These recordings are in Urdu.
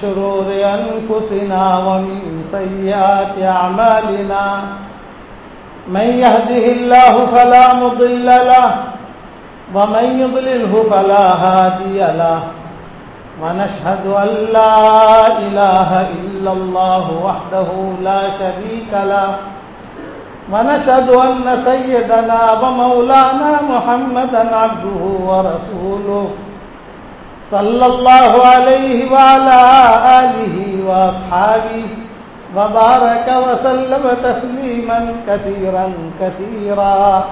شرور أنفسنا ومن سيئات أعمالنا من يهده الله فلا مضل له ومن يضلله فلا هادي له ونشهد أن لا إله إلا الله وحده لا شريك له ونشهد أن سيدنا ومولانا محمدا عبده ورسوله صلى الله عليه وعلى آله وأصحابه وبارك وسلم تسليما كثيرا كثيرا.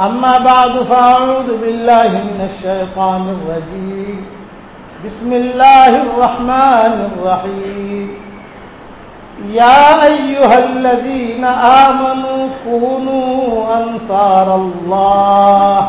أما بعد، فأعوذ بالله من الشيطان الرجيم. بسم الله الرحمن الرحيم. يا أيها الذين آمنوا كونوا أنصار الله.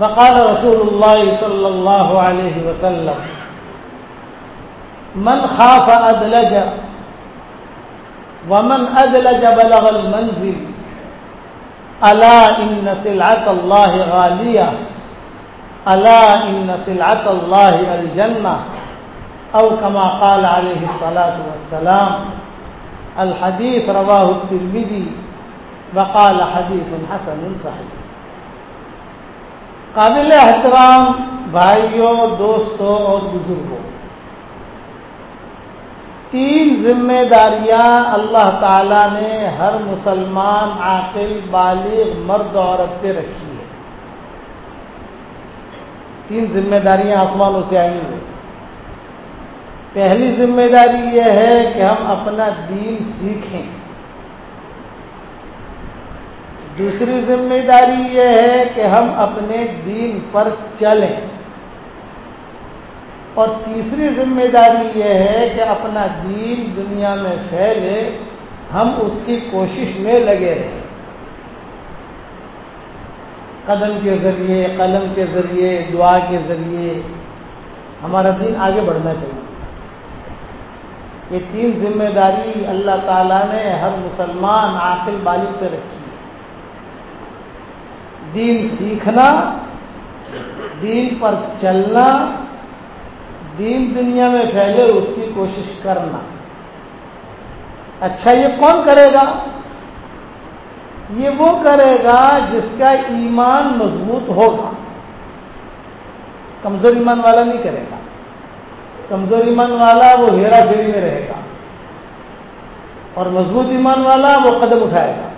وقال رسول الله صلى الله عليه وسلم، من خاف أدلج ومن أدلج بلغ المنزل ألا إن سلعة الله غالية ألا إن سلعة الله الجنة أو كما قال عليه الصلاة والسلام الحديث رواه الترمذي وقال حديث حسن صحيح قابل احترام بھائیوں، دوستوں اور بزرگوں۔ تین ذمہ داریاں اللہ تعالی نے ہر مسلمان، عاقل، بالغ، مرد، عورت پہ رکھی ہے تین ذمہ داریاں آسمانوں سے آئی ہیں پہلی ذمہ داری یہ ہے کہ ہم اپنا دین سیکھیں۔ دوسری ذمہ داری یہ ہے کہ ہم اپنے دین پر چلیں۔ اور تیسری ذمہ داری یہ ہے کہ اپنا دین دنیا میں پھیلے، ہم اس کی کوشش میں لگے۔ رہیں قدم کے ذریعے، قلم کے ذریعے، دعا کے ذریعے ہمارا دین آگے بڑھنا چاہیے۔ یہ تین ذمہ داری اللہ تعالیٰ نے ہر مسلمان عاقل بالغ پہ رکھی۔ دین سیکھنا، دین پر چلنا، دین دنیا میں پھیلے اس کی کوشش کرنا۔ اچھا یہ کون کرے گا؟ یہ وہ کرے گا جس کا ایمان مضبوط ہوگا۔ کمزور ایمان والا نہیں کرے گا۔ کمزور ایمان والا وہ ہیرا پھیری میں رہے گا۔ اور مضبوط ایمان والا وہ قدم اٹھائے گا۔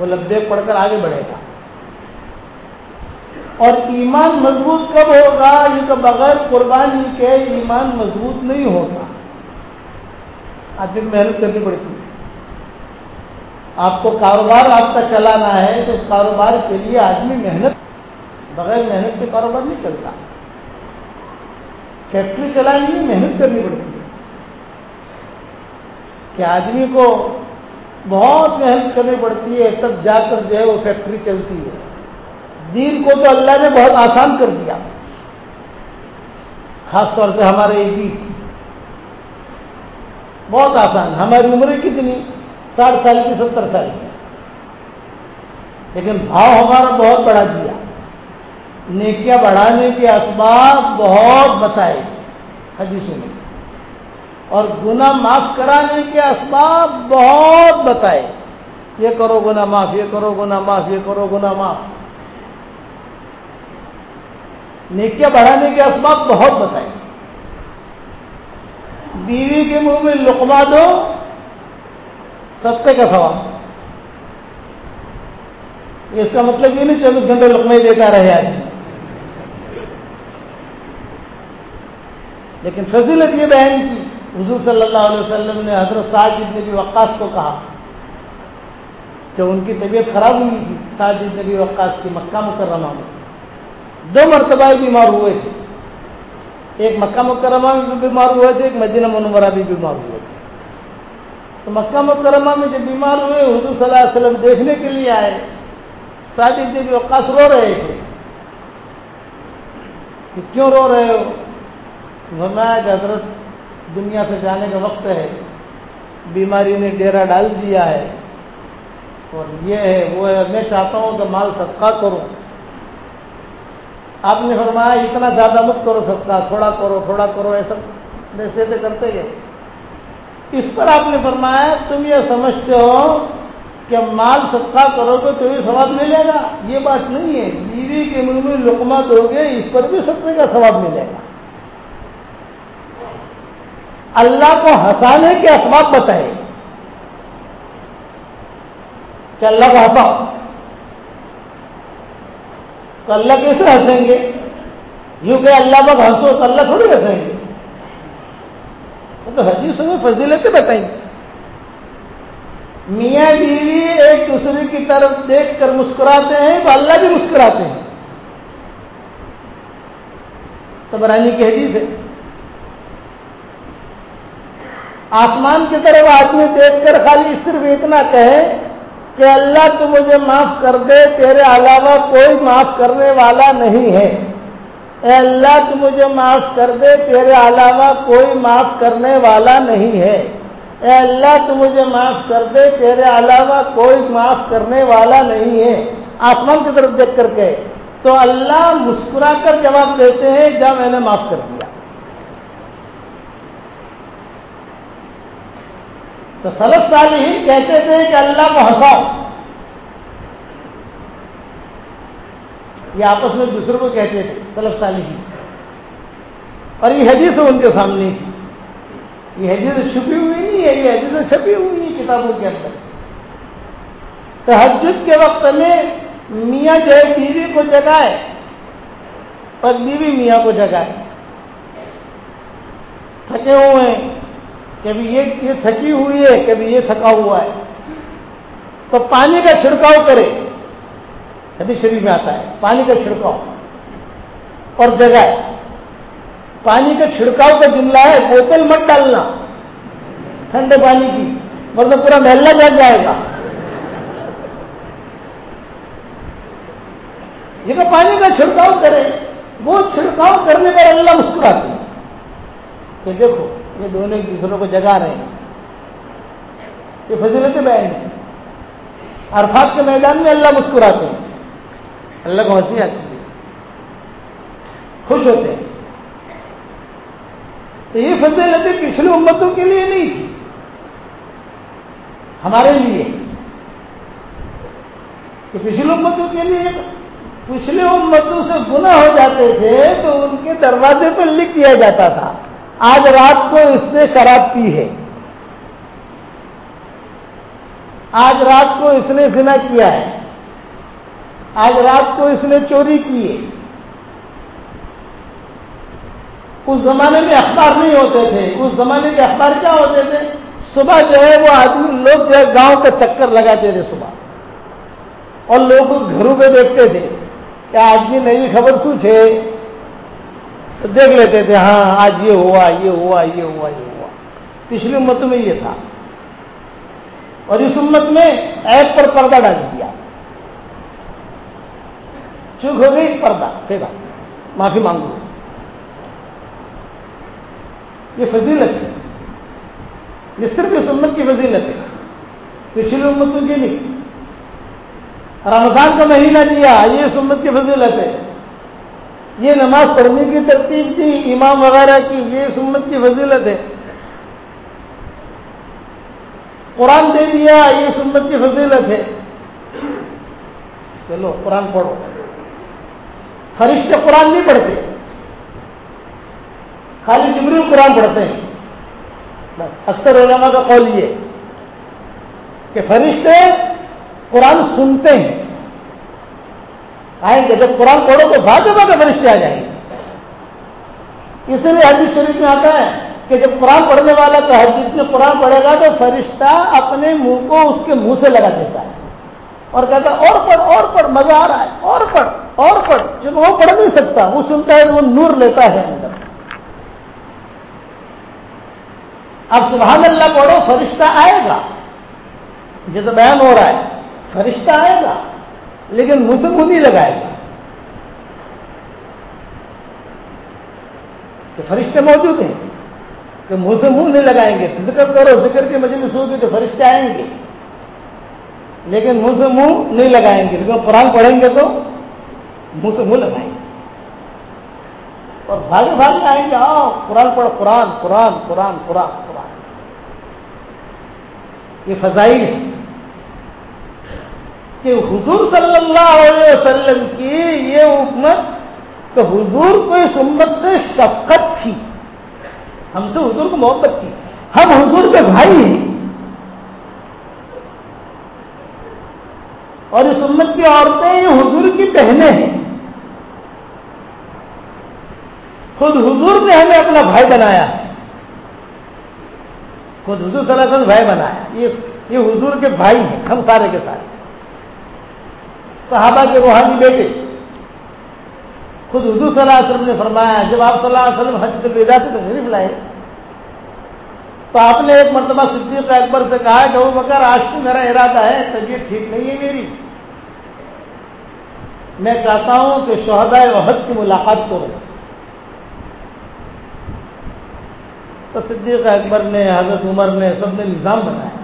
وہ لبیک پڑھ کر آگے بڑھے گا۔ اور ایمان مضبوط کب ہوگا؟ یہ تو بغیر قربانی کے ایمان مضبوط نہیں ہوگا آدمی محنت کرنی پڑتی ہے۔ آپ کو کاروبار آپ کا چلانا ہے تو کاروبار کے لیے آدمی محنت بغیر محنت کے کاروبار نہیں چلتا۔ فیکٹری چلانی ہے محنت کرنی پڑتی ہے۔ کہ آدمی کو بہت محنت کرنی پڑتی ہے، تب جا کر جو ہے وہ فیکٹری چلتی ہے۔ دین کو تو اللہ نے بہت آسان کر دیا۔ خاص طور سے ہمارے عید بہت آسان۔ ہماری عمریں کتنی؟ ساٹھ سال کی، ستر سال کی۔ لیکن بھاؤ ہمارا بہت بڑھا دیا۔ نیکیاں بڑھانے کے اسباب بہت بتائے۔ حدیثوں میں۔ اور گنا معاف کرانے کے اسباب بہت بتائے۔ یہ کرو گنا معاف، یہ کرو گنا معاف، یہ کرو گنا معاف۔ نیکیاں بڑھانے کے اسباب بہت بتائے۔ بیوی کے منہ میں لقمہ دو سستے کا سواب اس کا مطلب یہ نہیں چوبیس گھنٹے لقمے دیتا رہے آدمی۔ لیکن فضیلت یہ بہن کی حضور صلی اللہ علیہ وسلم نے حضرت سعد نبی وقاص کو کہا کہ ان کی طبیعت خراب ہوئی تھی، سعد نبی وقاص کی مکہ مکرمہ میں۔ دو مرتبہ بیمار ہوئے تھے۔ ایک مکہ مکرمہ میں بھی بیمار ہوئے تھے، ایک مدینہ منورہ بھی بیمار ہوئے تھے۔ تو مکہ مکرمہ میں جب بیمار ہوئے، حضور صلی اللہ علیہ وسلم دیکھنے کے لیے آئے۔ سعد نبی وقاص رو رہے تھے۔ کہ کیوں رو رہے ہو؟ فرمایا کہ حضرت دنیا سے جانے کا وقت ہے، بیماری نے ڈیرا ڈال دیا ہے۔ اور یہ ہے، وہ ہے، میں چاہتا ہوں کہ مال صدقہ کروں۔ آپ نے فرمایا، اتنا زیادہ مت کرو صدقہ، تھوڑا کرو تھوڑا کرو، ایسا ویسے سے کرتے گئے اس پر آپ نے فرمایا، تم یہ سمجھتے ہو کہ مال صدقہ کرو گے تو بھی ثواب ملے گا۔ یہ بات نہیں ہے۔ بیوی کے منہ میں لقمہ دو گے اس پر بھی صدقے کا ثواب ملے گا۔ اللہ کو ہنسانے کے اسباب بتائے۔ کہ اللہ کو ہنساؤ۔ تو اللہ کیسے ہنسیں گے؟ یوں کہ اللہ پر ہنسو تو اللہ تھوڑی ہنسیں گے۔ تو حدیثوں میں فضیلتیں بتائیں۔ میاں بیوی ایک دوسرے کی طرف دیکھ کر مسکراتے ہیں تو اللہ بھی مسکراتے ہیں۔ تو برانی کی حدیث ہے۔ آسمان کی طرف آدمی دیکھ کر خالی صرف اتنا کہے کہ اللہ تو مجھے معاف کر دے، تیرے علاوہ کوئی معاف کرنے والا نہیں ہے۔ اے اللہ تو مجھے معاف کر دے، تیرے علاوہ کوئی معاف کرنے والا نہیں ہے۔ اے اللہ تو مجھے معاف کر دے، تیرے علاوہ کوئی معاف کرنے والا نہیں ہے۔ آسمان کی طرف دیکھ کر کے تو اللہ مسکرا کر جواب دیتے ہیں جب میں نے معاف کر دیا۔ تو سلف صالحین کہتے تھے کہ اللہ کو ہنساؤ۔ یہ آپس میں دوسروں کو کہتے تھے، سلف صالحین۔ اور یہ حدیث ان کے سامنے تھی۔ یہ حدیث چھپی ہوئی نہیں ہے، یہ حدیث چھپی ہوئی ہیں کتابوں کے اندر۔ تحجد کے وقت میں میاں جو ہے بیوی کو جگائے، اور بیوی میاں کو جگائے۔ تھکے ہوئے ہیں کبھی یہ یہ تھکی ہوئی ہے کبھی یہ تھکا ہوا ہے۔ تو پانی کا چھڑکاؤ کرے۔ حدیث شریف میں آتا ہے، پانی کا چھڑکاؤ۔ اور جگہ پانی کا چھڑکاؤ کا جملہ ہے، بوتل مت ڈالنا۔ ٹھنڈے پانی کی۔ مطلب پورا محلہ جگ جائے گا۔ یہ تو پانی کا چھڑکاؤ کرے۔ وہ چھڑکاؤ کرنے پر اللہ مسکراتے ہیں۔ دیکھو یہ دونوں ایک دوسروں کو جگا رہے ہیں۔ یہ فضیلت بیان ہے۔ عرفات کے میدان میں اللہ مسکراتے ہیں۔ اللہ کو ہنسی آتی ہے۔ خوش ہوتے ہیں۔ تو یہ فضیلتیں پچھلی امتوں کے لیے نہیں تھی۔ ہمارے لیے۔ کہ پچھلی امتوں کے لیے پچھلے امتوں سے گنا ہو جاتے تھے تو ان کے دروازے پہ لکھ دیا جاتا تھا۔ آج رات کو اس نے شراب پی ہے۔ آج رات کو اس نے زنا کیا ہے۔ آج رات کو اس نے چوری کی ہے۔ اس زمانے میں اخبار نہیں ہوتے تھے۔ اس زمانے کے اخبار کیا ہوتے تھے؟ صبح جو ہے وہ آدمی لوگ جو ہے گاؤں کا چکر لگاتے تھے صبح۔ اور لوگ گھروں پہ دیکھتے تھے کہ آدمی نئی خبر سو چھے تو دیکھ لیتے تھے ہاں آج یہ ہوا یہ ہوا یہ ہوا یہ ہوا۔ پچھلی امت میں یہ تھا۔ اور اس امت میں ایپ پر پردہ ڈال دیا۔ چوک ہو گئی پردہ پھر معافی مانگو۔ یہ فضیلت ہے۔ یہ صرف اس امت کی فضیلت ہے۔ پچھلی امتوں کی نہیں۔ رمضان کا مہینہ دیا، یہ اس امت کی فضیلت ہے۔ یہ نماز پڑھنے کی ترتیب تھی، امام وغیرہ کی، یہ اس امت کی فضیلت ہے۔ قرآن دے دیا، یہ اس امت کی فضیلت ہے۔ چلو، قرآن پڑھو۔ فرشتے قرآن نہیں پڑھتے۔ خالی جبریل قرآن پڑھتے ہیں۔ اکثر علماء کا قول یہ کہ فرشتے قرآن سنتے ہیں۔ آئیں گے۔ جب قرآن پڑھو تو بھاگے بھاگے فرشتے آ جائیں گے۔ اسی لیے حدیث شریف میں آتا ہے کہ جب قرآن پڑھنے والا تو حدیث میں قرآن پڑھے گا تو فرشتہ اپنے منہ کو اس کے منہ سے لگا دیتا ہے اور کہتا ہے اور پڑھ اور پڑھ، مزہ آ رہا ہے، اور پڑھ اور پڑھ۔ جو وہ پڑھ نہیں سکتا، وہ سنتا ہے وہ نور لیتا ہے اندر۔ اب سبحان اللہ پڑھو، فرشتہ آئے گا۔ جیسے بیان ہو رہا ہے، فرشتہ آئے گا۔ لیکن منہ سے منہ نہیں لگائے گا۔ کہ فرشتے موجود ہیں۔ کہ منہ سے منہ نہیں لگائیں گے۔ ذکر کرو، ذکر کی مجلس ہوگی تو فرشتے آئیں گے۔ لیکن منہ سے منہ نہیں لگائیں گے۔ لیکن قرآن پڑھیں گے تو منہ سے منہ لگائیں گے۔ اور بھاگے بھاگے آئیں گے، آؤ، قرآن پڑھ قرآن قرآن قرآن قرآن قرآن۔ یہ فضائی ہے کہ حضور صلی اللہ علیہ وسلم کی یہ حکمت کہ حضور کو اس امت سے شفقت تھی۔ ہم سے حضور کو محبت تھی۔ ہم حضور کے بھائی ہیں۔ اور اس امت کی عورتیں یہ حضور کی بہنیں ہیں۔ خود حضور نے ہمیں اپنا بھائی بنایا۔ ہے خود حضور صلی اللہ علیہ وسلم بھائی بنایا۔ یہ یہ حضور کے بھائی ہیں۔ ہم سارے کے سارے۔ صحابہ کے روحانی بیٹے۔ خود حضور صلی اللہ علیہ وسلم نے فرمایا، جب آپ صلی اللہ علیہ وسلم حج الوداع سے تشریف لائے۔ تو آپ نے ایک مرتبہ صدیق اکبر سے کہا کہ وہ بکر، آج تو میرا ارادہ ہے، طبیعت ٹھیک نہیں ہے میری۔ میں چاہتا ہوں کہ شہداء وحد کی ملاقات کروں۔ تو صدیق اکبر نے، حضرت عمر نے سب نے نظام بنایا۔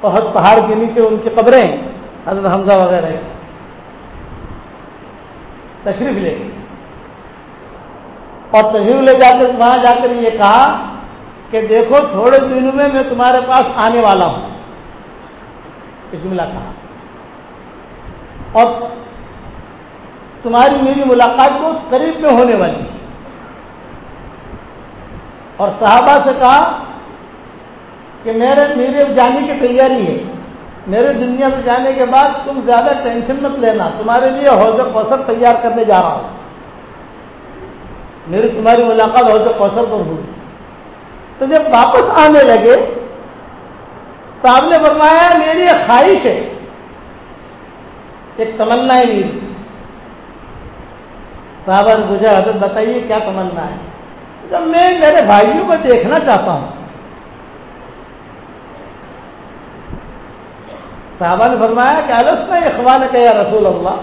بہت پہاڑ کے نیچے ان کی قبریں۔ حضرت حمزہ وغیرہ تشریف لے۔ گئی اور تشریف لے جا کر وہاں جا کر یہ کہا کہ دیکھو تھوڑے دنوں میں میں تمہارے پاس آنے والا ہوں۔ یہ جملہ کہا۔ اور تمہاری میری ملاقات کو قریب میں ہونے والی۔ ہے اور صحابہ سے کہا کہ میرے میرے جانے کی تیاری ہے۔ میرے دنیا سے جانے کے بعد تم زیادہ ٹینشن مت لینا، تمہارے لیے حوض کوثر تیار کرنے جا رہا ہوں۔ میری تمہاری ملاقات حوض کوثر پر ہوئی۔ تو جب واپس آنے لگے، تو آپ نے فرمایا، میری ایک خواہش ہے۔ ایک تمنا ہے میری۔ صحابہ نے حضرت بتائیے کیا تمنا ہے؟ جب میں میرے بھائیوں کو دیکھنا چاہتا ہوں صحابہ نے فرمایا کہ الس میں اخوان کا یا رسول اللہ۔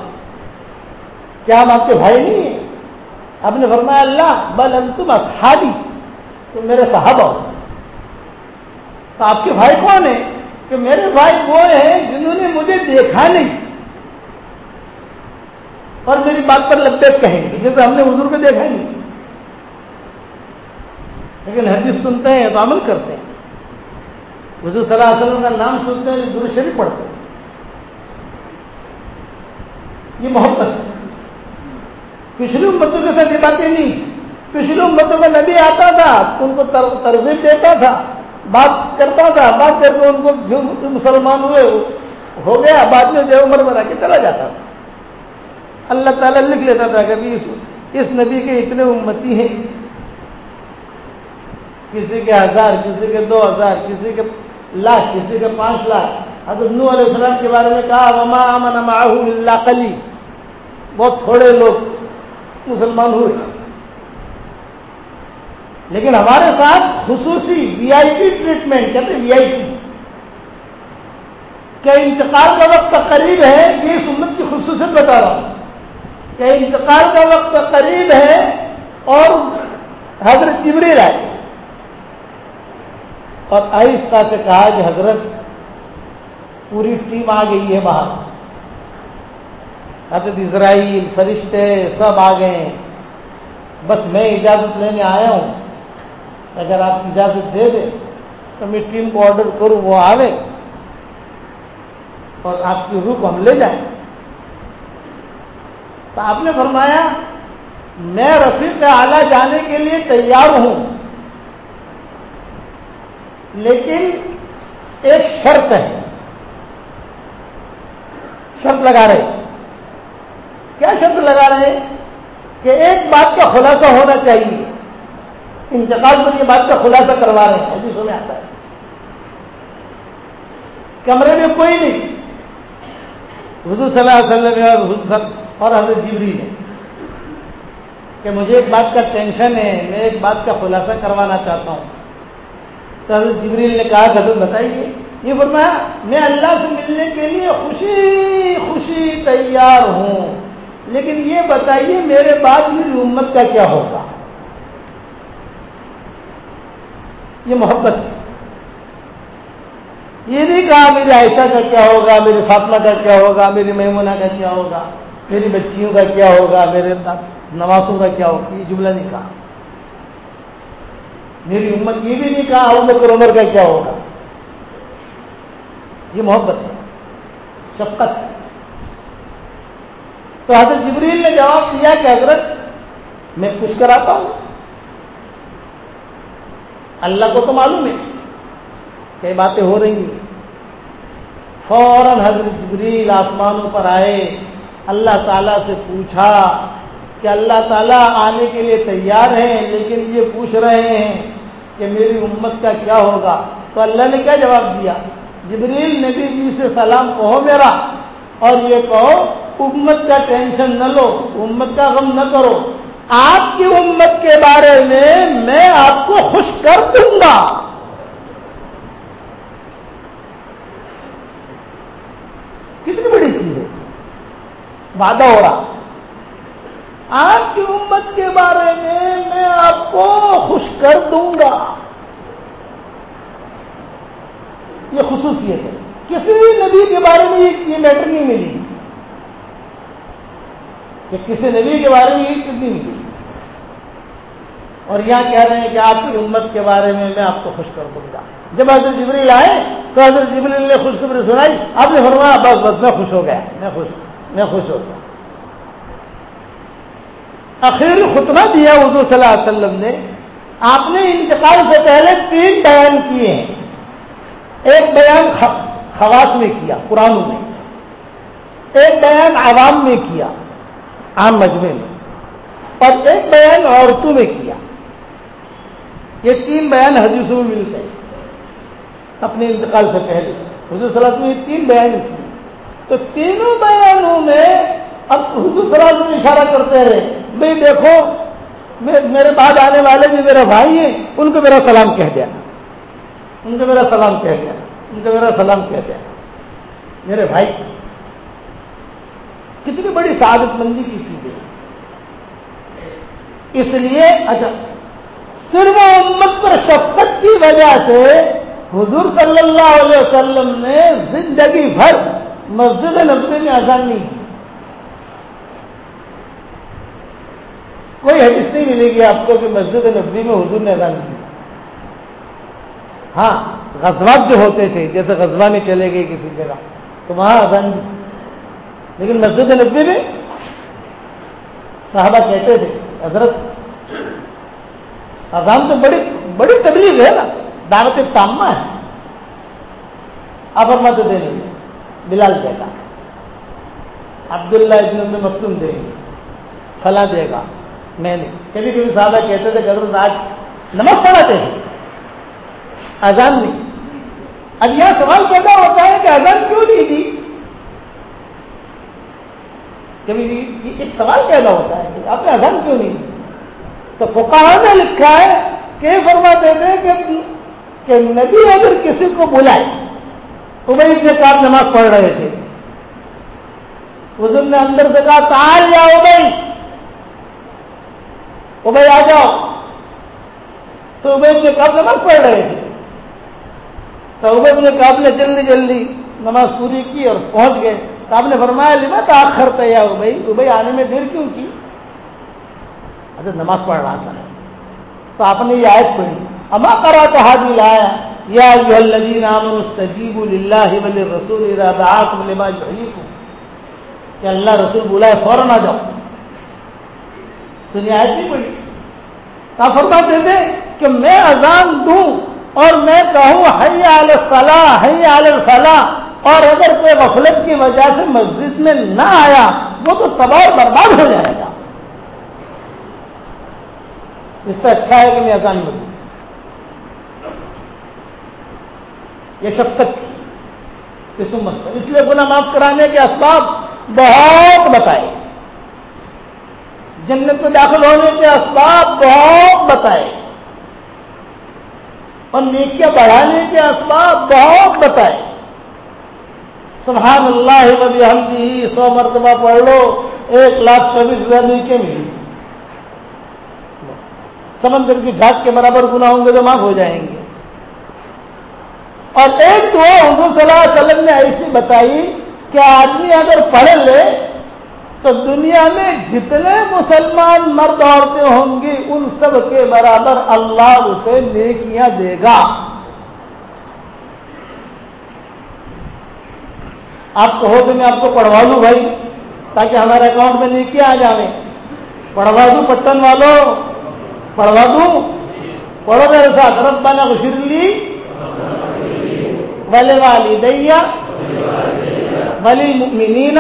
کیا ہم آپ کے بھائی نہیں ہیں؟ آپ نے فرمایا اللہ بل انتم اصحابی۔ تم میرے صحابہ ہو۔ تو آپ کے بھائی کون ہیں؟ کہ میرے بھائی وہ ہیں جنہوں نے مجھے دیکھا نہیں۔ اور میری بات پر لبیک کہیں گے۔ جیسے ہم نے حضور کو دیکھا نہیں۔ لیکن حدیث سنتے ہیں تو عمل کرتے ہیں۔ حضور صلی اللہ علیہ وسلم کا نام سنتے ہیں درو شریف پڑھتے ہیں۔ یہ محبت ہے۔ پچھلی امتوں کے ساتھ یہ باتیں نہیں۔ پچھلی امتوں میں نبی آتا تھا، ان کو ترغیب دیتا تھا، بات کرتا تھا، بات کر کے ان کو جو مسلمان ہوئے، ہو گیا، بعد میں جو عمر بنا کے چلا جاتا تھا۔ اللہ تعالیٰ لکھ لیتا تھا کبھی اس نبی کے اتنے امتی ہیں۔ کسی کے ہزار، کسی کے دو ہزار، کسی کے لاکھ، کسی کے پانچ لاکھ۔ حضرت نو علیہ السلام کے بارے میں کہا، وما امن معه الا قلی بہت تھوڑے لوگ مسلمان ہوئے۔ لیکن ہمارے ساتھ خصوصی وی آئی پی ٹریٹمنٹ، کہتے ہیں وی آئی پی۔ کیا انتقال کا وقت قریب ہے، یہ اس امت کی خصوصیت بتا رہا ہوں۔ کہ انتقال کا وقت قریب ہے اور حضرت جبریل آئے۔ اور آہستہ سے کہا کہ حضرت، پوری ٹیم آ گئی ہے باہر۔ حضرت اسرائیل، فرشتے سب آ گئے۔ ہیں بس میں اجازت لینے آیا ہوں۔ اگر آپ اجازت دے دیں تو میں ٹیم کو آرڈر کروں، وہ آوے۔ اور آپ کی روح کو ہم لے جائیں۔ تو آپ نے فرمایا، میں رفیق اعلیٰ جانے کے لیے تیار ہوں۔ لیکن ایک شرط ہے۔ شرط لگا رہے۔ کیا شرط لگا رہے؟ کہ ایک بات کا خلاصہ ہونا چاہیے۔ انتقال پر یہ بات کا خلاصہ کروا رہے ہیں۔ حدیثوں میں آتا ہے۔ کمرے میں کوئی نہیں۔ حضور صلی اللہ علیہ وسلم اور اور حضرت جبری ہے کہ مجھے ایک بات کا ٹینشن ہے، میں ایک بات کا خلاصہ کروانا چاہتا ہوں۔ تو حضرت جبریل نے کہا حضرت بتائیے۔ یہ فرمایا، میں اللہ سے ملنے کے لیے خوشی خوشی تیار ہوں۔ لیکن یہ بتائیے، میرے بعد میری امت کا کیا ہوگا؟ یہ محبت۔ ہے یہ نہیں کہا میری عائشہ کا کیا ہوگا میری فاطمہ کا کیا ہوگا میری میمونہ کا کیا ہوگا، میری بچیوں کا کیا ہوگا، میرے نوازوں کا کیا ہوگا، یہ جملہ نہیں کہا۔ میری امت یہ بھی نہیں کہا ابو بکر عمر کا کیا ہوگا؟ یہ محبت ہے، شفقت ہے۔ تو حضرت جبریل نے جواب دیا کہ حضرت، میں کچھ کراتا ہوں۔ اللہ کو تو معلوم ہے کہ باتیں ہو رہی ہیں۔ فوراً حضرت جبریل آسمانوں پر آئے، اللہ تعالیٰ سے پوچھا کہ اللہ تعالیٰ آنے کے لیے تیار ہیں لیکن یہ پوچھ رہے ہیں۔ کہ میری امت کا کیا ہوگا؟ تو اللہ نے کیا جواب دیا؟ جبریل نبی جی سے سلام کہو میرا، اور یہ کہو، امت کا ٹینشن نہ لو، امت کا غم نہ کرو۔ آپ کی امت کے بارے میں میں آپ کو خوش کر دوں گا۔ کتنی بڑی چیز ہے۔ وعدہ ہو رہا۔ آپ کی امت کے بارے میں میں آپ کو خوش کر دوں گا۔ یہ خصوصیت ہے۔ کسی نبی کے بارے میں یہ میٹر نہیں ملی۔ کہ کسی نبی کے بارے میں یہ چیز نہیں ملی۔ اور یہاں کہہ رہے ہیں کہ آپ کی امت کے بارے میں میں آپ کو خوش کر دوں گا۔ جب حضرت جبریل آئے تو حضرت جبریل نے خوشخبری سنائی۔ آپ نے فرمایا، بس بس میں خوش ہو گیا۔ میں خوش میں خوش ہو گیا۔ اخیر خطبہ دیا حضور صلی اللہ علیہ وسلم نے، آپ نے انتقال سے پہلے تین بیان کیے ہیں۔ ایک بیان خواص میں کیا، قرآن میں۔ ایک بیان عوام میں کیا، عام مجمے میں۔ اور ایک بیان عورتوں میں کیا۔ یہ تین بیان حدیثوں میں ملتے ہیں۔ اپنے انتقال سے پہلے۔ حضور صلی اللہ علیہ وسلم نے تین بیان کیے۔ تو تینوں بیانوں میں اب حضور صلی اللہ علیہ وسلم اشارہ کرتے رہے بھائی دیکھو میرے بعد آنے والے بھی میرے بھائی ہیں، ان کو میرا سلام کہہ دینا ان کو میرا سلام کہہ دیا۔ ان کو میرا سلام کہہ دیا۔ میرے بھائی، کتنی بڑی سعادت مندی کی چیز ہے۔ اس لیے اچھا صرف امت پر شفقت کی وجہ سے حضور صلی اللہ علیہ وسلم نے زندگی بھر مسجد نبی میں اذان نہیں کوئی حدیث نہیں ملے گی آپ کو کہ مسجد نبی میں حضور نے اذان کی۔ ہاں غزوات جو ہوتے تھے، جیسے غزوہ میں چلے گئے کسی جگہ، تو وہاں اذان دی لیکن مسجد نبی میں صحابہ کہتے تھے، حضرت، اذان تو بڑی بڑی تبلیغ ہے نا، دعوت تامہ ہے۔ اب مت دے نہیں بلال کہتا عبداللہ ابن میں مختوم دے گی فلاں دے گا۔ میں نے کبھی کبھی صحابہ کہتے تھے کہ حضرت آج نمک پڑھاتے تھے اذان نہیں. اب یہ سوال پیدا ہوتا ہے کہ اذان کیوں نہیں دی؟ کبھی ایک سوال پیدا ہوتا ہے کہ آپ نے اذان کیوں نہیں دی؟ تو فکار نے لکھا ہے کہ فرماتے تھے کہ کہ نبی اگر کسی کو بلائے تو بھائی اتنے کار نماز پڑھ رہے تھے۔ حضور نے اندر سے کہا تال جاؤ بھائی وہ بھائی آ جاؤ۔ تو بھائی اتنے کار نماز پڑھ رہے تھے۔ تو ابئی نے کہا نے جلدی جلدی نماز پوری کی اور پہنچ گئے۔ تو آپ نے فرمایا لما تو آپ آخر تیا ابئی؟ ابئی آنے میں دیر کیوں کی؟ اچھا نماز پڑھ رہا تھا۔ تو آپ نے یہ آیت پڑھی۔ اما کرا تو حاضی لایا یا الذین آمنوا استجیبوا للہ وللرسول اذا دعاکم لما یحییکم۔ کہ اللہ رسول بلائے فوراً آ جاؤ۔ تو یہ آیت نہیں پڑھی آپ فرماتے تھے کہ میں اذان دوں اور میں کہوں ہئی عال فلاح ہئی عال فلاح اور اگر کوئی غفلت کی وجہ سے مسجد میں نہ آیا، وہ تو تباہ برباد ہو جائے گا۔ اس سے اچھا ہے کہ میں اذان میں یہ شفقت تھی اس امت پر۔ اس لیے گناہ معاف کرانے کے اسباب بہت بتائے۔ جنت میں داخل ہونے کے اسباب بہت بتائے۔ اور نیکیاں بڑھانے کے اسباب بہت بتائے۔ سبحان اللہ وبی ہم سو مرتبہ پڑھ لو، ایک لاکھ چوبیس ہزار نیکیاں ملی سمندر کی جھاگ کے برابر گنا ہوں گے تو معاف ہو جائیں گے۔ اور ایک دعا حضور صلی اللہ علیہ وسلم نے ایسی بتائی کہ آدمی اگر پڑھ لے تو دنیا میں جتنے مسلمان مرد عورتیں ہوں گی، ان سب کے برابر اللہ اسے نیکیاں دے گا۔ آپ کہو تو میں آپ کو پڑھوا دوں بھائی، تاکہ ہمارے اکاؤنٹ میں نیکیاں آ جائیں پڑھوا دوں پٹن والوں، پڑھوا دوں۔ پڑھو میرے ساتھ رب بنا لی ولی والی دیا ولی مؤمنین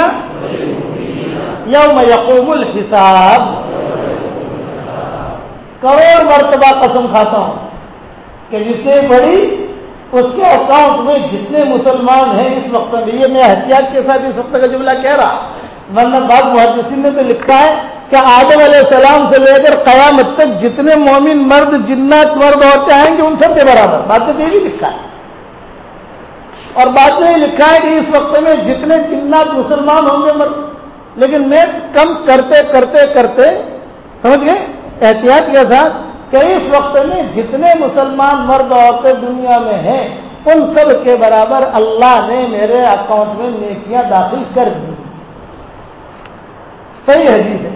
یوم یقوم الحساب۔ کروڑ مرتبہ قسم کھاتا ہوں کہ جس سے بڑی اس کے اکاؤنٹ میں جتنے مسلمان ہیں اس وقت میں یہ میں احتیاط کے ساتھ اس وقت کا جملہ کہہ رہا ورنہ بعض محدثین نے تو لکھا ہے کہ آدم علیہ السلام سے لے کر قیامت تک جتنے مومن مرد، جنات مرد ہوتے آئیں گے، ان سب کے برابر۔ بات تو یہ بھی لکھا ہے۔ اور بات میں یہ لکھا ہے کہ اس وقت میں جتنے جنات مسلمان ہوں گے مرد لیکن میں کم کرتے کرتے کرتے سمجھ گئے؟ احتیاط کے ساتھ کہ اس وقت میں جتنے مسلمان مرد عورتیں دنیا میں ہیں، ان سب کے برابر اللہ نے میرے اکاؤنٹ میں نیکیاں داخل کر دی۔ صحیح حدیث ہے۔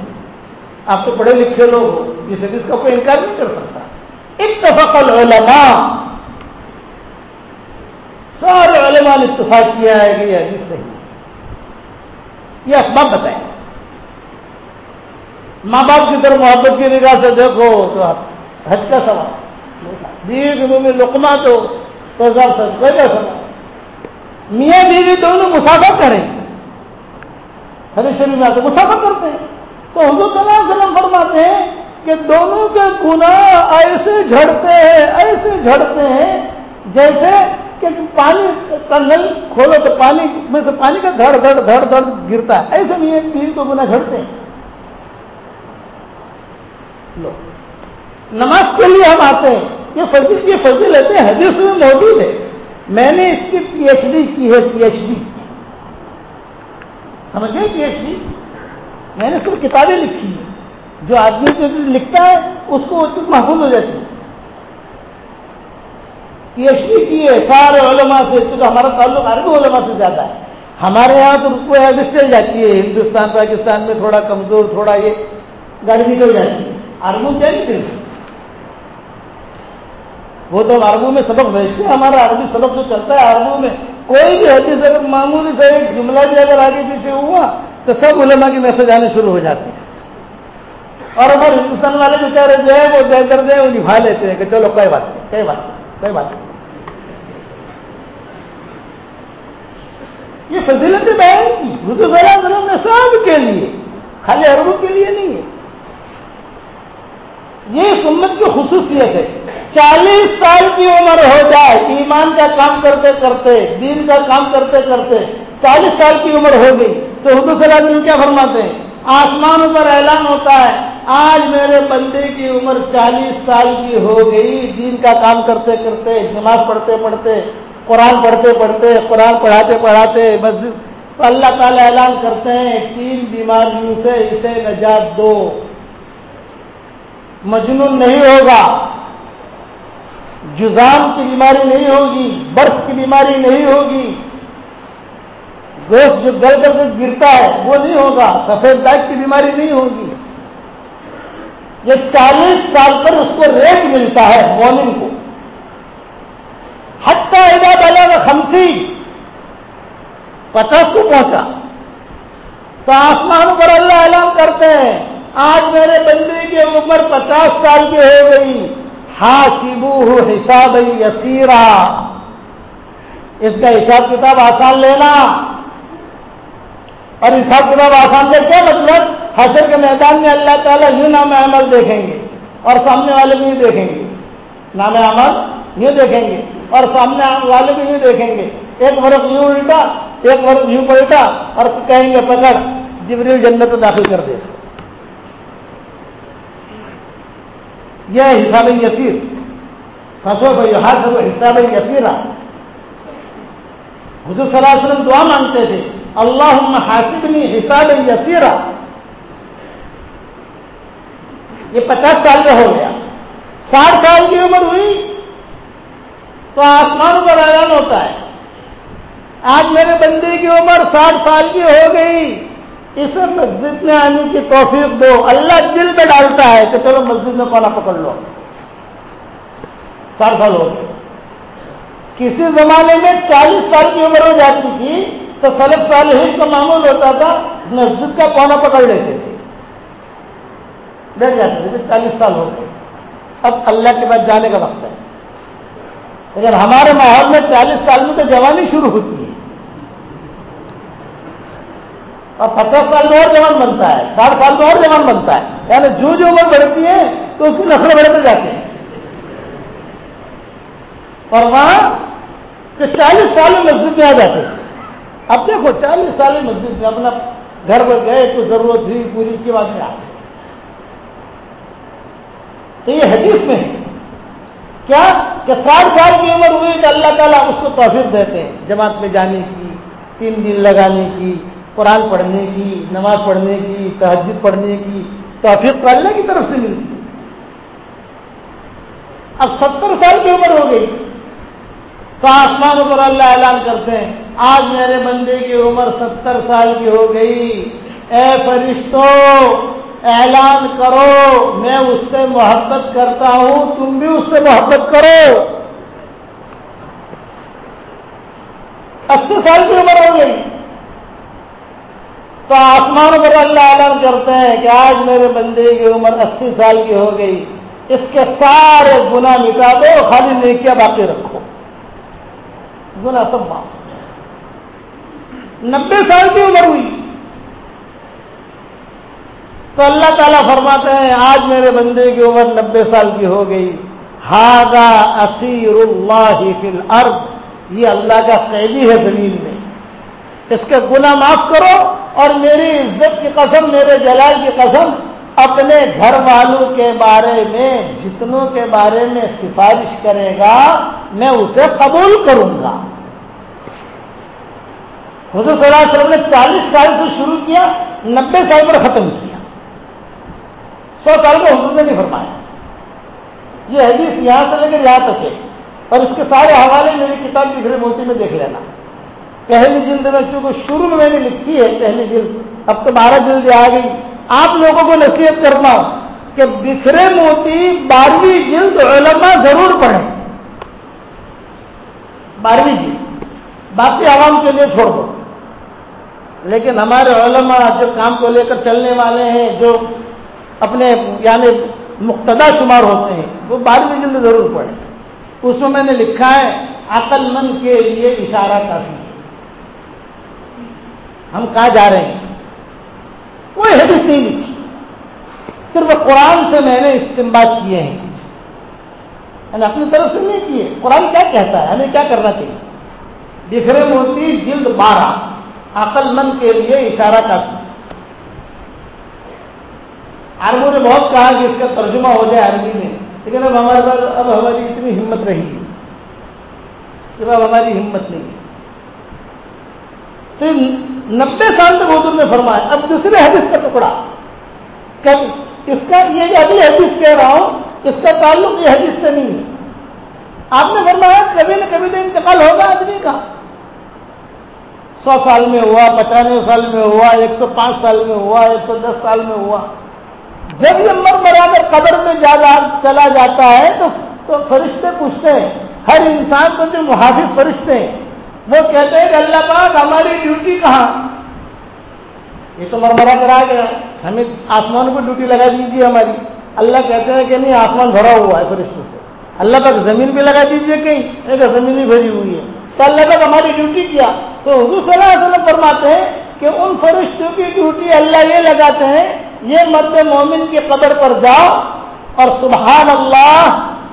آپ تو پڑھے لکھے لوگ ہو، اس حدیث کا کوئی انکار نہیں کر سکتا۔ اتفاق العلماء۔ سارے علماء نے اتفاق کیا ہے کہ یہ حدیث صحیح یہ اسباب بتائیں۔ ماں باپ کی طرف محبت کی نگاہ سے دیکھو تو حج کا سوال۔ بیوی کے میں لکما تو سوال۔ میاں بیوی دونوں مسافر کریں۔ حدیث شریف میں آتے مسافر کرتے ہیں۔ تو حضور صلی اللہ علیہ وسلم فرماتے ہیں کہ دونوں کے گناہ ایسے جھڑتے ہیں، ایسے جھڑتے ہیں جیسے کہ پانی کا نل کھولو تو پانی میں سے پانی کا دھڑ دھڑ دھڑ دھڑ گرتا ہے۔ ایسے نہیں بیوی کو گناہ جھڑتے ہیں۔ لو۔ نماز کے لیے ہم آتے ہیں۔ یہ فضل یہ فضل لیتے ہیں۔ حدیث میں موجود ہے۔ میں نے اس کی پی ایچ ڈی کی ہے پی ایچ ڈی سمجھ گئے پی ایچ ڈی میں نے صرف کتابیں لکھی ہیں۔ جو آدمی جو لکھتا ہے، اس کو محفوظ ہو جاتی ہے۔ پی ایچ ڈی کی ہے، سارے علماء سے کیونکہ ہمارا تعلق عربی علماء سے زیادہ ہے۔ ہمارے یہاں تو کوئی ایوریج چل جاتی ہے، ہندوستان، پاکستان میں تھوڑا کمزور، تھوڑا یہ گاڑی نکل جاتی ہے۔ عربوں کیا نہیں چلتی وہ تو عربوں میں سبق بھیجتے ہیں، ہمارا عربی سبق جو چلتا ہے عربوں میں، کوئی بھی حدیث اگر معمولی سے ایک جملہ بھی اگر آگے پیچھے ہوا، تو سب علماء کی میسج آنے شروع ہو جاتے ہیں اور اگر ہندوستان والے جو کہہ رہے جو ہے وہ دے کر دے وہ نبھا لیتے ہیں کہ چلو کوئی بات نہیں، کوئی بات نہیں۔ کوئی بات۔ یہ فضیلت بیان کی۔ اردو صلی اللہ وسلم نے سب کے لیے، خالی عربوں کے لیے نہیں ہے۔ یہ سنت کی خصوصیت ہے۔ چالیس سال کی عمر ہو جائے، ایمان کا کام کرتے کرتے، دین کا کام کرتے کرتے چالیس سال کی عمر ہو گئی۔ تو حدود صلی اللہ علیہ وسلم کیا فرماتے ہیں؟ آسمانوں پر اعلان ہوتا ہے آج میرے بندے کی عمر چالیس سال کی ہو گئی، دین کا کام کرتے کرتے، نماز پڑھتے پڑھتے، قرآن پڑھتے پڑھتے، قرآن پڑھاتے پڑھاتے، مسجد اللہ تعالیٰ اعلان کرتے ہیں، تین بیماریوں سے اسے نجات دو۔ مجنون نہیں ہوگا۔ جزام کی بیماری نہیں ہوگی برف کی بیماری نہیں ہوگی۔ گوشت جو گل کر کے گرتا ہے، وہ نہیں ہوگا، سفید داغ کی بیماری نہیں ہوگی۔ یہ چالیس سال پر اس کو ریٹ ملتا ہے مومن کو۔ حتہ عباد اللہ خمسی، پچاس کو پہنچا۔ تو آسمان پر اللہ اعلان کرتے ہیں، آج میرے بندے کی عمر پچاس سال کی ہو گئی۔ ہاسبو حساب یسیرا۔ اس کا حساب کتاب آسان لینا۔ اور حساب کتاب آسان کا کیا مطلب؟ حشر کے میدان میں اللہ تعالیٰ یوں نام عمل دیکھیں گے اور سامنے والے بھی یوں دیکھیں گے۔ نام عمل یوں دیکھیں گے اور سامنے والے بھی یوں دیکھیں گے۔ ایک برف یوں الٹا، ایک برف یوں پلٹا اور کہیں گے پکڑ، جبریل جنت داخل کر دے۔ یہ حساب یسیر۔ فصو بھائی ہاتھ حساب یسیرا حضور صلی اللہ علیہ وسلم دعا مانگتے تھے۔ اللہ حاسبنی حساب یسیرا. یہ پچاس سال کا ہو گیا. ساٹھ سال کی عمر ہوئی تو آسمان پر اعلان ہوتا ہے. آج میرے بندے کی عمر ساٹھ سال کی ہو گئی. اسے مسجد میں آنے کی توفیق دو. اللہ دل میں ڈالتا ہے کہ چلو مسجد میں کونا پکڑ لو. ساٹھ سال ہو گئے. کسی زمانے میں چالیس سال کی عمر ہو جاتی تھی تو سلب سال ہی کا معمول ہوتا تھا، مسجد کا کونا پکڑ لیتے تھے۔ بیٹھ جاتے تھے چالیس سال ہو گئے۔ اب اللہ کے بعد جانے کا وقت ہے۔ لیکن ہمارے ماحول میں چالیس سال میں تو جوانی شروع ہوتی ہے۔ اور پچاس سال میں اور جوان بنتا ہے، ساٹھ سال میں اور جوان بنتا ہے۔ یعنی جو جو عمر بڑھتی ہے، تو اس کی نسلیں بڑھتے جاتے ہیں۔ اور وہاں کہ چالیس سال میں مسجد میں آ جاتے ہیں اب دیکھو چالیس سال مسجد میں اپنا گھر پر گئے تو ضرورت تھی پوری کے بعد میں آ تو یہ حدیث میں کیا کہ ساٹھ سال کی عمر ہوئی تو اللہ تعالیٰ اس کو توفیق دیتے ہیں، جماعت میں جانے کی، تین دن لگانے کی، قرآن پڑھنے کی، نماز پڑھنے کی، تہجد پڑھنے کی، توفیق تو اللہ کی طرف سے ملتی ہے۔ اب ستر سال کی عمر ہو گئی۔ تو آسمان پر اللہ اعلان کرتے ہیں، آج میرے بندے کی عمر ستر سال کی ہو گئی۔ اے فرشتوں اعلان کرو، میں اس سے محبت کرتا ہوں، تم بھی اس سے محبت کرو۔ اسی سال کی عمر ہو گئی۔ تو آسمان پر اللہ اعلان کرتے ہیں کہ آج میرے بندے کی عمر اسی سال کی ہو گئی۔ اس کے سارے گنا مٹا دو، خالی نیکیاں باقی رکھو۔ گنا سب معاف نبے سال کی عمر ہوئی۔ تو اللہ تعالیٰ فرماتے ہیں، آج میرے بندے کی عمر نبے سال کی ہو گئی۔ ہاگا اسیر اللہ فی الارض۔ یہ اللہ کا قیدی ہے زمین میں۔ اس کے گناہ معاف کرو اور میری عزت کی قسم، میرے جلال کی قسم، اپنے گھر والوں کے بارے میں، جتنوں کے بارے میں سفارش کرے گا، میں اسے قبول کروں گا۔ حضور صلی اللہ علیہ وسلم نے چالیس سال سے شروع کیا، نبے سال پر ختم کیا۔ سو سال میں حضور نے نہیں فرمایا۔ یہ حدیث یہاں سے لے کر یہاں تک ہے۔ اور اس کے سارے حوالے میری کتاب بکھرے موتی میں دیکھ لینا۔ پہلی جلد میں چونکہ شروع میں میں نے لکھی ہے پہلی جلد، اب تو بارہ جلد آ گئی۔ آپ لوگوں کو نصیحت کرنا ہوں کہ بکھرے موتی، بارہویں جلد علماء ضرور پڑھیں۔ بارہویں جلد۔ باقی عوام کے لیے چھوڑ دو۔ لیکن ہمارے علماء جو کام کو لے کر چلنے والے ہیں، جو اپنے یعنی مقتدا شمار ہوتے ہیں، وہ بارہویں جلد ضرور پڑھیں۔ اس میں میں نے لکھا ہے، عقل مند کے لیے اشارہ کافی۔ ہے ہم کہاں جا رہے ہیں؟ کوئی حدیث نہیں لکھی صرف قرآن سے میں نے استعمال کیے ہیں۔ یعنی اپنی طرف سے نہیں کیے۔ قرآن کیا کہتا ہے؟ ہمیں کیا کرنا چاہیے؟ بکھرے موتی جلد بارہ۔ عقل مند کے لیے اشارہ کافی عربوں نے بہت کہا کہ اس کا ترجمہ ہو جائے عربی میں، لیکن اب ہمارے پاس، اب ہماری اتنی ہمت رہی ہے۔ کہ اب ہماری ہمت نہیں ہے۔ تو نبے سال تک حضور نے فرمایا، اب دوسرے حدیث کا ٹکڑا۔ اس کا یہ جو ابھی حدیث کہہ رہا ہوں، اس کا تعلق یہ حدیث سے نہیں ہے۔ آپ نے فرمایا، کبھی نہ کبھی تو انتقال ہوگا آدمی کا۔ سو سال میں ہوا، پچانوے سال میں ہوا، ایک سو پانچ سال میں ہوا، ایک سو دس سال میں ہوا۔ جب یہ مر مرا کر قبر میں جا چلا جاتا ہے، تو تو فرشتے پوچھتے ہیں۔ ہر انسان کو جو محافظ فرشتے ہیں، وہ کہتے ہیں کہ اللہ پاک ہماری ڈیوٹی کہاں؟ یہ تو مرمرا کرا گیا۔ ہمیں آسمان کو ڈیوٹی لگا دیجیے ہماری۔ اللہ کہتے ہیں کہ نہیں، آسمان بھرا ہوا ہے فرشتوں سے۔ اللہ تک زمین بھی لگا دیجیے کہیں زمین بھی بھری ہوئی ہے۔ تو اللہ تک ہماری ڈیوٹی کیا؟ تو حضور صلی اللہ علیہ وسلم فرماتے ہیں کہ ان فرشتوں کی ڈیوٹی اللہ یہ لگاتے ہیں، یہ مرد مومن کی قبر پر جاؤ اور سبحان اللہ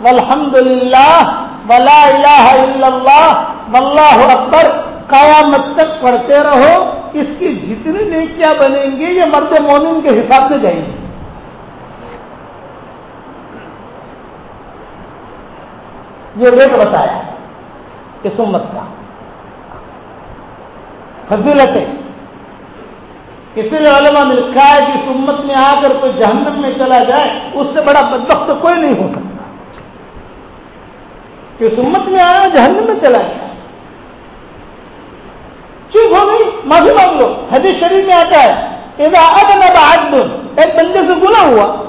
والحمد للہ ولا الہ الا اللہ واللہ اکبر قیامت تک پڑھتے رہو، اس کی جتنی نیکیاں بنیں گی، یہ مرد مومن کے حساب سے جائیں گی یہ ریٹ بتایا اس امت کا۔ فضیلت ہے۔ اسی لیے علماء نے لکھا ہے کہ اس امت میں آ کر کوئی جہنم میں چلا جائے، اس سے بڑا بدبخت کوئی نہیں ہو سکتا۔ کہ اس امت میں آیا جہنم میں چلا جائے۔ چپ ہو گئی۔ معافی مانگ لو۔ حدیث شریف میں آتا ہے ادب ایک بندے سے گنا ہوا۔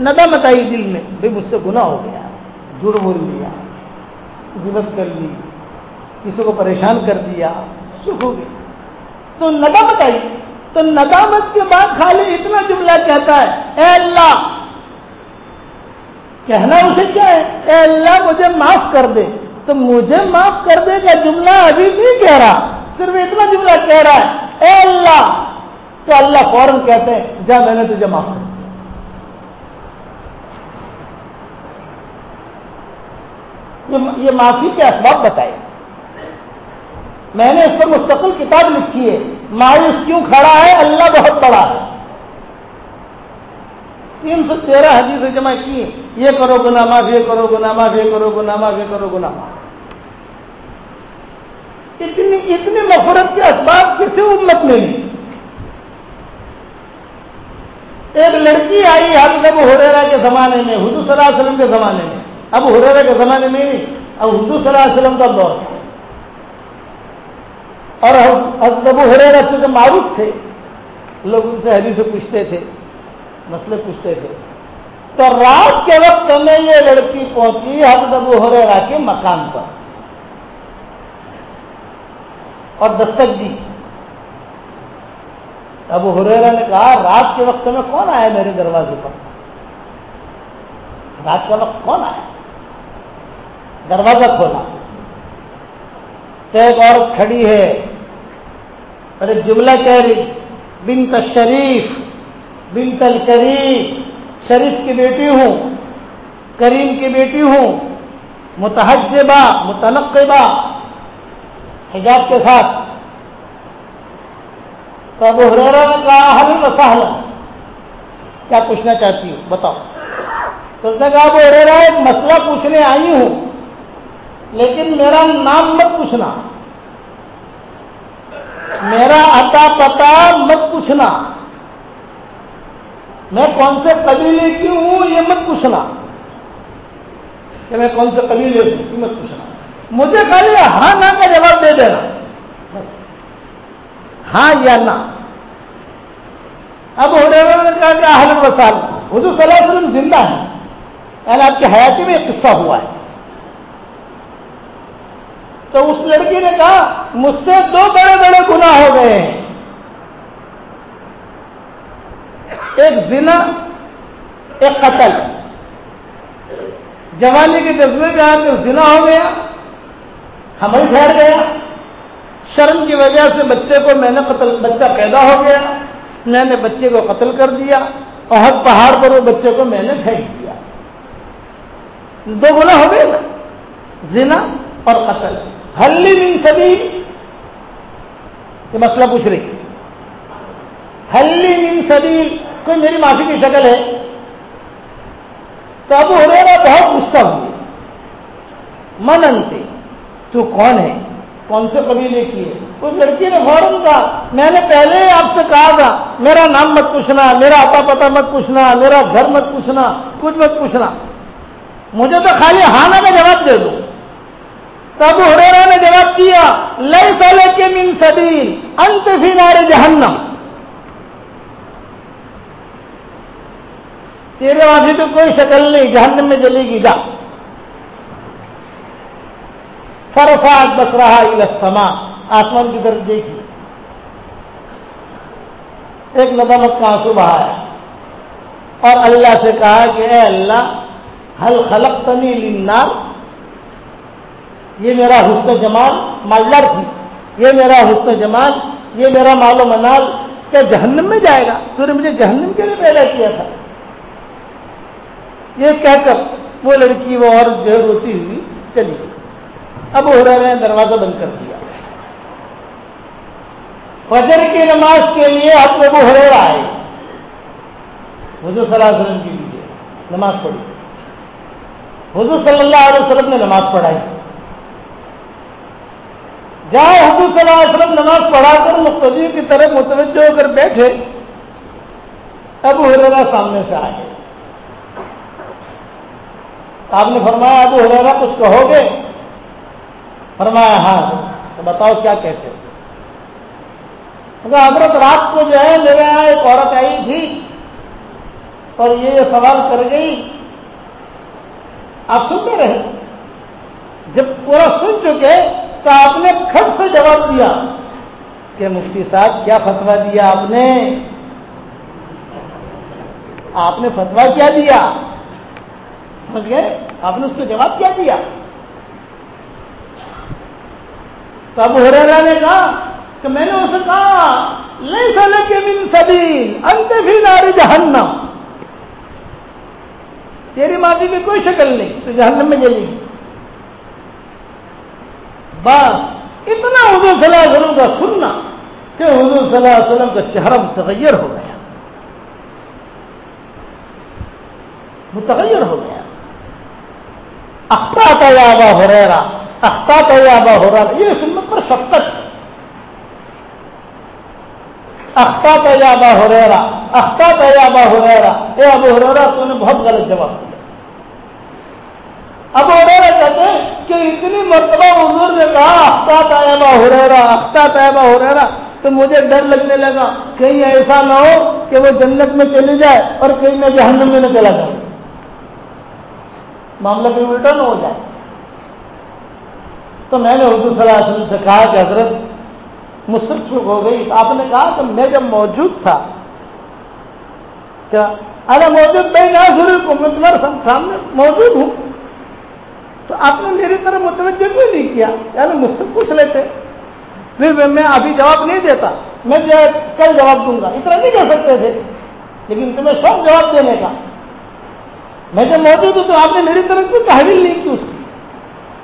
ندامت آئی دل میں بھائی مجھ سے گنا ہو گیا۔ جڑ بول لیا ضبط کر لی۔ کسی کو پریشان کر دیا چپ ہو گئی تو ندامت آئی۔ تو ندامت کے بعد خالی اتنا جملہ کہتا ہے، اے اللہ، کہنا اسے کیا ہے؟ اے اللہ، مجھے معاف کر دے۔ تو مجھے معاف کر دے کا جملہ ابھی نہیں کہہ رہا، صرف اتنا جملہ کہہ رہا ہے، اے اللہ۔ تو اللہ فوراً کہتے ہیں، جا میں نے تجھے معاف کر دیا۔ یہ معافی کے اسباب بتائے۔ میں نے اس پر مستقل کتاب لکھی ہے۔ مایوس کیوں کھڑا ہے؟ اللہ بہت بڑا ہے۔ تین سو تیرہ حدیث جمع کی۔ یہ کرو گنا معاف، یہ کرو گنا معاف، یہ کرو گنا معاف، یہ کرو گنا معاف۔ اتنی اتنی نفرت کے اسباب کسی امت میں نہیں۔ ایک لڑکی آئی حضرت ابو حریرا کے زمانے میں، حضور صلی اللہ علیہ وسلم کے زمانے میں۔ اب حریرا کے زمانے میں نہیں، اب حضور صلی اللہ علیہ وسلم کا دور۔ تھا اور ابو حریرا چونکہ معروف تھے۔ لوگ ان سے حدیث پوچھتے تھے، مسئلے پوچھتے تھے۔ تو رات کے وقت میں یہ لڑکی پہنچی حضرت ابو حریرا کے مکان پر۔ اور دستک دی۔ ابو حریرا نے کہا، رات کے وقت میں کون آیا میرے دروازے پر؟ رات کا وقت کون آیا؟ دروازہ کھولا۔ تو ایک عورت کھڑی ہے۔ اور ایک جملہ کہہ رہی بنت شریف، بنت الکریم، شریف کی بیٹی ہوں، کریم کی بیٹی ہوں، متحجبہ، متنقبہ، حجاب کے ساتھ۔ تو ابو حریرا نے کہا حل مساحل کیا پوچھنا چاہتی ہوں بتاؤ۔ تو اس نے کہا، ابو حریرا ایک مسئلہ پوچھنے آئی ہوں، لیکن میرا نام مت پوچھنا۔ میرا عطا پتا مت پوچھنا۔ میں کون سے قبیلے کی ہوں یہ مت پوچھنا۔ کہ میں کون سے قبیلے کی ہوں مت پوچھنا۔ مجھے خالی ہاں نہ کا جواب دے دینا۔ ہاں یا نہ۔ اب ہوڈیروں نے کہا کہ اہل وسال حضور صلی اللہ علیہ وسلم زندہ ہے یعنی آپ کی حیاتی میں ایک قصہ ہوا ہے۔ تو اس لڑکی نے کہا، مجھ سے دو بڑے بڑے گناہ ہو گئے ہیں۔ ایک زنا، ایک قتل۔ جوانی کے جذبے میں آ کر زنا ہو گیا ہمیں ٹھہر گیا۔ شرم کی وجہ سے بچے کو میں نے قتل، بچہ پیدا ہو گیا۔ میں نے بچے کو قتل کر دیا اور ہر پہاڑ پر وہ بچے کو میں نے پھینک دیا۔ دو گنا ہو گئے۔ نا زنا اور قتل۔ ہلی من سبھی یہ مسئلہ پوچھ رہی۔ ہلی من سبھی کوئی میری معافی کی شکل ہے؟ تو اب ہو رہا بہت غصہ ہوئی۔ من انتے تو کون ہے؟ کون سے قبیلے کی ہے؟ اس لڑکی نے فوراً کہا، میں نے پہلے آپ سے کہا تھا، میرا نام مت پوچھنا، میرا آتا پتا مت پوچھنا، میرا گھر مت پوچھنا، کچھ مت پوچھنا۔ مجھے تو خالی ہانا کا جواب دے دو۔ تب ہریرا نے جواب دیا لئی سالے کے من سبیل انت فی نار جہنم تیرے وہاں تو کوئی شکل نہیں، جہنم میں جلے گی، جا۔ فرفات بس رہا السما آسمان کی طرف دیکھی۔ ایک ندامت کا آنسو بہایا اور اللہ سے کہا کہ اے اللہ حل خلق تنی لنار یہ میرا حسن جمال مالدار تھی۔ یہ میرا حسن جمال، یہ میرا مال و منال کیا جہنم میں جائے گا؟ تو نے مجھے جہنم کے لیے پیدا کیا تھا۔ یہ کہہ کر وہ لڑکی وہ اور جو روتی ہوئی چلی گئی۔ اب ہو رہا دروازہ بند کر دیا۔ فجر کی نماز کے لیے اب وہ ہو رہا ہے حضور صلی اللہ علیہ وسلم کے لیے نماز پڑھی۔ حضور صلی اللہ علیہ وسلم نے نماز پڑھائی۔ جہاں حضور صلی اللہ علیہ وسلم نماز پڑھا کر مختلف کی طرف متوجہ ہو کر بیٹھے اب ہریرا سامنے سے آ گئے آپ نے فرمایا، ابو ہریرا کچھ کہو گے؟ فرمایا ہاں تو بتاؤ کیا کہتے حضرت رات کو جو ہے، میرے یہاں ایک عورت آئی تھی اور یہ سوال کر گئی، آپ سنتے رہے؟ جب پورا سن چکے تو آپ نے کھٹ سے جواب دیا کہ مفتی صاحب کیا فتوا دیا آپ نے؟ آپ نے فتوا کیا دیا؟ سمجھ گئے؟ آپ نے اس کو جواب کیا دیا؟ تو اب ہریرا نے کہا کہ میں نے اسے کہا لے سلے کے من سبیل انت بھی ناری جہنم تیری معافی میں کوئی شکل نہیں، تو جہنم میں جلی گی۔ بس، اتنا حضور صلی اللہ علیہ وسلم کا سننا کہ حضور صلی اللہ علیہ وسلم کا چہرہ متغیر ہو گیا۔ متغیر ہو گیا۔ اختہ تیابا ہو رہا اختہ تیابا ہو رہا یہ سنت پر شفقت ہے۔ اختہ تیابا ہو رہا اختہ تیابا ہو رہا اے ابو ہو رہا تو نے بہت غلط جواب دیا۔ اب ہو رہا کہتے ہیں کہ اتنی مرتبہ حضور نے کہا اختہ طیبہ ہو رہا اختہ طیبہ ہو رہا تو مجھے ڈر لگنے لگا۔ کہیں ایسا نہ ہو کہ وہ جنت میں چلی جائے اور کہیں میں جہنم میں نہ چلا جاؤں۔ معاملہ کہیں الٹا نہ ہو جائے۔ تو میں نے حضور صلی اللہ علیہ وسلم سے کہا کہ حضرت، مجھ سے ہو گئی۔ آپ نے کہا کہ میں جب موجود تھا، کیا؟ ارے موجود میں نہ ضرور کو میں تمہارے سامنے موجود ہوں۔ تو آپ نے میری طرف متوجہ کیوں نہیں کیا۔ یعنی مجھ سے پوچھ لیتے۔ پھر میں ابھی جواب نہیں دیتا۔ میں کل جواب دوں گا۔ اتنا نہیں کر سکتے تھے۔ لیکن تمہیں سب جواب دینے کا۔ میں جب موجود ہوں تو آپ نے میری طرف کوئی تحویل نہیں کی اس کی۔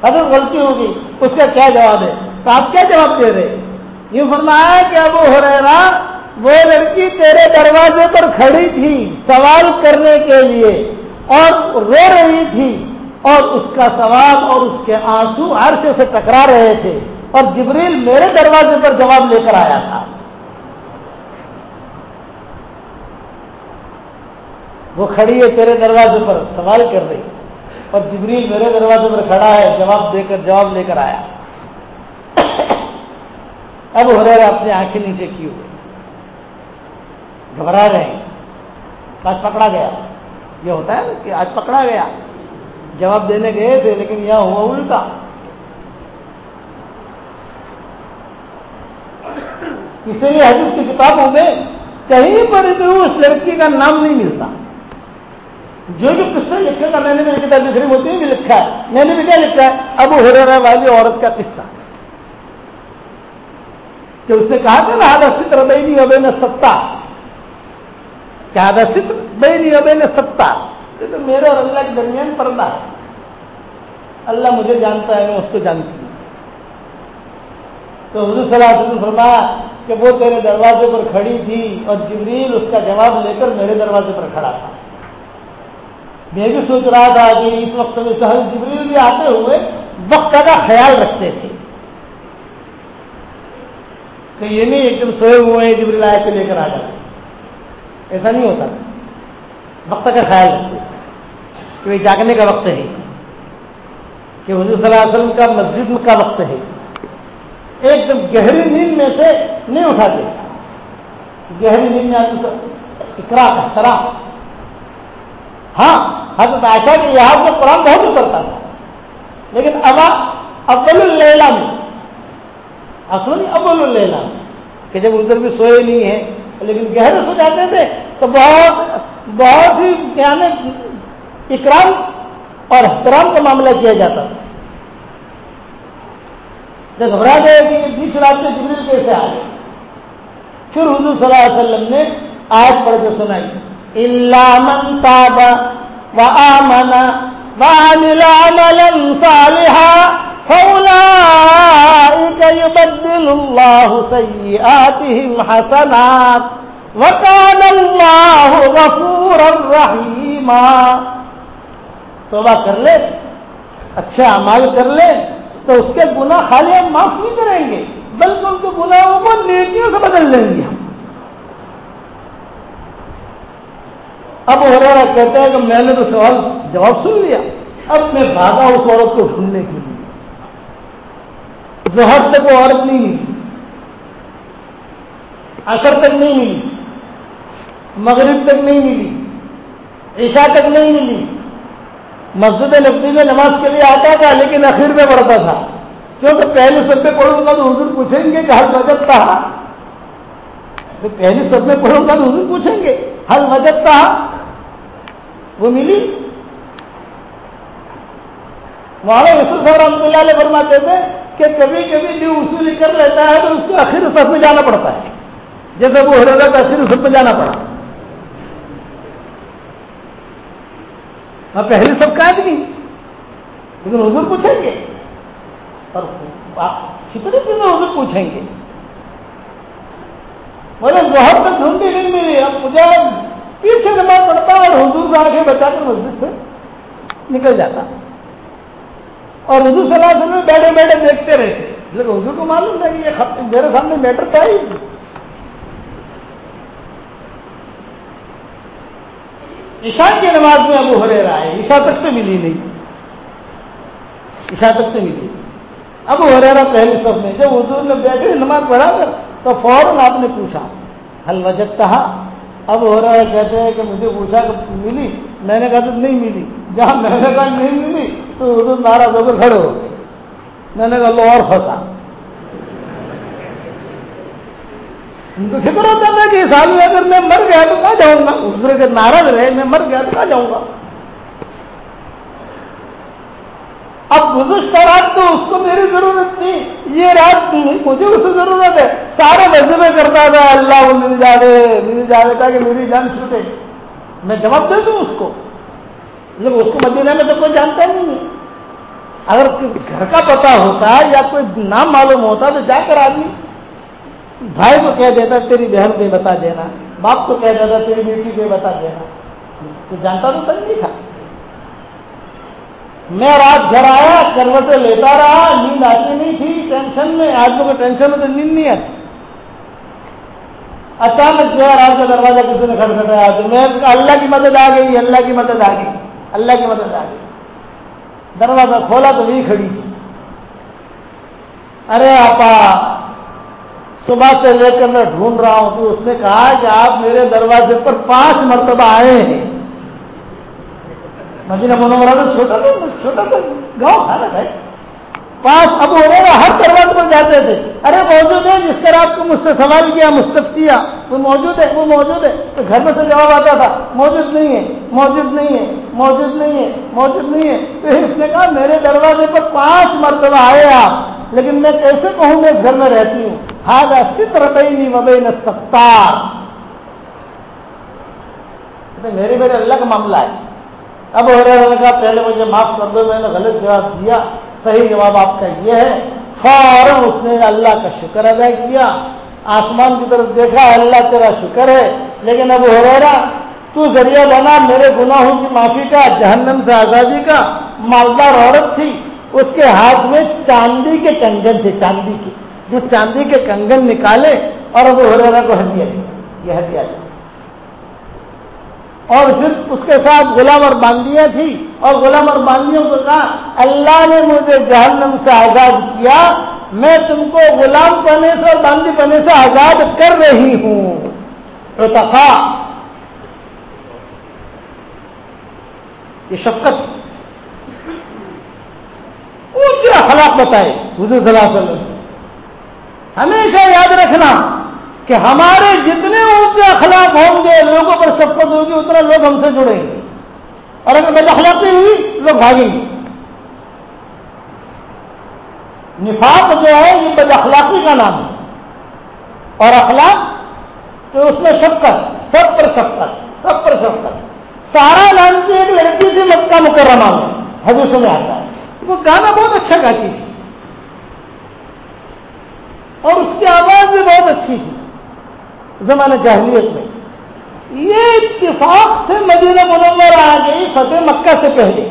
اگر غلطی ہوگی۔ اس کا کیا جواب ہے؟ تو آپ کیا جواب دے رہے؟ یہ فرمایا کہ اب ہو رہا وہ لڑکی تیرے دروازے پر کھڑی تھی سوال کرنے کے لیے اور رو رہی تھی۔ اور اس کا سوال اور اس کے آنسو عرصے سے ٹکرا رہے تھے اور جبریل میرے دروازے پر جواب لے کر آیا تھا۔ وہ کھڑی ہے تیرے دروازے پر، سوال کر رہی۔ اور جبریل میرے دروازے پر کھڑا ہے، جواب دے کر، جواب لے کر آیا۔ اب ہو رہا اپنی آنکھیں نیچے کی ہوئے۔ گھبرا رہے ہیں۔ آج پکڑا گیا۔ یہ ہوتا ہے کہ آج پکڑا گیا۔ جواب دینے گئے تھے لیکن یہاں ہوا الٹا۔ اسی لیے حدیث کی کتابوں میں کہیں پر بھی اس لڑکی کا نام نہیں ملتا۔ جو جو قصہ لکھے گا، میں نے میری کتاب لکھ رہی ہوتی ہے بھی لکھا ہے۔ میں نے بھی کیا لکھا ہے؟ اب ہو رہا والی عورت کا قصہ۔ کہ اس نے کہا تھا نا آدھا ستر بے ابے نے ستا کیا آدھا ستر بے ابے نے ستا تو میرے اور اللہ کے درمیان پردہ ہے۔ اللہ مجھے جانتا ہے، میں اس کو جانتی ہوں۔ تو حضور صلی اللہ علیہ وسلم فرمایا کہ وہ تیرے دروازے پر کھڑی تھی اور جبریل اس کا جواب لے کر میرے دروازے پر کھڑا تھا۔ میں بھی سوچ رہا تھا کہ اس وقت میں سہل جبریل بھی آتے ہوئے وقت کا خیال رکھتے تھے۔ کہ یہ نہیں ایک دم سوئے ہوئے ہیں، جبریل آئے کے لے کر آ جاتے۔ ایسا نہیں ہوتا۔ وقت کا خیال رکھتے۔ کہ وہ جاگنے کا وقت ہے۔ کہ حضور صلی اللہ علیہ وسلم کا مسجد کا وقت ہے۔ ایک دم گہری نیند میں سے نہیں اٹھاتے۔ گہری نیند میں اکرا اخترا ہاں حضرت عائشہ کے لحاظ میں قرآن بہت اترتا تھا۔ لیکن ابا ابل اللیلا میں اصل ابل اللیلا میں، کہ جب ادھر بھی سوئے نہیں ہیں، لیکن گہرے سو جاتے تھے، تو بہت بہت ہی یعنی اکرام اور احترام کا معاملہ کیا جاتا تھا۔ جب گھبرا گئے کہ بیچ رات میں جبریل کیسے آ گئے؟ پھر حضور صلی اللہ علیہ وسلم نے آج پڑھ کے سنائی۔ اللہ من تاب و آمن وعمل عملا صالحا فأولئك يبدل الله سيئاتهم حسنات وكان الله غفورا رحيما۔ توبہ کر لے، اچھے اعمال کر لے، تو اس کے گناہ خالی ہم معاف نہیں کریں گے، بلکہ ان کے گناہوں کو نیکیوں سے بدل لیں گے ہم۔ اب ہو رہا کہتے ہیں کہ میں نے تو سوال جواب سن لیا، اب میں بھاگا اس عورت کو ڈھونڈنے کے لیے۔ زہر تک وہ عورت نہیں ملی اثر تک نہیں ملی، مغرب تک نہیں ملی، عشاء تک نہیں ملی۔ مسجد نبی میں نماز کے لیے آتا تھا لیکن اخیر میں پڑھتا تھا۔ کیونکہ پہلے سب میں پڑھوں گا تو حضور پوچھیں گے کہ حل وجب تھا۔ پہلی سب میں پڑھوں گا تو حضور پوچھیں گے حل وجب تھا۔ وہ ملی؟ وہاں رسول صاحب رحمۃ اللہ علیہ فرماتے تھے کہ کبھی کبھی جو وصولی کر لیتا ہے تو اس کو آخر سب میں جانا پڑتا ہے۔ جیسے وہ ہو رہا تھا آخر سب میں جانا پڑا۔ ہاں پہلے سب کا آدمی۔ لیکن حضور پوچھیں گے۔ اور کتنے دن میں حضور پوچھیں گے؟ مجھے بہت تک ڈھونڈی نہیں ملی اب مجھے پیچھے نماز پڑتا اور حضور آگے بچا کر مسجد سے نکل جاتا۔ اور حضور صلی اللہ علیہ وسلم بیٹھے بیٹھے دیکھتے رہتے۔ لیکن حضور کو معلوم تھا کہ یہ میرے سامنے میٹر تھا ہی عشاء کی نماز میں ابو ہرے رہا ہے عشاء تک سے ملی نہیں۔ عشاء تک سے ملی۔ ابو ہریرا پہلی سب میں، جب حضور نے بیٹھے نماز پڑھا کر تو فوراً آپ نے پوچھا حل وجد کہا اب ہو رہا ہے کہتے ہیں کہ مجھے پوچھا کہ ملی؟ میں نے کہا تو نہیں ملی۔ جہاں میں نے کہا نہیں ملی تو حضور ناراض ہو کر کھڑے ہو گئے۔ میں نے کہا لو اور پھنسا۔ ان کو فکر ہوتا تھا کہ سال میں اگر میں مر گیا تو کہاں جاؤں گا۔ دوسرے کے ناراض رہے، میں مر گیا تو کہاں جاؤں گا۔ اب گزشتہ رات تو اس کو میری ضرورت تھی، یہ رات مجھے اس سے ضرورت ہے۔ سارے مذہبیں کرتا تھا، اللہ وہ مل جائے مل جائے تاکہ میری جان چھوٹے۔ میں جواب دے دوں اس کو۔ لیکن اس کو مدینہ میں تو کوئی جانتا نہیں ہے۔ اگر گھر کا پتا ہوتا یا کوئی نام معلوم ہوتا تو جا کر آدمی بھائی کو کہہ دیتا تیری بہن کو بتا دینا، باپ کو کہہ دیتا تیری بیٹی کو بتا دینا۔ تو جانتا تو تب نہیں تھا۔ میں رات گھر آیا، کروٹیں لیتا رہا، نیند آتی نہیں تھی، ٹینشن میں، آدمی کو ٹینشن میں تو نیند نہیں آتی۔ اچانک جو ہے، رات کا دروازہ کسی نے کھڑکھٹایا تو میں اللہ کی مدد آ گئی، اللہ کی مدد آ گئی، اللہ کی مدد آ گئی۔ دروازہ کھولا تو وہی کھڑی تھی۔ ارے آپا صبح سے لے کر میں ڈھونڈ رہا ہوں تو اس نے کہا کہ آپ میرے دروازے پر پانچ مرتبہ آئے ہیں۔ مدینہ منورہ تو چھوٹا تھا چھوٹا تھا گاؤں تھا نا بھائی۔ پانچ اب ہو رہے ہر دروازے پر جاتے تھے۔ ارے موجود ہے جس طرح آپ کو مجھ سے سوال کیا، مستف کیا، وہ موجود ہے، وہ موجود ہے۔ تو گھر میں سے جواب آتا تھا، موجود نہیں ہے، موجود نہیں ہے، موجود نہیں ہے، موجود نہیں ہے۔ تو اس نے کہا، میرے دروازے پر پانچ مرتبہ آئے آپ۔ لیکن میں کیسے کہوں میں گھر میں رہتی ہوں؟ ہاتھ استت ربئی نہیں وبئی نہ میرے میرے اللہ کا معاملہ ہے۔ اب ہو رہا کہا، پہلے مجھے معاف کر دو، میں نے غلط جواب دیا۔ صحیح جواب آپ کا یہ ہے، فوراً اس نے اللہ کا شکر ادا کیا۔ آسمان کی طرف دیکھا، اللہ تیرا شکر ہے۔ لیکن اب ہو رہا تو ذریعہ بنا، میرے گناہوں کی معافی کا، جہنم سے آزادی کا۔ مالدار عورت تھی۔ اس کے ہاتھ میں چاندی کے کنگن تھے، چاندی کے جو چاندی کے کنگن نکالے اور اب ہو رہا کو ہدیہ یہ ہدیہ دیا اور پھر اس کے ساتھ غلام اور باندیاں تھی اور غلام اور باندیوں کو کہا، اللہ نے مجھے جہنم سے آزاد کیا، میں تم کو غلام بنے سے اور باندی بنے سے آزاد کر رہی ہوں۔ اتفا یہ شفقت۔ اونچے اخلاق بتائے، حضور صلی اللہ علیہ وسلم۔ ہمیشہ یاد رکھنا کہ ہمارے جتنے اونچے اخلاق ہوں گے، لوگوں پر شفقت ہوگی، اتنا لوگ ہم سے جڑیں گے۔ اور اگر بد اخلاقی ہوئی، لوگ بھاگیں گے۔ نفاق جو ہے، یہ بد اخلاقی کا نام ہے۔ اور اخلاق تو اس میں شفقت، سب پر شفقت، سب پر شفقت۔ سارا نام کی ایک لڑکی سے مکہ مکرمہ میں، حدیثوں میں آتا ہے۔ وہ گانا بہت اچھا گاتی تھی۔ اور اس کی آواز بھی بہت اچھی تھی۔ زمانہ جاہلیت میں۔ یہ اتفاق سے مدینہ منور آ گئی، فتح مکہ سے پہلے۔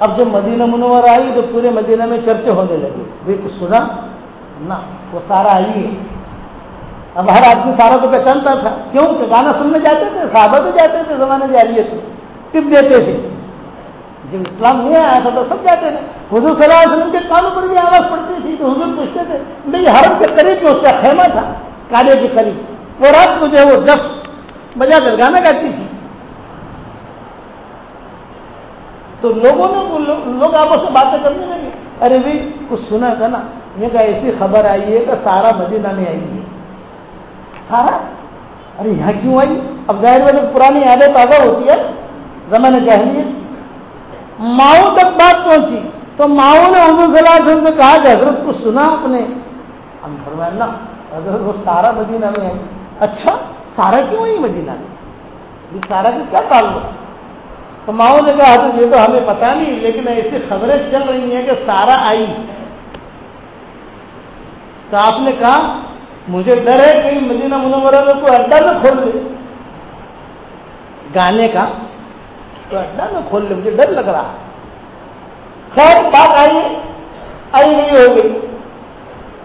اب جب مدینہ منور آئی تو پورے مدینہ میں چرچے ہونے لگے۔ بھی کچھ سنا؟ نہ، وہ سارا آئی ہے۔ اب ہر آدمی سارا تو پہچانتا تھا۔ کیوں؟ کہ گانا سننے جاتے تھے، صحابہ تو جاتے تھے زمانے جاہلیت میں۔ ٹپ دیتے تھے۔ جب اسلام نہیں آیا تھا تو سب جاتے تھے۔ حضور صلی اللہ علیہ وسلم کے کانوں پر بھی آواز پڑتی تھی تو حضور پوچھتے تھے بھائی حرم کے قریب جو اس کا خیمہ تھا کالے کے قریب۔ وہ رات کو جو ہے وہ دس بجا کر گانا گاتی تھی۔ تو لوگوں نے لوگ آپس میں باتیں کرنے لگے۔ ارے بھائی، کچھ سنا تھا نا؟ یہ کہ ایسی خبر آئی ہے کہ سارا مدینہ میں آئی ہے۔ سارا؟ ارے یہاں کیوں آئی؟ اب ظاہر میں پرانی یادیں تازہ ہوتی ہے۔ زمانے چاہیے ماؤں تک بات پہنچی۔ تو ماؤں نے حضور صلی اللہ علیہ وسلم سے کہا کہ حضرت کو سنا آپ نے۔ ہم فرمایا نا حضرت، وہ سارا مدینہ میں آئی اچھا سارا کیوں آئی مدینہ میں؟ یہ سارا کا کیا تعلق؟ تو ماؤں نے کہا، حضرت، یہ تو ہمیں پتا نہیں، لیکن ایسی خبریں چل رہی ہیں کہ سارا آئی۔ تو آپ نے کہا، مجھے ڈر ہے کہ مدینہ منورہ میں کوئی اڈا نہ کھول دے۔ گانے کا تو اڈا نہ کھول لے، مجھے ڈر لگ رہا خیر بات آئی آئی نہیں ہو گئی۔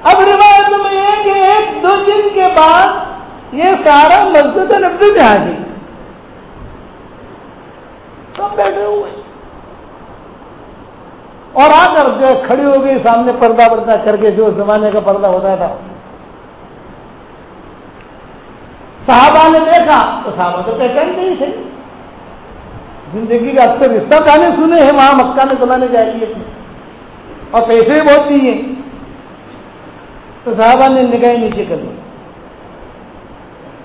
اب روایت میں یہ کہ ایک دو دن کے بعد یہ سارا مسجد نبی میں آ گئی۔ سب بیٹھے ہوئے۔ اور آ کر جو کھڑی ہو گئی، سامنے پردہ پردہ کر کے جو زمانے کا پردہ ہوتا تھا۔ صحابہ نے دیکھا، تو صحابہ تو پہچان نہیں تھے۔ زندگی کا اکثر رشتہ گانے سنے ہیں، وہاں مکہ میں زمانے جائیے تھے اور پیسے بہت دیے تو صحابہ نے نگاہ نیچے کر لی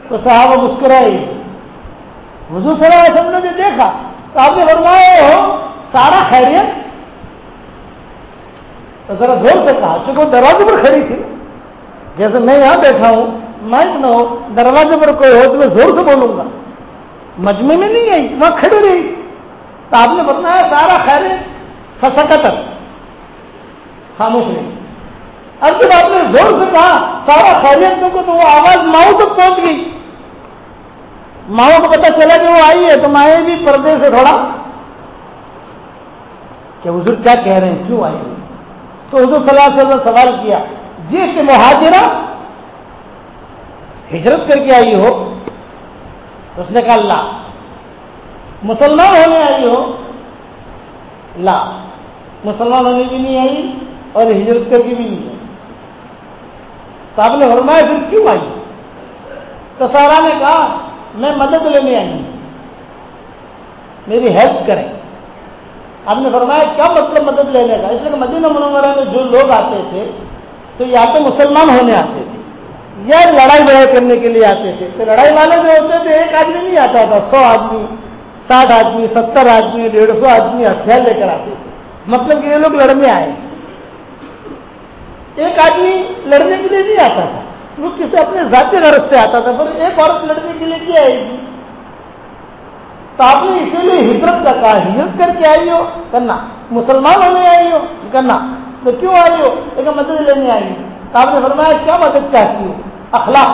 تو صحابہ مسکرائے۔ حضور صلی اللہ علیہ وسلم نے دیکھا۔ تو آپ نے فرمایا ہو سارا خیریت؟ تو ذرا زور سے کہا، چونکہ دروازے پر کھڑی تھی۔ جیسے میں یہاں بیٹھا ہوں مائک نہ ہو، دروازے پر کوئی ہو تو میں زور سے بولوں گا۔ مجمے میں نہیں آئی، وہاں کھڑی رہی۔ تو آپ نے بتایا سارا خیر فسکت خاموش نہیں اب جب آپ نے زور سے کہا، سارا خیریت کو تو وہ آواز ماؤں تک پہنچ گئی۔ ماؤں کو پتا چلا کہ وہ آئی ہے، تو مائیں بھی پردے سے تھوڑا کہ حضور کیا کہہ رہے ہیں؟ کیوں آئی تو حضور صلی اللہ علیہ وسلم سوال کیا جس سے مہاجرہ ہجرت کر کے آئی ہو؟ اس نے کہا لا مسلمان ہونے آئی ہو؟ لا۔ مسلمان ہونے بھی نہیں آئی اور ہجرت کر کے بھی نہیں آئی۔ تو آپ نے فرمایا، پھر کیوں آئی؟ تو سارا نے کہا، میں مدد لینے آئی ہوں۔ میری ہیلپ کریں۔ آپ نے فرمایا، کیا مطلب مدد لینے کا؟ اس لیے مدینہ منورہ میں جو لوگ آتے تھے، تو یا تو مسلمان ہونے آتے تھے، یا لڑائی لڑائی کرنے کے لیے آتے تھے۔ تو لڑائی والے جو ہوتے تھے، ایک آدمی نہیں آتا تھا، سو آدمی۔ ساٹھ آدمی، ستر آدمی، ڈیڑھ سو آدمی ہتھیار لے کر آتے تھے۔ مطلب کہ یہ لوگ لڑنے آئے۔ ایک آدمی لڑنے کے لیے نہیں آتا تھا، وہ کسی اپنے ذاتی غرض سے آتا تھا، پر ایک عورت لڑنے کے لیے کیا آئے گی تو آپ نے اسی لیے ہجرت کا کہا، ہجرت کر کے آئی ہو؟ کرنا مسلمان ہونے آئی ہو؟ کرنا تو کیوں آئی ہو؟ لیکن مدد لینے آئی ہو تو آپ نے فرمایا، کیا مدد چاہتی ہو؟ اخلاق۔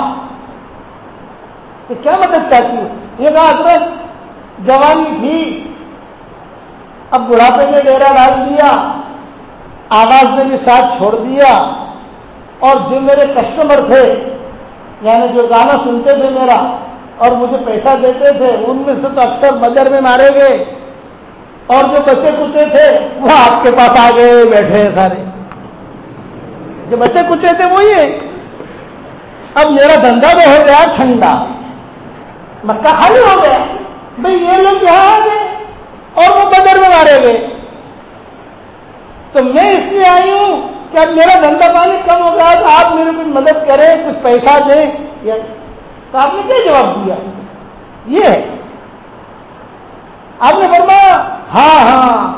تو کیا مدد چاہتی ہو؟ یہ کہا، حضرت جوانی تھی۔ اب بڑھاپے نے ڈیرا ڈال دیا آواز نے بھی ساتھ چھوڑ دیا اور جو میرے کسٹمر تھے یعنی جو گانا سنتے تھے میرا اور مجھے پیسہ دیتے تھے، ان میں سے تو اکثر مدر میں مارے گئے۔ اور جو بچے کچے تھے، وہ آپ کے پاس آ گئے، بیٹھے ہیں سارے۔ جو بچے کچے تھے، وہی ہے اب میرا دھندا تو ہو گیا، ٹھنڈا۔ مکہ خالی ہو گیا۔ بھائی یہ لوگ یہاں آ گئے اور وہ بدر میں مارے گئے۔ تو میں اس لیے آئی ہوں کہ اب میرا دھندا پانی کم ہو گیا تو آپ میرے کچھ مدد کریں، کچھ پیسہ دیں۔ یا تو آپ نے کیا جواب دیا؟ یہ ہے۔ آپ نے فرمایا ہاں ہاں۔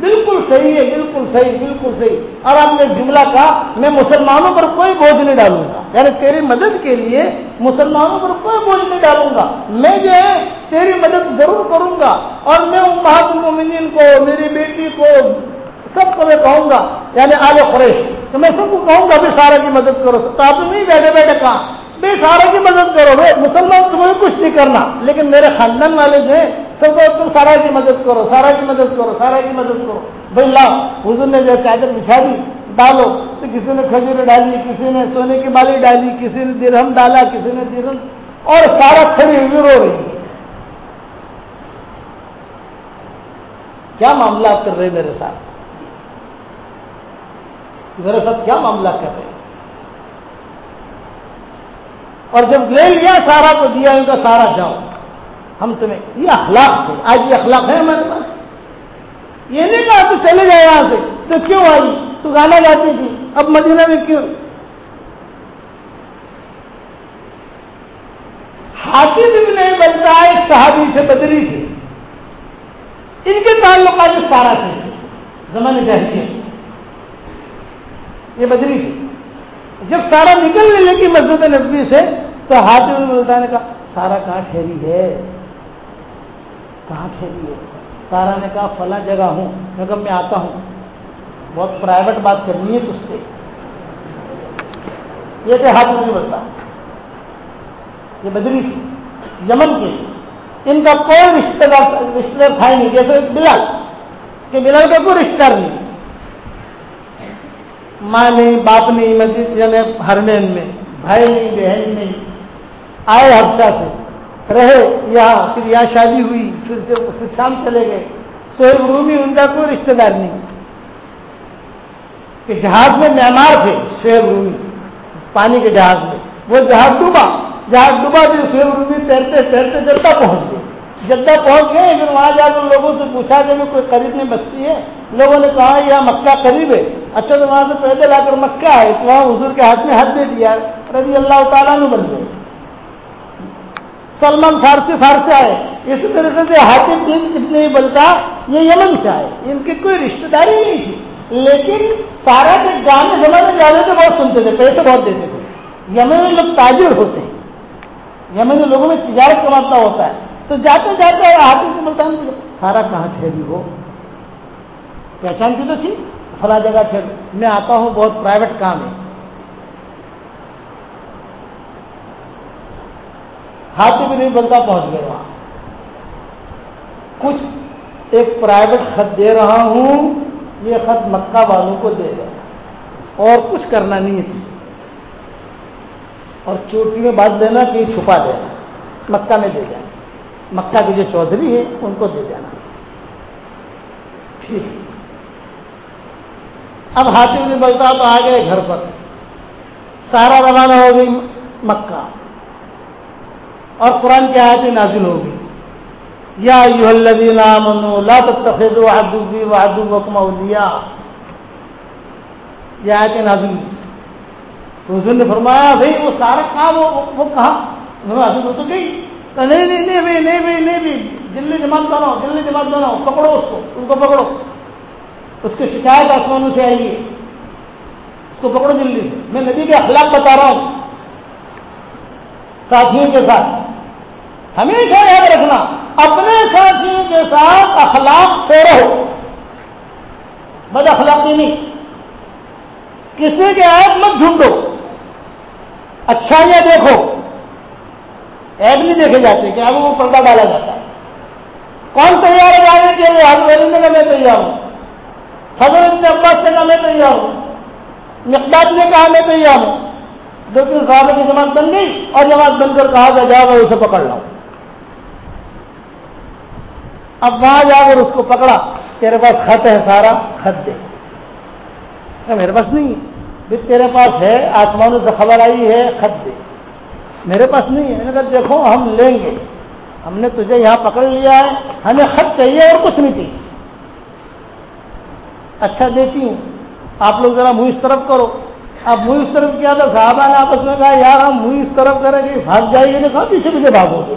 بالکل صحیح ہے، بالکل صحیح بالکل صحیح۔ اور آپ نے جملہ کہا، میں مسلمانوں پر کوئی بوجھ نہیں ڈالوں گا۔ یعنی تیری مدد کے لیے مسلمانوں پر کوئی بوجھ نہیں ڈالوں گا۔ میں جو ہے، تیری مدد ضرور کروں گا۔ اور میں ان المومنین کو، میری بیٹی کو سب کو میں کہوں گا یعنی آل فریش تو میں سب کو کہوں گا بھی سارا کی مدد کرو۔ تو آپ نے نہیں بیٹھے بیٹھے کہا بے سارا کی مدد کرو بھائی مسلمان تمہیں کچھ نہیں کرنا۔ لیکن میرے خاندان والے جو ہیں، سب کو تم سارا کی مدد کرو، سارا کی مدد کرو، سارا کی مدد کرو۔ بھائی لاؤ حضور نے جو چادر بچھا دی ڈالو۔ تو کسی نے کھجور ڈالی، کسی نے سونے کی بالی ڈالی، کسی نے درہم ڈالا، کسی نے درہم۔ اور سارا کھڑی ہوئی رو رہی ہے۔ کیا معاملہ کر رہے میرے ساتھ؟ میرے ساتھ کیا معاملہ کر رہے ہیں؟ اور جب لے لیا سارا کو دیا ان کا سارا جاؤ۔ ہم تمہیں یہ اخلاق تھے۔ آج یہ اخلاق ہے ہمارے پاس۔ یہ نہیں کہا تو چلے جائے یہاں سے۔ تو کیوں آئی؟ تو گانا گاتی تھی۔ اب مدینہ میں کیوں؟ ہاتھی بھی نہیں بنتا ایک صحابی سے بدری تھے۔ ان کے تعلقات سارا تھے۔ زمانے چاہیے یہ بدری تھی جب سارا نکلنے لگی مسجد نبی سے، تو ہاتھی میں بولتا نے کہا، سارا کہاں ٹھہری ہے؟ کہاں ٹھہری ہے؟ سارا نے کہا، فلاں جگہ ہوں۔ میں کہا، میں آتا ہوں۔ بہت پرائیویٹ بات کرنی ہے تجھ سے۔ یہ کہ ہاتھ نہیں بولتا۔ یہ بدری تھی، یمن کی۔ ان کا کوئی رشتے دار رشتے دار تھا ہی نہیں۔ جیسے بلال، کہ بلال کا کوئی رشتہ دار نہیں۔ ماں نہیں باپ نہیں مسجد یعنی ہرمین میں بھائی نہیں بہن نہیں آئے حفصہ سے رہے یہاں پھر یہاں شادی ہوئی پھر پھر شام چلے گئے سوئب رومی ان کا کوئی رشتے دار نہیں کہ جہاز میں معمار تھے شعیب رومی پانی کے جہاز میں وہ جہاز ڈوبا جہاز ڈوبا بھی شعیب رومی تیرتے تیرتے جدہ پہنچ گئے جدہ پہنچ گئے پھر وہاں جا کر لوگوں سے پوچھا کہ کوئی قریب میں بستی ہے لوگوں نے کہا یہاں مکہ قریب ہے اچھا تو وہاں سے پیدل آ کر مکہ ہے، تو وہاں حضور کے ہاتھ میں ہاتھ دے دیا رضی اللہ تعالیٰ نے بن گئے سلمان فارسی فارسی آئے۔ اسی طریقے سے ہاتھی دین کتنے بلتا، یہ یمن سے آئے۔ ان کی کوئی رشتے داری نہیں تھی۔ لیکن سارا کے گانے زمانے جانے سے بہت سنتے تھے، پیسے بہت دیتے تھے۔ یمن میں لوگ تاجر ہوتے ہیں۔ یمن لوگوں میں تجارت کا مسئلہ ہوتا ہے۔ تو جاتے جاتے ہاتھی سے بولتا سارا کہاں ٹھہری ہو؟ پہچانتی تو تھی۔ فلاں جگہ ٹھہر میں آتا ہوں، بہت پرائیویٹ کام ہے۔ ہاتھی بھی نہیں بنتا، پہنچ گئے وہاں۔ کچھ ایک پرائیویٹ خط دے رہا ہوں، یہ خط مکہ والوں کو دے دیں اور کچھ کرنا نہیں تھی اور چوٹی میں بات دینا کہ چھپا دینا مکہ میں دے دینا مکہ کے جو چودھری ہے، ان کو دے دینا۔ ٹھیک۔ اب ہاتھی نہیں بلتا اب آ گئے گھر پر۔ سارا روانہ ہو گئی مکہ۔ اور قرآن کی آیتیں نازل ہوگی یا یو الذین آمنوا لا تتخذوا عدوی وعدوکم اولیاء۔ یہ آیتیں نازل تو حضور نے فرمایا بھائی وہ سارا کام وہ, وہ کہاں؟ حاضر ہو تو گئی۔ تو نہیں نہیں نہیں بھائی نہیں بھائی نہیں بھائی دلی جماعت بناؤ دلی جماعت بناؤ پکڑو اس کو ان کو پکڑو۔ اس کی شکایت آسمانوں سے آئی۔ ہے اس کو پکڑو دلی سے میں نبی کے اخلاق بتا رہا ہوں۔ ساتھیوں کے ساتھ۔ ہمیشہ یاد رکھنا، اپنے ساتھیوں کے ساتھ اخلاق سے رہو۔ بد اخلاقی نہیں۔ کسی کے عیب مت ڈھونڈو۔ اچھائیاں دیکھو۔ عیب نہیں دیکھے جاتے کہ اب وہ پردہ ڈالا جاتا ہے۔ کون تیار ہے جانے کے لیے؟ ہر ویلے میں تیار ہوں۔ فضل ابن عباس سے کہا، میں تیار ہوں۔ مقداد نے کہا، میں تیار ہوں۔ دو تین صحابہ کی جماعت بن گئی اور جماعت بن کر کہا کہ جاؤ میں اسے پکڑ لاؤں۔ اب وہاں جا کر اس کو پکڑا، تیرے پاس خط ہے سارا، خط دے۔ میرے پاس نہیں ہے۔ تیرے پاس ہے، آسمانوں سے خبر آئی ہے، خط دے۔ میرے پاس نہیں ہے۔ کہا، دیکھو، ہم لیں گے۔ ہم نے تجھے یہاں پکڑ لیا ہے، ہمیں خط چاہیے اور کچھ نہیں چاہیے۔ اچھا دیتی ہوں آپ لوگ ذرا منہ اس طرف کرو۔ اب منہ اس طرف کیا تھا صحابہ نے آپس میں کہا، یار، ہم منہ اس طرف کریں گے، بھاگ جائیے۔ کہا، پیچھے پیچھے بھاگو۔ گے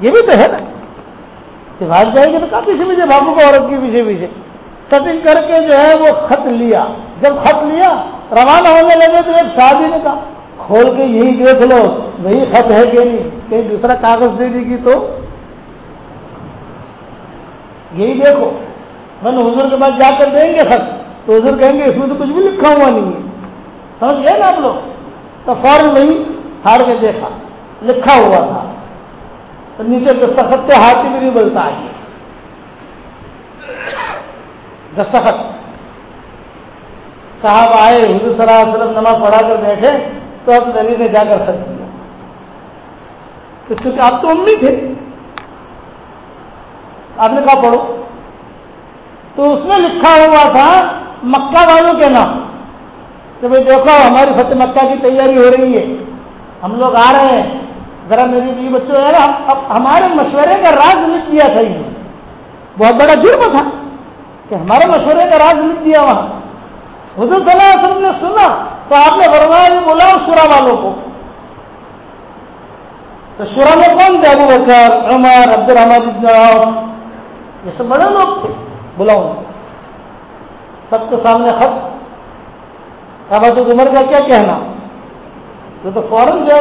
یہ بھی تو ہے نا۔ کہ بھاگ جائے گی تو کہاں پیچھے پیچھے بھاگو گا عورت کے پیچھے پیچھے۔ سیٹنگ کر کے جو ہے وہ خط لیا۔ جب خط لیا، روانہ ہونے لگے تو ایک شادی نے کہا، کھول کے یہی دیکھ لو، وہی خط ہے کہ نہیں۔ کہیں دوسرا کاغذ دے دے گی تو یہی دیکھو۔ میں نے حضور کے بعد جا کر دیں گے خط، تو حضور کہیں گے، اس میں تو کچھ بھی لکھا ہوا نہیں ہے۔ سمجھ گئے نا آپ لوگ؟ تو فوراً وہی ہار کے دیکھا، لکھا ہوا تھا۔ تو نیچے دستخط کے ہاتھ بھی نہیں بولتا آگے۔ دستخط۔ صاحب آئے، حضور صلی اللہ علیہ وسلم نماز پڑھا کر بیٹھے، تو اب نبی نے جا کر خط کیا تو چونکہ آپ تو امی تھے، آپ نے کہا پڑھو۔ تو اس میں لکھا ہوا تھا مکہ والوں کے نام۔ کہ بھائی دیکھو، ہماری فتح مکہ کی تیاری ہو رہی ہے۔ ہم لوگ آ رہے ہیں۔ ذرا میری بیوی بچوں ہے ہمارے مشورے کا راز لکھ دیا تھا انہوں بہت بڑا جرم تھا کہ ہمارے مشورے کا راز لکھ دیا وہاں۔ حضور صلی اللہ علیہ وسلم نے سنا تو آپ نے فرمایا بلاؤ شورا والوں کو تو شورا میں کون تھے؟ ابو بکر، عمر عبد الرحمد یہ سب بڑے لوگ تھے۔ بلاؤ سب کے سامنے خط۔ اب حضرت عمر کا کیا کہنا؟ یہ تو فوراً جو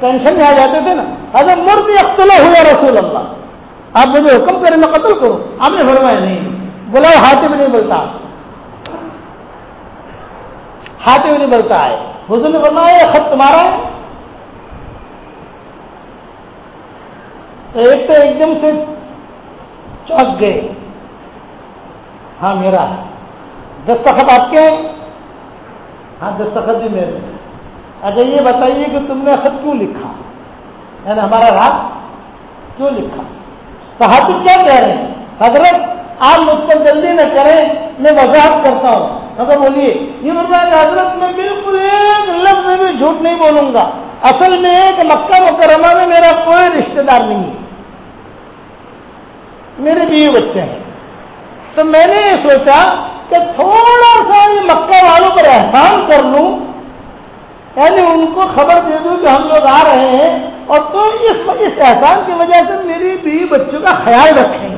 ٹینشن میں آ جاتے تھے نا۔ اگر مرد اختلا ہوا رسول اللہ۔ آپ مجھے حکم کریں میں قتل کروں۔ آپ نے فرمایا نہیں۔ بلاؤ ہاتھ میں نہیں بولتا ہاتھ میں نہیں بولتا ہے۔ حضور نے فرمایا، یہ خط تمہارا ہے۔ ایک تو ایک دم سے چوک گئے۔ ہاں میرا ہے دستخط آپ کے ہیں؟ ہاں دستخط بھی میرے اچھا یہ بتائیے کہ تم نے خط کیوں لکھا؟ یعنی ہمارا رات کیوں لکھا؟ تو ہاتھ کیا کہہ رہے ہیں؟ حضرت، آپ مجھ پر جلدی نہ کریں، میں وضاحت کرتا ہوں۔ اگر بولیے، یہ بتا حضرت، میں بالکل ایک لفظ میں بھی جھوٹ نہیں بولوں گا۔ اصل میں ایک مکہ مکرمہ میں میرا کوئی رشتہ دار نہیں ہے۔ میرے بیوی بچے ہیں۔ تو میں نے یہ سوچا کہ تھوڑا سا یہ مکہ والوں پر احسان کر لوں۔ یعنی ان کو خبر دے دوں کہ ہم لوگ آ رہے ہیں اور تو اس اس احسان کی وجہ سے میری بیوی بچوں کا خیال رکھیں۔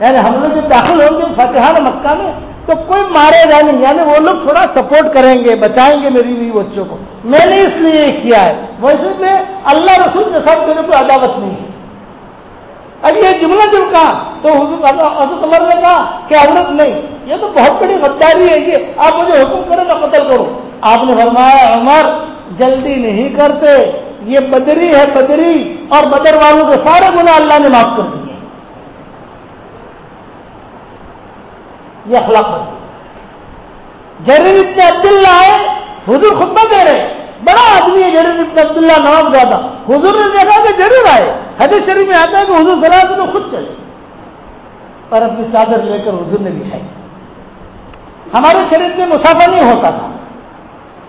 یعنی ہم لوگ جب داخل ہوں گے فتح مکہ میں تو کوئی مارے گا نہیں۔ یعنی وہ لوگ تھوڑا سپورٹ کریں گے، بچائیں گے میری بیوی بچوں کو۔ میں نے اس لیے کیا ہے۔ ویسے میں اللہ رسول کے ساتھ میرے کوئی عداوت نہیں ہے۔ اب یہ جملہ جب کہا تو حضرت عمر نے کہا کہ حضرت نہیں، یہ تو بہت بڑی غداری ہے، یہ آپ مجھے حکم کریں میں قتل کروں۔ آپ نے فرمایا، عمر، جلدی نہیں کرتے، یہ بدری ہے، بدری، اور بدر والوں کے سارے گناہ اللہ نے معاف کر دیے۔ یہ اخلاق جریر ابن عبداللہ ہے، حضور خطبہ دے رہے بڑا آدمی ہے جریر ابن عبداللہ نواز زیادہ۔ حضور نے دیکھا کہ ضرور آئے۔ حدیث شریف میں آتا ہے کہ حضور صلی اللہ خود چلے۔ پر اپنی چادر لے کر حضور نے بچھائی۔ ہمارے شریعت میں مسافہ نہیں ہوتا تھا۔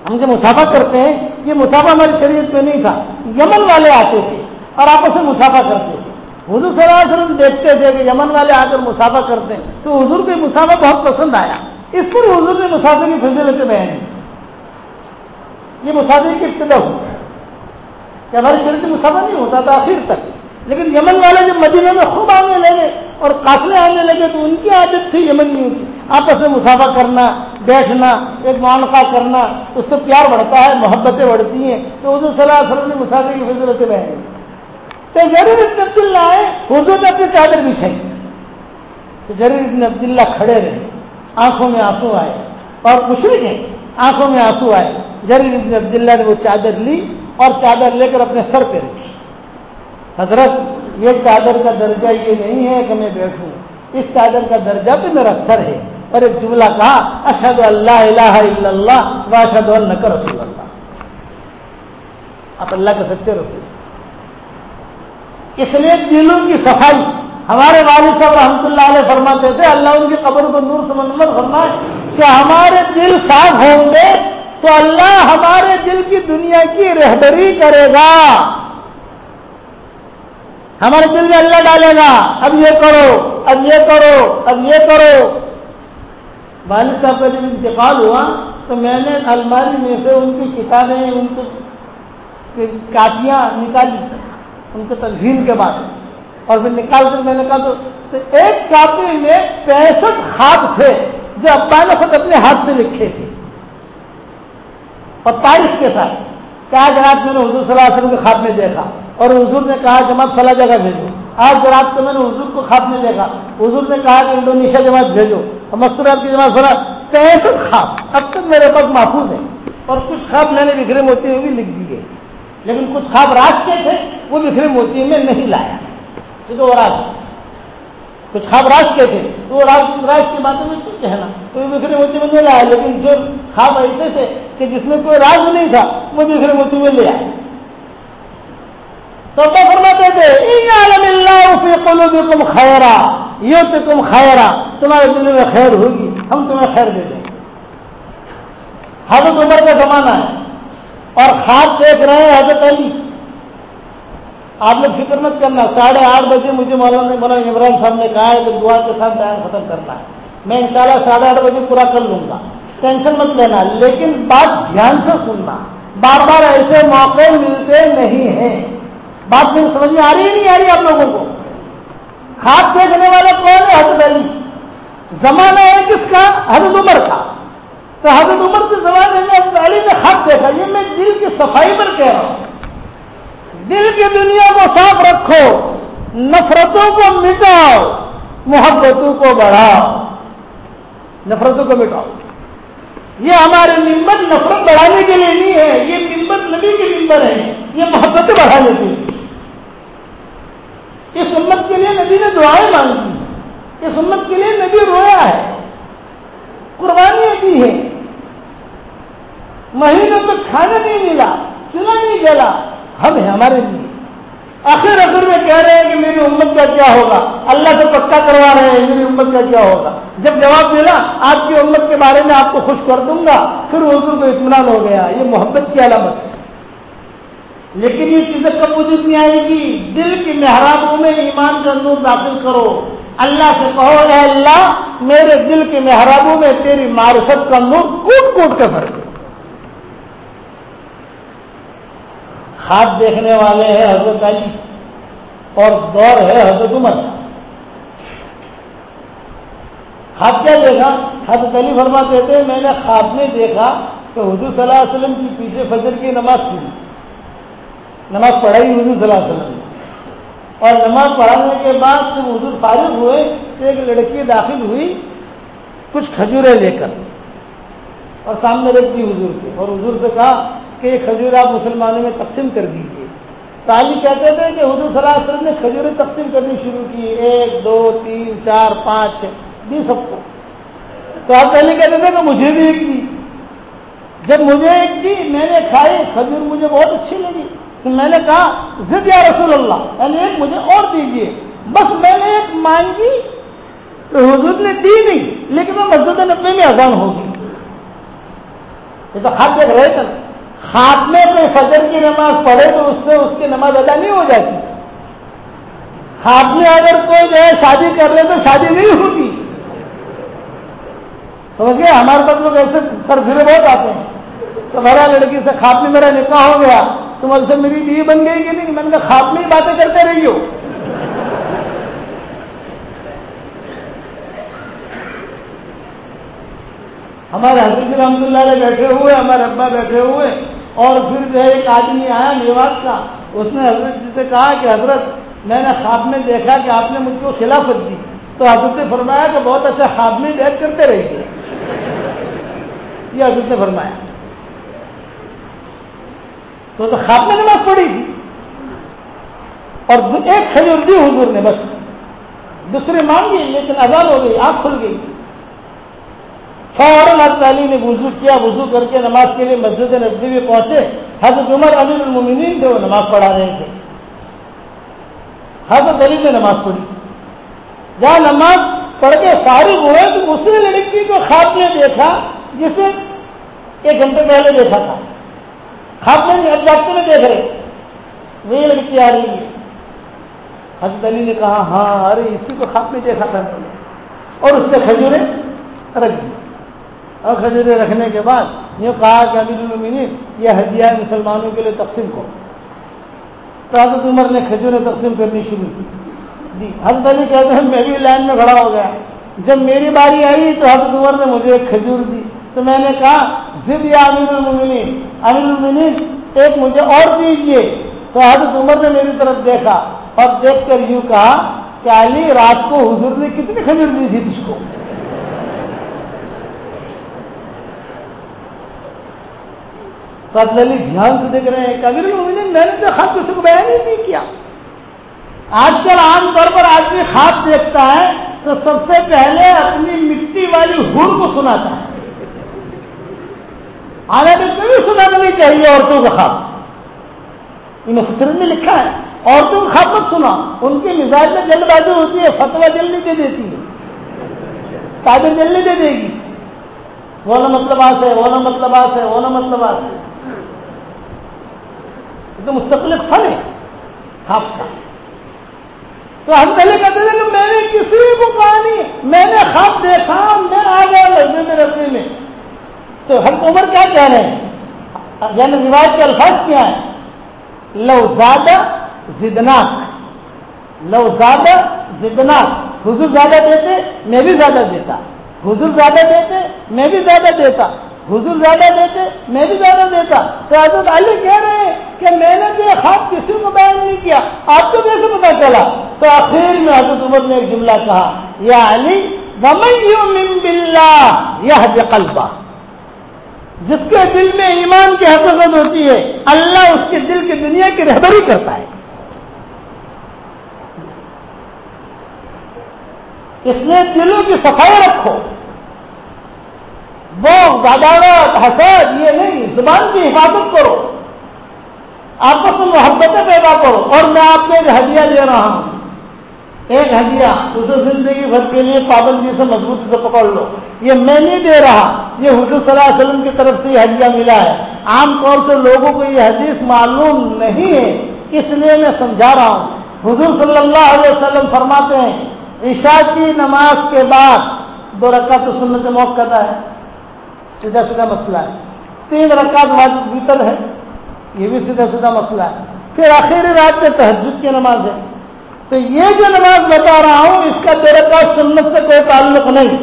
ہم جو مسافہ کرتے ہیں، یہ مسافہ ہماری شریعت میں نہیں تھا۔ یمن والے آتے تھے اور آپس میں مسافہ کرتے تھے۔ حضور صلی اللہ علیہ وسلم دیکھتے تھے کہ یمن والے آ کر مسافہ کرتے ہیں۔ تو حضور کو مسافہ بہت پسند آیا۔ اس پر حضور نے مسافر کی فضیلت بیان کی۔ یہ مسافر کی ابتدا ہوئی کہ ہمارے شریر میں مسافر نہیں ہوتا تھا آخر تک، لیکن یمن والے جب مدینہ میں خوب آنے لگے اور قافلے آنے لگے تو ان کی عادت تھی یمنیوں کی، آپس میں مسافہ کرنا، بیٹھنا، ایک معانقہ کرنا، اس سے پیار بڑھتا ہے، محبتیں بڑھتی ہیں۔ تو حضور صلی اللہ علیہ وسلم نے مسافر کی فضیلتیں بیان کی۔ تو ضرور ابن عبداللہ آئے، حضور نے اپنی چادر بچھائی۔ تو ضرور ابن عبداللہ کھڑے رہے، آنکھوں میں آنسو آئے اور مشرق ہیں۔ آنکھوں میں آنسو آئے۔ ضرور ابن عبداللہ نے وہ چادر لی اور چادر لے کر اپنے سر پہ رکھی۔ حضرت، یہ چادر کا درجہ یہ نہیں ہے کہ میں بیٹھوں۔ اس چادر کا درجہ تو میرا سر ہے۔ اور ایک جملہ کہا اشد اللہ الہ الا اللہ و اشد اللہ رسول اللہ۔ آپ اللہ کے سچے رسول۔ اس لیے دلوں کی صفائی ہمارے والد صاحب رحمۃ اللہ علیہ فرماتے تھے، اللہ ان کی قبر کو نور سے منور فرمائے کہ ہمارے دل صاف ہوں گے تو اللہ ہمارے دل کی دنیا کی رہبری کرے گا۔ ہمارے دل میں اللہ ڈالے گا، اب یہ کرو، اب یہ کرو، اب یہ کرو۔ والد صاحب کا جب انتقال ہوا تو میں نے الماری میں سے ان کی کتابیں، ان کی کاپیاں نکالی، ان کے تجزیل کے بعد اور پھر نکال کر میں نے کہا تو تو ایک کاپی میں پینسٹھ خواب تھے جو ابا نے خود اپنے ہاتھ سے لکھے تھے۔ اور تاریخ کے ساتھ کیا جناب میں نے حضور صلی اللہ علیہ وسلم کے خواب میں دیکھا اور حضور نے کہا جماعت فلاں جگہ بھیجو۔ آج رات کو میں نے حضور کو خواب میں دیکھا۔ حضور نے کہا کہ انڈونیشیا جماعت بھیجو۔ اور مستورات کی جماعت فلاں پینسٹھ خواب، اب تک میرے پاس محفوظ ہے اور کچھ خواب میں نے بکھرے موتی میں بھی لکھ دیے۔ لیکن کچھ خواب راج کے تھے، وہ بکھرے موتی میں نہیں لایا۔ یہ تو راج کچھ خواب راج تھے۔ تو وہ راج کی باتیں میں کیوں کہنا؟ تو بکھرے موتی میں نہیں لایا لیکن جو خواب ایسے تھے کہ جس میں کوئی راج نہیں تھا، وہ بکھرے موتی میں لے آئے۔ تو فرماتے تھے تم خیرا یو تو تم خیرا، تمہارے دل میں خیر ہوگی، ہم تمہیں خیر دے دیں۔ حضرت عمر کا زمانہ ہے اور خواب دیکھ رہے ہیں حضرت علی۔ آپ لوگ فکر مت کرنا، ساڑھے آٹھ بجے مجھے مولانا مولانا عمران صاحب نے کہا ہے کہ دعا کے ساتھ بیان ختم کرنا ہے۔ میں انشاءاللہ شاء ساڑھے آٹھ بجے پورا کر لوں گا۔ ٹینشن مت لینا، لیکن بات دھیان سے سننا۔ بار بار ایسے موقع ملتے نہیں ہیں۔ بات میری سمجھ میں آ رہی ہے نہیں، آ رہی آپ لوگوں کو؟ خواب دیکھنے والا کون ہے حضرت علی؟ زمانہ ہے کس کا؟ حضرت عمر کا۔ تو حضرت عمر کے زمانے میں حضرت علی نے خواب دیکھا یہ میں دل کی صفائی پر کہہ رہا ہوں۔ دل کی دنیا کو صاف رکھو، نفرتوں کو مٹاؤ، محبتوں کو بڑھاؤ۔ نفرتوں کو مٹاؤ۔ یہ ہمارے ممبر نفرت بڑھانے کے لیے نہیں ہے، یہ ممبر نبی کے ممبر ہے یہ محبتیں بڑھانے کے لیے اس امت کے لیے نبی نے دعائیں مانگی اس امت کے لیے نبی رویا ہے۔ قربانیاں دی ہیں۔ مہینوں تک کھانا نہیں ملا، چنا نہیں جلا۔ ہم ہیں ہمارے لیے۔ آخر آخر میں کہہ رہے ہیں کہ میری امت کا کیا ہوگا؟ اللہ سے پکا کروا رہے ہیں میری امت کا کیا ہوگا؟ جب جواب ملا آپ کی امت کے بارے میں آپ کو خوش کر دوں گا، پھر حضور کو اطمینان ہو گیا، یہ محبت کی علامت ہے۔ لیکن یہ چیزیں کب وجود نہیں آئے گی؟ دل کی محرابوں میں ایمان کا نور داخل کرو۔ اللہ سے کہو، اے اللہ، میرے دل کے محرابوں میں تیری معرفت کا نور کوٹ کوٹ کے بھر ہاتھ دیکھنے والے ہیں حضرت علی اور دور ہے حضرت عمر۔ ہاتھ کیا دیکھا؟ حضرت علی فرما کہتے ہیں میں نے خواب میں دیکھا کہ حضور صلی اللہ علیہ وسلم کی پیچھے فجر کی نماز پڑھی نماز پڑھائی حضور صلی اللہ علیہ وسلم۔ اور نماز پڑھانے کے بعد جب حضور فارغ ہوئے تو ایک لڑکی داخل ہوئی کچھ کھجورے لے کر اور سامنے رکھ دی حضور کے۔ اور حضور سے کہا کہ یہ کھجور آپ مسلمانوں میں تقسیم کر دیجیے تالی کہتے تھے کہ حضور صلی اللہ علیہ وسلم نے کھجوریں تقسیم کرنی شروع کی۔ ایک، دو، تین، چار، پانچ دی سب کو۔ تو آپ پہلے کہتے تھے کہ مجھے بھی ایک دی۔ جب مجھے ایک دی، میں نے کھائی، کھجور مجھے بہت اچھی لگی۔ تو میں نے کہا ضد یا رسول اللہ یعنی ایک مجھے اور دیجیے بس میں نے ایک مانگی تو حضور نے دی نہیں، لیکن وہ مسجد نبے میں اذان ہوگی۔ یہ تو ہاتھ دیکھ رہے تھے ہاتھ میں کوئی فجر کی نماز پڑھے تو اس سے اس کی نماز ادا نہیں ہو جاتی۔ ہاتھ میں اگر کوئی جو ہے شادی کر لے تو شادی نہیں ہوتی۔ سمجھ گئے ہمارے پاس لوگ ایسے سر پھرے بہت آتے ہیں۔ تو میرا لڑکی سے خواب میں میرا نکاح ہو گیا، تم سے میری بیوی بن گئی کہ نہیں؟ میں نے خواب میں ہی باتیں کرتے رہی ہو ہمارے حضرت رحمۃ اللہ علیہ بیٹھے ہوئے، ہمارے ابا بیٹھے ہوئے۔ اور پھر جو ہے ایک آدمی آیا میواس کا، اس نے حضرت جی سے کہا کہ حضرت، میں نے خواب میں دیکھا کہ آپ نے مجھ کو خلافت دی۔ تو حضرت نے فرمایا کہ بہت اچھا خواب میں بیٹھ کرتے رہیے۔ یہ حضرت نے فرمایا۔ تو تو خواب میں نماز پڑھی تھی۔ اور ایک کھجور دی حضور نے بس۔ دوسری مانگی لیکن اذان ہو گئی آنکھ کھل گئی۔ فوراً حضرت علی نے وضو کیا، وضو کر کے نماز کے لیے مسجد نبی میں پہنچے۔ حضرت عمر امیر المومنین تھے وہ نماز پڑھا رہے تھے۔ حضرت علی نے نماز پڑھی۔ جہاں نماز پڑھ کے فارغ ہوئے تو اسی لڑکی کو خواب میں دیکھا، جسے ایک گھنٹے پہلے دیکھا تھا۔ خواب میں اب جاگتے میں دیکھ رہے۔ وہی لڑکی آ رہی ہے۔ حضرت علی نے کہا ہاں ارے، اسی کو خواب میں دیکھا تھا۔ اور اس سے کھجورے رکھ دی۔ اور کھجورے رکھنے کے بعد یہ کہا کہ امیر المین یہ ہدیہ مسلمانوں کے لیے تقسیم کرو تو حضرت عمر نے کھجوریں تقسیم کرنی شروع کی۔ دی حضرت علی کہتے ہیں، میں بھی لائن میں کھڑا ہو گیا۔ جب میری باری آئی تو حضرت عمر نے مجھے ایک کھجور دی۔ تو میں نے کہا، ضد یا امیر المنین امیر المنین ایک مجھے اور دیجیے تو حضرت عمر نے میری طرف دیکھا اور دیکھ کر یوں کہا کہ علی، رات کو حضور نے کتنی کھجور دی تھی تجھ کو؟ تو علی دھیان سے دیکھ رہے ہیں کہ امیر المنین میں نے تو خط کسی کو بیان ہی نہیں کیا۔ آج کل عام طور پر آدمی خواب دیکھتا ہے تو سب سے پہلے اپنی مٹی والی ہر کو سناتا ہے۔ حالانکہ کبھی سنانا نہیں چاہیے عورتوں کا خواب مفسر نے لکھا ہے، عورتوں کا خواب مت سنا ان کی مزاج میں جلد بازی ہوتی ہے فتوا جلدی دے دیتی ہے۔ تعبیر جلدی دے دے گی وہ نہ مطلب آس ہے، وہ نہ مطلب آس ہے، وہ نہ مطلب آس ہے۔ تو مستقل پھل ہے خواب کا تو ہم پہلے کہتے تھے کہ میں نے کسی کو کہا نہیں، میں نے خواب دیکھا، میں آ گیا لڑنے میں رسمی میں۔ تو ہم عمر کیا کہہ رہے ہیں؟ یعنی روایت کے الفاظ کیا ہے لو زیادہ زدناک۔ لو زیادہ زدناک۔ حضور زیادہ دیتے، میں بھی زیادہ دیتا۔ حضور زیادہ دیتے، میں بھی زیادہ دیتا۔ حضور زیادہ دیتے، میں بھی زیادہ دیتا۔ تو حضرت علی کہہ رہے ہیں کہ میں نے تو خواب کسی کو بیان نہیں کیا، آپ کو کیسے پتا چلا؟ تو آخر میں حضرت عمر نے ایک جملہ کہا، یا علی، ومن باللہ یہ قلبہ۔ جس کے دل میں ایمان کی حقیقت ہوتی ہے، اللہ اس کے دل کی دنیا کی رہبری کرتا ہے۔ اس لیے دلوں کی صفائی رکھو۔ وہ غدارت، حسد، یہ نہیں، زبان کی حفاظت کرو۔ آپس میں محبتیں پیدا کرو۔ اور میں آپ کو ایک ہدیہ دے رہا ہوں۔ ایک ہدیہ اسے زندگی بھر کے لیے پابندی جی سے مضبوطی سے پکڑ لو۔ یہ میں نہیں دے رہا، یہ حضور صلی اللہ علیہ وسلم کی طرف سے یہ ہدیہ ملا ہے۔ عام طور سے لوگوں کو یہ حدیث معلوم نہیں ہے، اس لیے میں سمجھا رہا ہوں۔ حضور صلی اللہ علیہ وسلم فرماتے ہیں، عشاء کی نماز کے بعد دو رکعت سنت موقع ہے۔ سیدھا سیدھا مسئلہ ہے۔ تین رکعت واجب ویتر ہے، یہ بھی سیدھا سیدھا مسئلہ ہے۔ پھر آخری رات میں تہجد کی نماز ہے۔ تو یہ جو نماز بتا رہا ہوں، اس کا دو رکعت سنت سے کوئی تعلق نہیں۔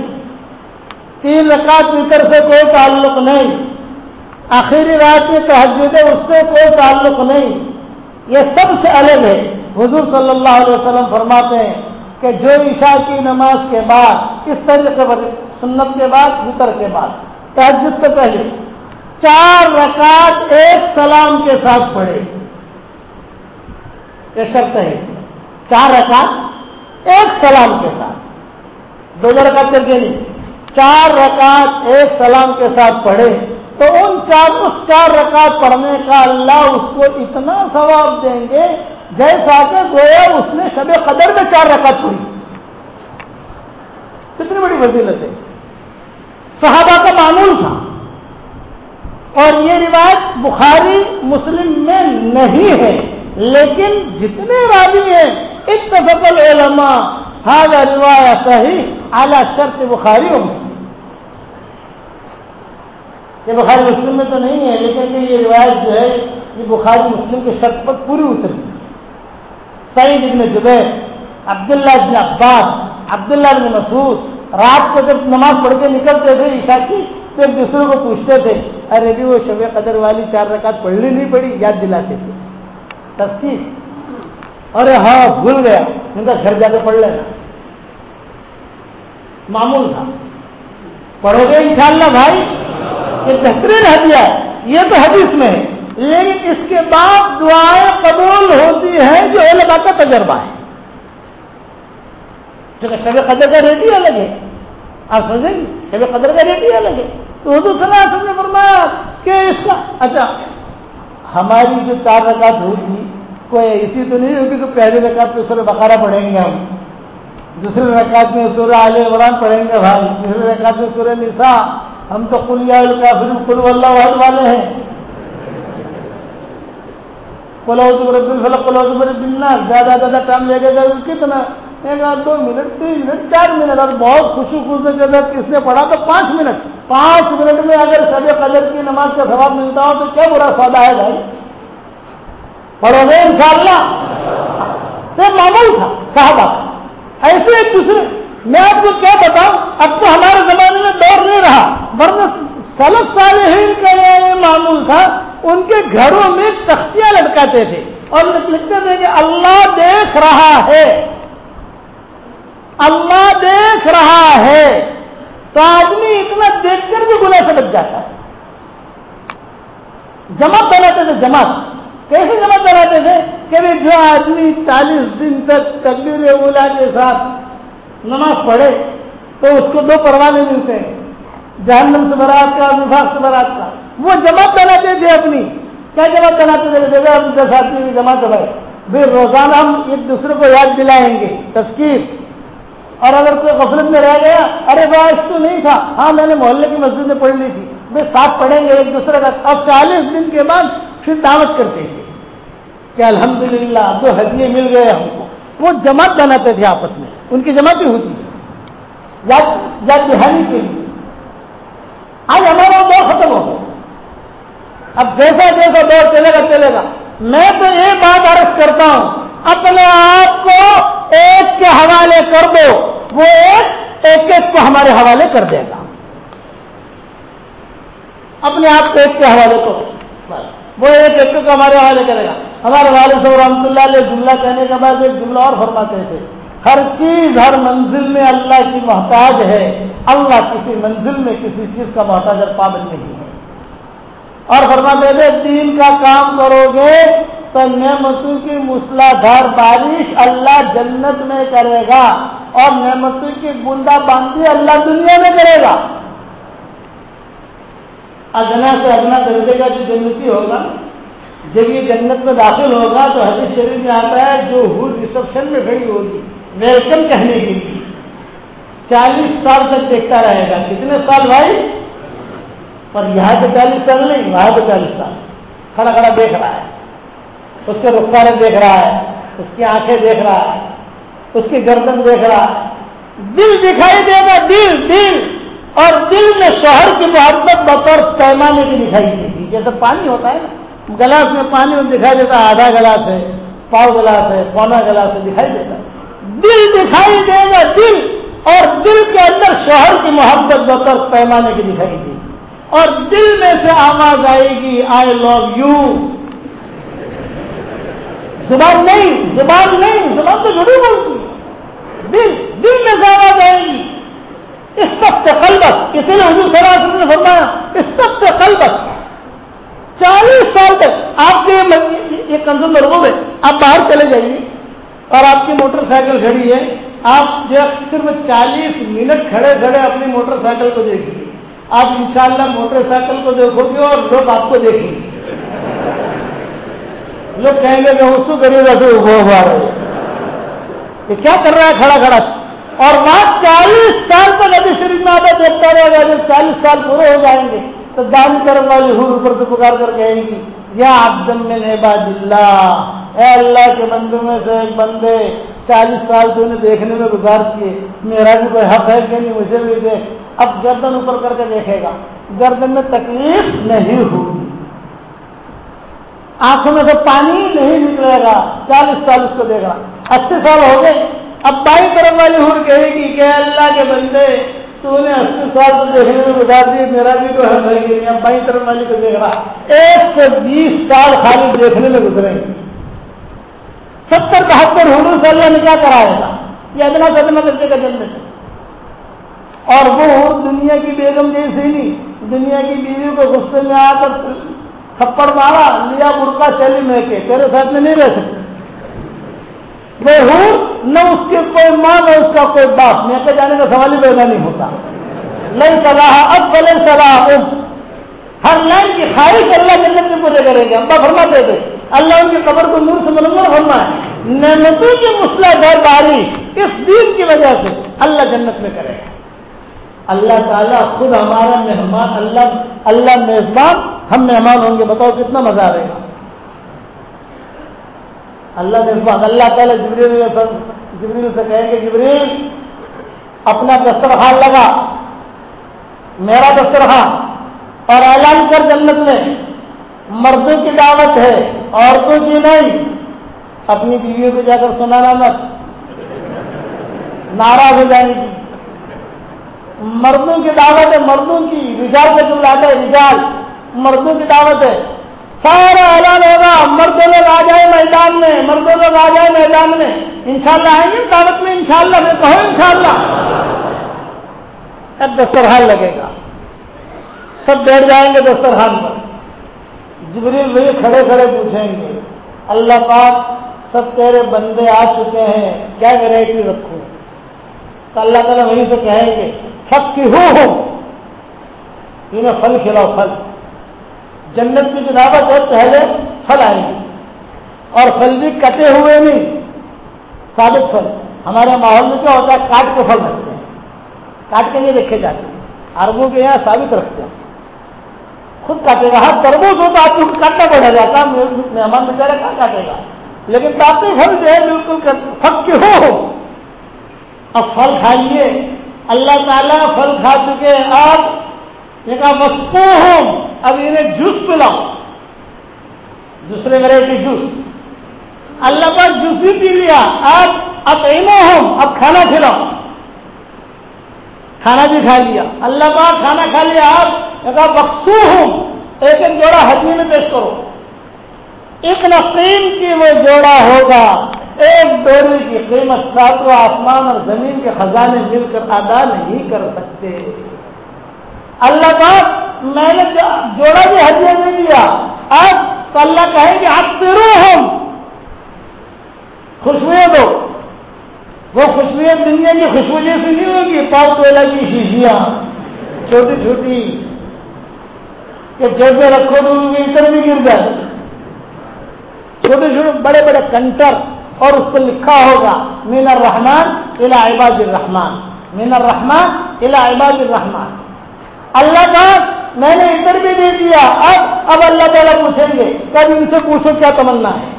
تین رکعت ویتر سے کوئی تعلق نہیں۔ آخری رات میں تہجد ہے، اس سے کوئی تعلق نہیں۔ یہ سب سے الگ ہے۔ حضور صلی اللہ علیہ وسلم فرماتے ہیں کہ جو عشاء کی نماز کے بعد، اس طریقے پر، سنت کے بعد، وطر کے بعد۔ تحجد سے پہلے۔ چار رکعت ایک سلام کے ساتھ پڑھے۔ یہ شرط ہے۔ چار رکعت ایک سلام کے ساتھ۔ دو رکعت کر کے نہیں۔ چار رکعت ایک سلام کے ساتھ پڑھے۔ تو ان چار، اس چار رکعت پڑھنے کا اللہ اس کو اتنا ثواب دیں گے جیسا کہ گویا اس نے شب قدر میں چار رکعت پڑھی۔ کتنی بڑی فضیلت ہے۔ صحابہ کا معمول تھا۔ اور یہ روایت بخاری، مسلم میں نہیں ہے، لیکن جتنے راوی ہیں اتفق العلماء، هذا روایت صحیح اعلی شرط بخاری و مسلم۔ یہ بخاری مسلم میں تو نہیں ہے، لیکن یہ روایت جو ہے، یہ بخاری مسلم کے شرط پر پوری اتری سعید ابن جبیر، عبداللہ ابن عباس، عبداللہ ابن مسعود رات کو جب نماز پڑھ کے نکلتے تھے، عشاء کی، تو ایک دوسرے کو پوچھتے تھے، ارے بھی وہ شب قدر والی چار رکعت پڑھنی نہیں پڑی؟ یاد دلاتے تھے۔ تصدیق۔ ارے ہاں بھول گیا۔ ان کا گھر جا کے پڑھ لینا۔ معمول تھا۔ پڑھو گے انشاءاللہ بھائی؟ یہ بہترین ہدیہ ہے۔ یہ تو حدیث میں ہے۔ لیکن اس کے بعد دعائیں قبول ہوتی ہیں جو علماء کا تجربہ ہے۔ کیونکہ شب قدر کا ریٹ ہی الگ ہے آپ سمجھیں گے شب قدر کا ریٹ ہی الگ ہے تو حضور صلی اللہ علیہ وسلم نے فرمایا کہ اس کا اچھا ہماری جو چار رکعت ہوگی کوئی ایسی تو نہیں ہوگی کہ پہلی رکعت میں سورہ بقرہ پڑھیں گے ہم۔ دوسری رکعت میں سورہ عال عمران پڑھیں گے بھائی۔ تیسری رکعت میں سورہ نساء۔ ہم تو کلیا الکافر کل اللہ والے ہیں۔ قلعت رب الفلق قلعت رب الناس۔ زیادہ زیادہ ٹائم لے گا کتنا؟ ایک آدھ دو منٹ، تین منٹ، چار منٹ اور بہت خوشی خوشی کے اندر کس نے پڑھا تو پانچ منٹ۔ پانچ منٹ میں اگر شب قدر کی نماز کا ثواب ملتا ہو تو کیا برا سودا ہے بھائی؟ پڑھو گے ان شاء اللہ تو معمول تھا صاحبہ ایسے ایک دوسرے، میں آپ کو کیا بتاؤں؟ اب تو ہمارے زمانے میں دور نہیں رہا، ورنہ سلف صالحین کا یہ معمول تھا، ان کے گھروں میں تختیاں لٹکاتے تھے۔ اور لکھتے تھے کہ اللہ دیکھ رہا ہے۔ اللہ دیکھ رہا ہے تو آدمی اتنا دیکھ کر بھی گناہ سے بچ جاتا ہے۔ جماعت بناتے تھے، جماعت۔ کیسے جماعت بناتے تھے کہ جو آدمی چالیس دن تک تقبیر اولا کے ساتھ نماز پڑھے تو اس کو دو پروانے ملتے ہیں۔ جہنم سے برات کا وفاق سے برات کا۔ وہ جماعت بناتے تھے اپنی۔ کیا جماعت بناتے تھے؟ جگہ اپنی دس آدمی کی جماعت بھائی پھر روزانہ ہم ایک دوسرے کو یاد دلائیں گے۔ تذکیر۔ اور اگر کوئی غفلت میں رہ گیا، ارے باعث تو نہیں تھا. ہاں میں نے محلے کی مسجد میں پڑھ لی تھی. وہ ساتھ پڑھیں گے ایک دوسرے کا. اب چالیس دن کے بعد پھر دعوت کرتے تھے کہ الحمدللہ، دو ہدیے مل گئے ہم کو. وہ جماعت بناتے تھے آپس میں. ان کی جماعت بھی ہوتی ہے یا دہانی کے لیے. آج ہمارا دور ختم ہو گیا. اب جیسا جیسا دور چلے گا چلے گا. میں تو یہ بات عرض کرتا ہوں، اپنے آپ کو ایک کے حوالے کر دو، وہ ایک ایک ایک کو ہمارے حوالے کر دے گا۔ اپنے آپ کو ایک کے حوالے کو وہ ایک ایک کو ہمارے حوالے کرے گا۔ ہمارے والد صاحب رحمۃ اللہ علیہ جملہ کہنے کے بعد ایک جملہ اور فرماتے تھے۔ ہر چیز، ہر منزل میں اللہ کی محتاج ہے۔ اللہ کسی منزل میں کسی چیز کا محتاج اور پابند نہیں ہے۔ اور فرماتے تھے، دین کا کام کرو گے نعمتوں کی مسلادھار بارش اللہ جنت میں کرے گا اور نعمتوں کی بوندا باندھی اللہ دنیا میں کرے گا۔ ادنا سے ادنا درجے کا جو جنتی ہوگا، جب یہ جنت میں داخل ہوگا تو حدیث شریف میں آتا ہے، جو ہو ریسپشن میں کھڑی ہوگی، ویلکم کہنے کے لیے۔ چالیس سال تک دیکھتا رہے گا۔ کتنے سال بھائی؟ پر یہاں تو چالیس سال نہیں، وہاں تو چالیس سال۔ کھڑا کھڑا دیکھ رہا ہے۔ اس کے رخسارے دیکھ رہا ہے، اس کی آنکھیں دیکھ رہا ہے، اس کی گردن دیکھ رہا ہے۔ دل دکھائی دے گا، دل دل۔ اور دل میں شوہر کی محبت بطور پیمانے کی دکھائی دے گی۔ جیسے پانی ہوتا ہے نا۔ گلاس میں پانی میں دکھائی دیتا ہے آدھا گلاس ہے، پاؤ گلاس ہے، پونا گلاس ہے، دکھائی دیتا۔ ہے دل دکھائی دے گا، دل۔ اور دل کے اندر شوہر کی محبت بطور پیمانے کی دکھائی دے گی۔ اور دل میں سے آواز آئے گی آئی لو یو زبان نہیں زبان نہیں، زبان تو جڑی بولتی دل دل میں سے آواز آئے گی۔ اس سب سے قلبت کسی نے حضور صلی اللہ علیہ وسلم نے فرمایا، اس سب سے قلبت۔ چالیس سال تک آپ کے یہ کنزم لوگوں میں، آپ باہر چلے جائیے اور آپ کی موٹر سائیکل کھڑی ہے، آپ جو صرف چالیس منٹ کھڑے کھڑے اپنی موٹر سائیکل کو دیکھیے۔ آپ انشاءاللہ موٹر سائیکل کو دیکھو گے اور لوگ آپ کو دیکھیں گے۔ لوگ کہیں گے کہ اس کو کرے گا تو ہوا رہے یہ کیا کر رہا ہے؟ کھڑا کھڑا۔ اور وہاں چالیس سال تک ابھی شریف میں آتا دیکھتا رہے گا جب چالیس سال پورے ہو جائیں گے۔ تو دان کرنے والی ہر اوپر سے پکار کر کہیں گی یا آبدم میں نباد اللہ، اے اللہ کے بندوں میں سے ایک بندے، چالیس سال تو انہیں دیکھنے میں گزار کیے۔ میرا بھی کوئی حق ہے کہ نہیں، مجھے بھی دے۔ اب گردن اوپر کر کے دیکھے گا۔ گردن میں تکلیف نہیں ہوگی۔ آنکھوں میں سے پانی نہیں نکلے گا، چالیس سال اس کو دیکھ رہا اسی سال ہو گئے۔ اب بائیں طرف والی ہر کہے گی کہ اللہ کے بندے، تو نے اسی سال کو دیکھنے میں گزار دیے میرا بھی تو ہے بھائی اب بائیں طرف والی کو دیکھ رہا۔ ایک سو بیس سال خالی دیکھنے میں گزرے۔ گے ستر بہتر حروف سے اللہ نے کیا کرایا تھا؟ یہ ادنا سے ادنا درجے کا جنت اور وہ دنیا کی بیگم جیسی نہیں، دنیا کی بیوی کو غصے میں آ کر تھپڑ مارا، لیا برقع چلی میں کے، تیرے ساتھ میں نہیں رہ سکتے وہ ہوں، نہ اس کی کوئی ماں، نہ اس کا کوئی باپ۔ میں کے جانے کا سوال ہی پیدا نہیں ہوتا۔ نہیں صلاح اب بلے صلاح ہر لائن کی خواہش اللہ جنت میں پورے کریں گے ابا فرما دے دے۔ اللہ ان کی قبر کو نور سے منور فرما ہے نعمتوں کی مسئلہ دار بارش اس دین کی وجہ سے اللہ جنت میں کرے گا۔ اللہ تعالیٰ خود ہمارا مہمان، اللہ اللہ میزبان ہم مہمان ہوں گے، بتاؤ کتنا مزہ آئے گا۔ اللہ میزبان اللہ تعالیٰ جبریل جبریل سے کہیں گے، جبریل، اپنا دسترخوان لگا۔ میرا دسترخوان۔ اور اعلان کر جنت میں، مردوں کی دعوت ہے، عورتوں کی نہیں۔ اپنی بیویوں کو جا کر سنانا مت۔ ناراض ہو جائیں گی۔ مردوں کی دعوت ہے، مردوں کی۔ رجال کا جو لاتا ہے، رجال۔ مردوں کی دعوت ہے۔ سارا اعلان ہوگا، مردوں لوگ آ جائے میدان میں، مردوں لوگ آ جائے میدان میں۔ انشاءاللہ آئیں گے دعوت میں، انشاءاللہ میں کہو انشاءاللہ۔ اب دسترخوان لگے گا۔ سب بیٹھ جائیں گے دسترخوان پر۔ جبریل بھائی کھڑے کھڑے پوچھیں گے، اللہ پاک سب تیرے بندے آ چکے ہیں، کیا ویرائٹی رکھوں؟ تو اللہ تعالیٰ وہیں سے کہیں گے سب کی ہوں انہیں پھل کھلاؤ پھل جنت کی جو دعوت ہے پہلے پھل آئیں گے۔ اور پھل بھی کٹے ہوئے نہیں ثابت پھل ہمارے ماحول میں کیا ہوتا ہے؟ کاٹ کے پھل رکھتے ہیں۔ کاٹ کے نہیں رکھے جاتے۔ ہیں اربوں کے یہاں ثابت رکھتے ہیں۔ خود کاٹے گا۔ ہر تربوز ہوتا آپ کو کاٹنا پڑا جاتا مہمان بیچارے کہاں کاٹے گا؟ لیکن کاٹے پھل جو ہے بالکل پھک کے ہو۔ اب پھل کھائیے۔ اللہ تعالیٰ پھل کھا چکے آپ یہ کہا مسکو ہوں اب انہیں جوس پلاؤ دوسرے ویرائٹی جوس اللہ کا جوس بھی پی لیا، آپ اب ایمو ہوں اب کھانا کھلاؤ. کھانا بھی کھا لیا. اللہ پاک کھانا کھا لیا، آپ کہا بخصو ہوں ایک ایک جوڑا ہڈی میں پیش کرو. ایک نقیم کی وہ جوڑا ہوگا، ایک ڈوری کی قیمت ساتوں آسمان اور زمین کے خزانے مل کر ادا نہیں کر سکتے۔ اللہ پاک میں نے جوڑا بھی ہڈیاں نہیں دیا۔ اب تو اللہ کہیں گے آپ پیرو ہم خوشبوئیں دو۔ وہ خوشبوئیں دنیا کی خوشبو جیسی نہیں ہوگی پاؤ کوئلہ کی شیشیاں۔ چھوٹی چھوٹی۔ کہ جیسے رکھو تو ادھر بھی گر جائے۔ چھوٹے چھوٹے بڑے بڑے کنٹر اور اس پہ لکھا ہوگا مین الرحمان الا عباد الرحمان مین الرحمان الا عباد الرحمان اللہ کا میں نے ادھر بھی دے دیا، اب اب اللہ تعالیٰ پوچھیں گے کب ان سے پوچھو کیا تمنا ہے؟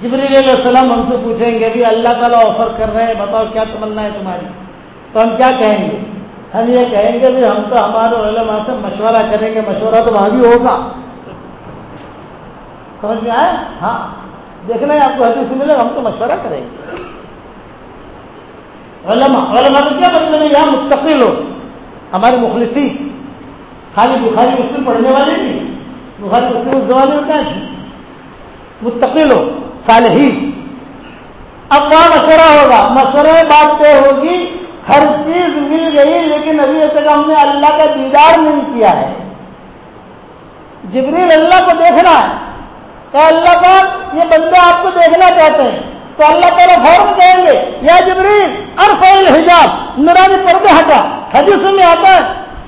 جبریل علیہ السلام ہم سے پوچھیں گے بھی اللہ تعالیٰ آفر کر رہے ہیں، بتاؤ کیا تمنا ہے تمہاری؟ تو ہم کیا کہیں گے؟ ہم یہ کہیں گے بھی ہم تو ہمارے علماء سے مشورہ کریں گے، مشورہ تو وہاں بھی ہوگا۔ سمجھ میں آئے ہاں۔ دیکھنا ہے، آپ کو حدیث ملے، ہم تو مشورہ کریں گے۔ علماء علماء کیا مطلب ہے؟ یہاں مستقل ہو ہماری مخلصی خالی بخاری مسلم پڑھنے والے بھی، بخاری مسلم اس زمانے میں کیا تھی؟ مستقل ہو صالحی اب وہاں مشورہ ہوگا۔ مشورے میں بات طے ہوگی، ہر چیز مل گئی، لیکن ابھی تک ہم نے اللہ کا دیدار نہیں کیا ہے۔ جبریل اللہ کو دیکھنا ہے۔ کہ اللہ کا یہ بندے آپ کو دیکھنا چاہتے ہیں۔ تو اللہ تعالیٰ فوراً کہیں گے، یا جبریل ارفیل حجاب نورانی پردے ہٹا۔ حدیث میں آتا ہے،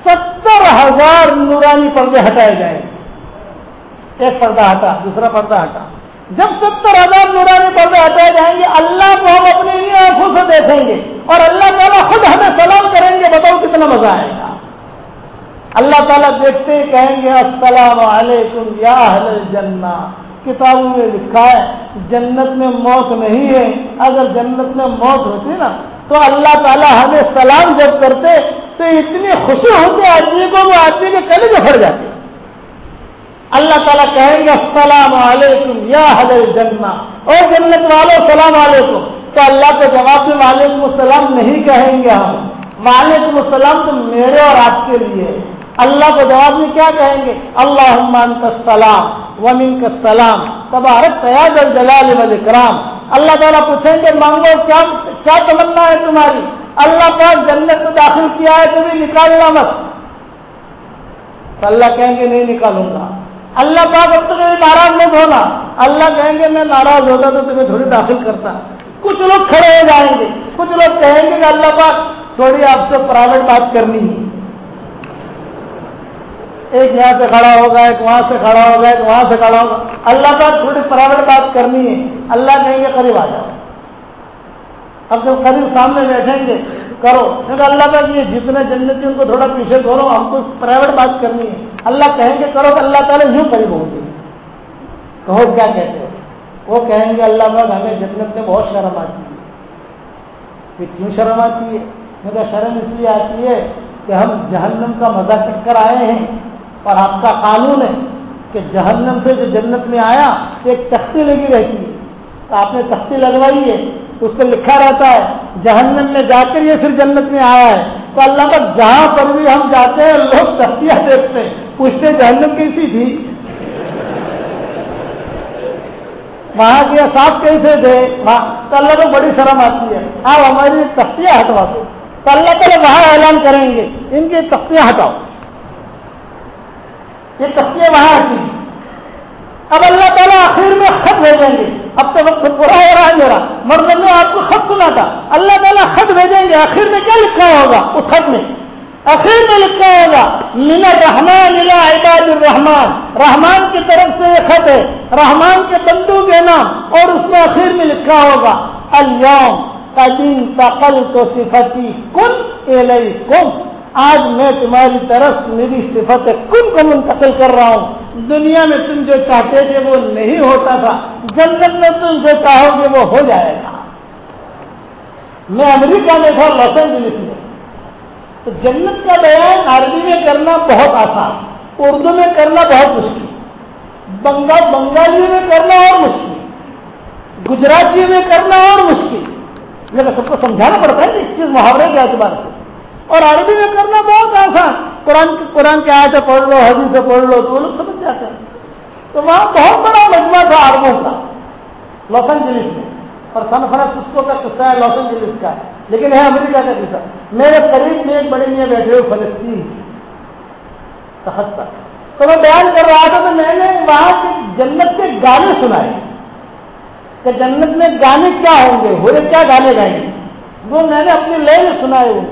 ستر ہزار نورانی پردے ہٹائے جائیں۔ ایک پردہ ہٹا، دوسرا پردہ ہٹا۔ جب ستر ہزار نورانی پردے ہٹائے جائیں گے، اللہ کو ہم اپنی آنکھوں سے دیکھیں گے اور اللہ تعالیٰ خود ہمیں سلام کریں گے، بتاؤ کتنا مزہ آئے گا۔ اللہ تعالیٰ دیکھتے ہی کہیں گے، السلام علیکم یا اہل جنا کتابوں میں لکھا ہے، جنت میں موت نہیں ہے۔ اگر جنت میں موت ہوتی نا تو اللہ تعالیٰ ہمیں سلام جب کرتے تو اتنی خوشی ہوتی آدمی کو وہ آدمی کے کلے جو پھڑ جاتے اللہ تعالیٰ کہیں گے، السلام علیکم یا حضر جنہ اور جنت والوں سلام علیکم۔ تو اللہ کے جواب میں وعلیکم السلام نہیں کہیں گے ہم۔ وعلیکم السلام تو میرے اور آپ کے لیے۔ اللہ کو جواب میں کیا کہیں گے؟ اللہ کا سلام ومن کا سلام تبارک تیاز الجلال والاکرام اللہ تعالیٰ پوچھیں گے، مانگو کیا کیا تمنا ہے تمہاری؟ اللہ پاک جنت میں داخل کیا ہے تمہیں نکالنا مت۔ اللہ کہیں گے نہیں نکالوں گا۔ اللہ پاک اب تک ناراض مت ہونا۔ اللہ کہیں گے میں ناراض ہوتا تو تمہیں تھوڑی داخل کرتا۔ کچھ لوگ کھڑے ہو جائیں گے۔ کچھ لوگ کہیں گے کہ اللہ پاک، تھوڑی آپ سے پرائیویٹ بات کرنی ہے۔ ایک یہاں سے کھڑا ہوگا ایک وہاں سے کھڑا ہوگا ایک وہاں سے کھڑا ہوگا اللہ پاک تھوڑی پرائیویٹ بات کرنی ہے۔ اللہ کہیں گے قریب آ جاؤ۔ اب جب قریب سامنے بیٹھیں گے، کرو۔ کیونکہ اللہ پاک، یہ جتنے جنتی، ان کو تھوڑا پیچھے دھو ہم کو پرائیویٹ بات کرنی ہے۔ اللہ کہیں گے، کرو تو اللہ تعالیٰ یوں قریب ہوگی کہو، کیا کہتے ہو؟ وہ کہیں گے، اللہ پاک، ہمیں جنت میں بہت شرم آتی ہے۔ کہ کیوں شرم آتی ہے؟ کیونکہ شرم اس لیے آتی ہے کہ ہم جہنم کا مزہ چک کر آئے ہیں۔ اور آپ کا قانون ہے کہ جہنم سے جو جنت میں آیا، ایک تختی لگی رہتی ہے تو آپ نے تختی لگوائی ہے۔ اس کو لکھا رہتا ہے، جہنم میں جا کر یہ پھر جنت میں آیا ہے۔ تو اللہ کا جہاں پر بھی ہم جاتے ہیں، لوگ تختیاں دیکھتے ہیں۔ پوچھتے جہنم کیسی تھی؟ وہاں کے صاف کیسے تھے؟ تو اللہ کو بڑی شرم آتی ہے۔ آپ ہماری تختیاں ہٹوا دو۔ تو اللہ تعالیٰ وہاں اعلان کریں گے، ان کی تختیاں ہٹاؤ۔ یہ تختیاں وہاں ہٹی اب اللہ تعالیٰ آخر میں خط بھیجیں گے۔ اب تو وقت پورا ہو رہا ہے میرا۔ مرد نے آپ کو خط سنا تھا۔ اللہ تعالیٰ خط بھیجیں گے۔ آخر میں کیا لکھا ہوگا؟ اس خط میں۔ آخر میں لکھا ہوگا، من الرحمان الى عباد الرحمان رحمان کی طرف سے یہ خط ہے۔ رحمان کے بندو کے نام۔ اور اس میں آخر میں لکھا ہوگا، اليوم قدیم تقل تو صفتی کن الی کن آج میں تمہاری طرف میری صفت کن کو منتقل کر رہا ہوں۔ دنیا میں تم جو چاہتے تھے وہ نہیں ہوتا تھا، جنت میں تم جو چاہو گے وہ ہو جائے گا۔ میں امریکہ میں تھا لاس اینجلس میں۔ تو جنت کا بیان عربی میں کرنا بہت آسان، اردو میں کرنا بہت مشکل، بنگال بنگالی میں کرنا اور مشکل، گجراتی میں کرنا اور مشکل۔ لیکن سب کو سمجھانا پڑتا ہے اس چیز محاورے کے اعتبار سے۔ اور عربی میں کرنا بہت آسان۔ قرآن قرآن کے آئے پڑھ لو حدیث سے پڑھ لو، تو وہ لوگ سمجھ جاتے ہیں۔ تو وہاں بہت بڑا مجمع تھا عربوں کا لاس اینجلس میں۔ اور سن فرانسسکو کا قصہ ہے لاس اینجلس کا۔ لیکن ہے امریکہ کا قصہ۔ میرے قریب میں ایک بڑے میاں بیٹھے ہوئے فلسطین۔ تحت تو میں بیان کر رہا تھا تو میں نے وہاں کے جنت کے گانے سنائے۔ کہ جنت میں گانے کیا ہوں گے؟ ہو کیا گانے گائیں گے؟ وہ میں نے اپنی لے میں سنائے ان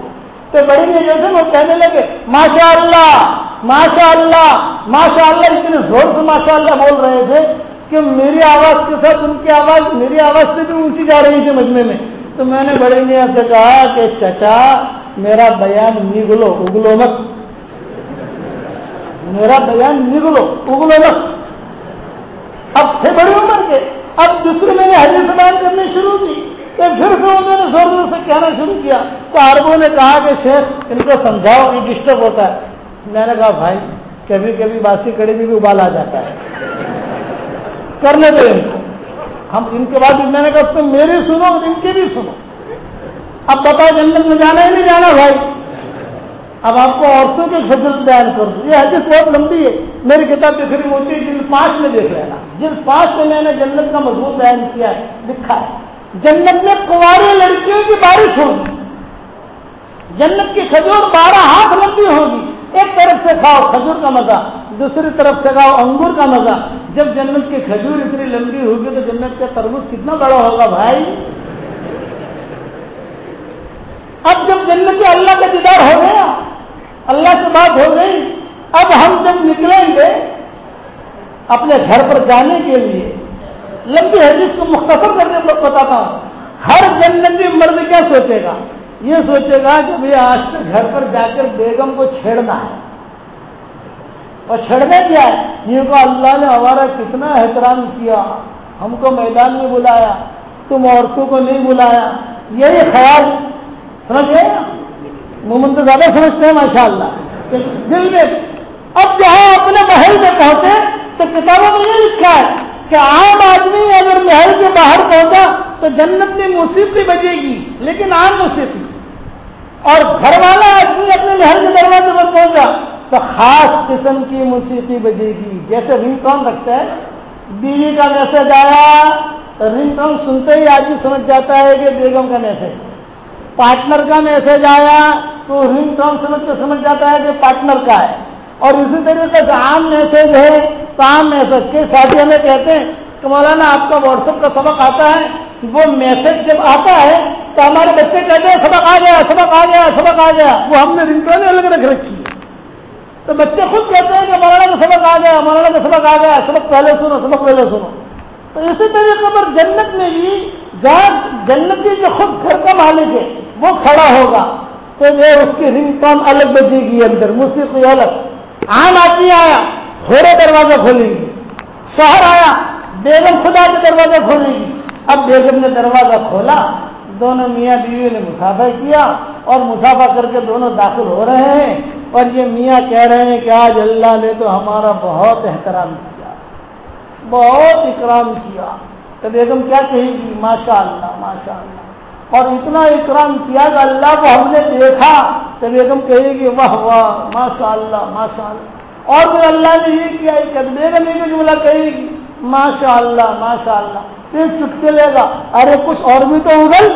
تو بڑی میاں جو تھے وہ کہنے لگے ماشاء اللہ ماشاء اللہ ماشاء اللہ اتنے زور سے ماشاء اللہ بول رہے تھے کہ میری آواز کے ساتھ ان کی آواز، میری آواز سے بھی اونچی جا رہی تھی مجمے میں۔ تو میں نے بڑے میاں سے کہا کہ چچا، میرا بیان نگلو، اگلو مت۔ میرا بیان نگلو، اگلو مت۔ اب تھے بڑی عمر کے، اب دوسرے میں نے حدیث بیان کرنی شروع کی۔ تو پھر سے انہوں نے زور زور سے کہنا شروع کیا۔ تو عربوں نے کہا کہ شیخ، ان کو سمجھاؤ، یہ ڈسٹرب ہوتا ہے۔ میں نے کہا، بھائی، کبھی کبھی باسی کڑی میں بھی ابال آ جاتا ہے۔ کرنے دو ان کو ہم ان کے بعد میں نے کہا، تم میری سنو اور ان کی بھی سنو۔ اب بتاؤ جنگل میں جانا ہے، نہیں جانا بھائی۔ اب آپ کو عورتوں کے فضل بیان کر دوں۔ یہ حدیث بہت لمبی ہے۔ میری کتاب جو خرید ہوتی ہے جن پانچ میں دیکھ لینا۔ جن پانچ میں میں نے جنت کا مضبوط بیان کیا ہے، لکھا ہے۔ جنت میں کنواری لڑکیوں کی بارش ہوگی۔ جنت کی کھجور بارہ ہاتھ لمبی ہوگی۔ ایک طرف سے کھاؤ کھجور کا مزہ، دوسری طرف سے کھاؤ انگور کا مزہ۔ جب جنت کی کھجور اتنی لمبی ہوگی تو جنت کا تربوز کتنا بڑا ہوگا بھائی؟ اب جب جنت کے اللہ کا دیدار ہو گیا، اللہ سے بات ہو گئی، اب ہم جب نکلیں گے اپنے گھر پر جانے کے لیے لمبی حدیث کو مختصر کر کے بتاتا ہوں۔ ہر جنتی مرد کیا سوچے گا؟ یہ سوچے گا کہ بھائی آج تک گھر پر جا کر بیگم کو چھیڑنا ہے۔ اور چھڑنے کیا ہے؟ یہ کو اللہ نے ہمارا کتنا احترام کیا۔ ہم کو میدان میں بلایا، تم عورتوں کو نہیں بلایا۔ یہی خیال سمجھ گئے مومن تو زیادہ سمجھتے ہیں ماشاء اللہ دل میں، اب جہاں اپنے محل میں پہنچے تو کتابوں میں یہ لکھا ہے۔ کہ عام آدمی اگر محل کے باہر پہنچا تو جنت میں موسیقی بجے گی، لیکن عام موسیقی اور گھر والا آدمی اپنے محل کے دروازے پر پہنچا تو خاص قسم کی موسیقی بجے گی۔ جیسے رنگ ٹون رکھتا ہے، بیوی کا میسج آیا تو رنگ ٹون سنتے ہی آدمی سمجھ جاتا ہے کہ بیگم کا میسج پارٹنر کا میسج آیا تو رنگ ٹون سمجھ کے سمجھ جاتا ہے کہ پارٹنر کا ہے۔ اور اسی طریقے سے عام میسج ہے تو عام میسج کے ساتھی ہمیں کہتے ہیں کہ مولانا، آپ کا واٹس ایپ کا سبق آتا ہے، وہ میسج جب آتا ہے تو ہمارے بچے کہتے ہیں، سبق آ گیا، سبق آ گیا، سبق آ گیا۔ وہ ہم نے رنگ الگ رکھ رکھی ہے۔ تو بچے خود کہتے ہیں کہ مولانا کا سبق آ گیا، مولانا کا سبق آ گیا، سبق پہلے سنو، سبق پہلے سنو۔ تو اسی طریقے پر جنت میں بھی جہاں جنتی جو خود گھر کا مالک ہے، وہ کھڑا ہوگا، تو یہ اس کی رنگ ٹون الگ بجے گی اندر، موسیقی الگ۔ عام آدمی آیا گھوڑے دروازہ کھولیں گی شہر آیا، بیگم خدا کے دروازہ کھولے گی اب بیگم نے دروازہ کھولا، دونوں میاں بیوی نے مسافر کیا اور مسافہ کر کے دونوں داخل ہو رہے ہیں۔ اور یہ میاں کہہ رہے ہیں کہ آج اللہ نے تو ہمارا بہت احترام کیا، بہت اکرام کیا۔ تو بیگم کیا کہے گی؟ ماشاء اللہ ماشاء اللہ اور اتنا اکرام کیا کہ اللہ کو ہم نے دیکھا۔ تو بیگم کہے گی، واہ واہ ماشاء اللہ ماشاء اللہ اور پھر اللہ نے یہ کیا کہ بیگم یہ جملہ کہے گی ماشاء اللہ ماشاء اللہ پھر چٹکے لے گا۔ ارے، کچھ اور بھی تو اگل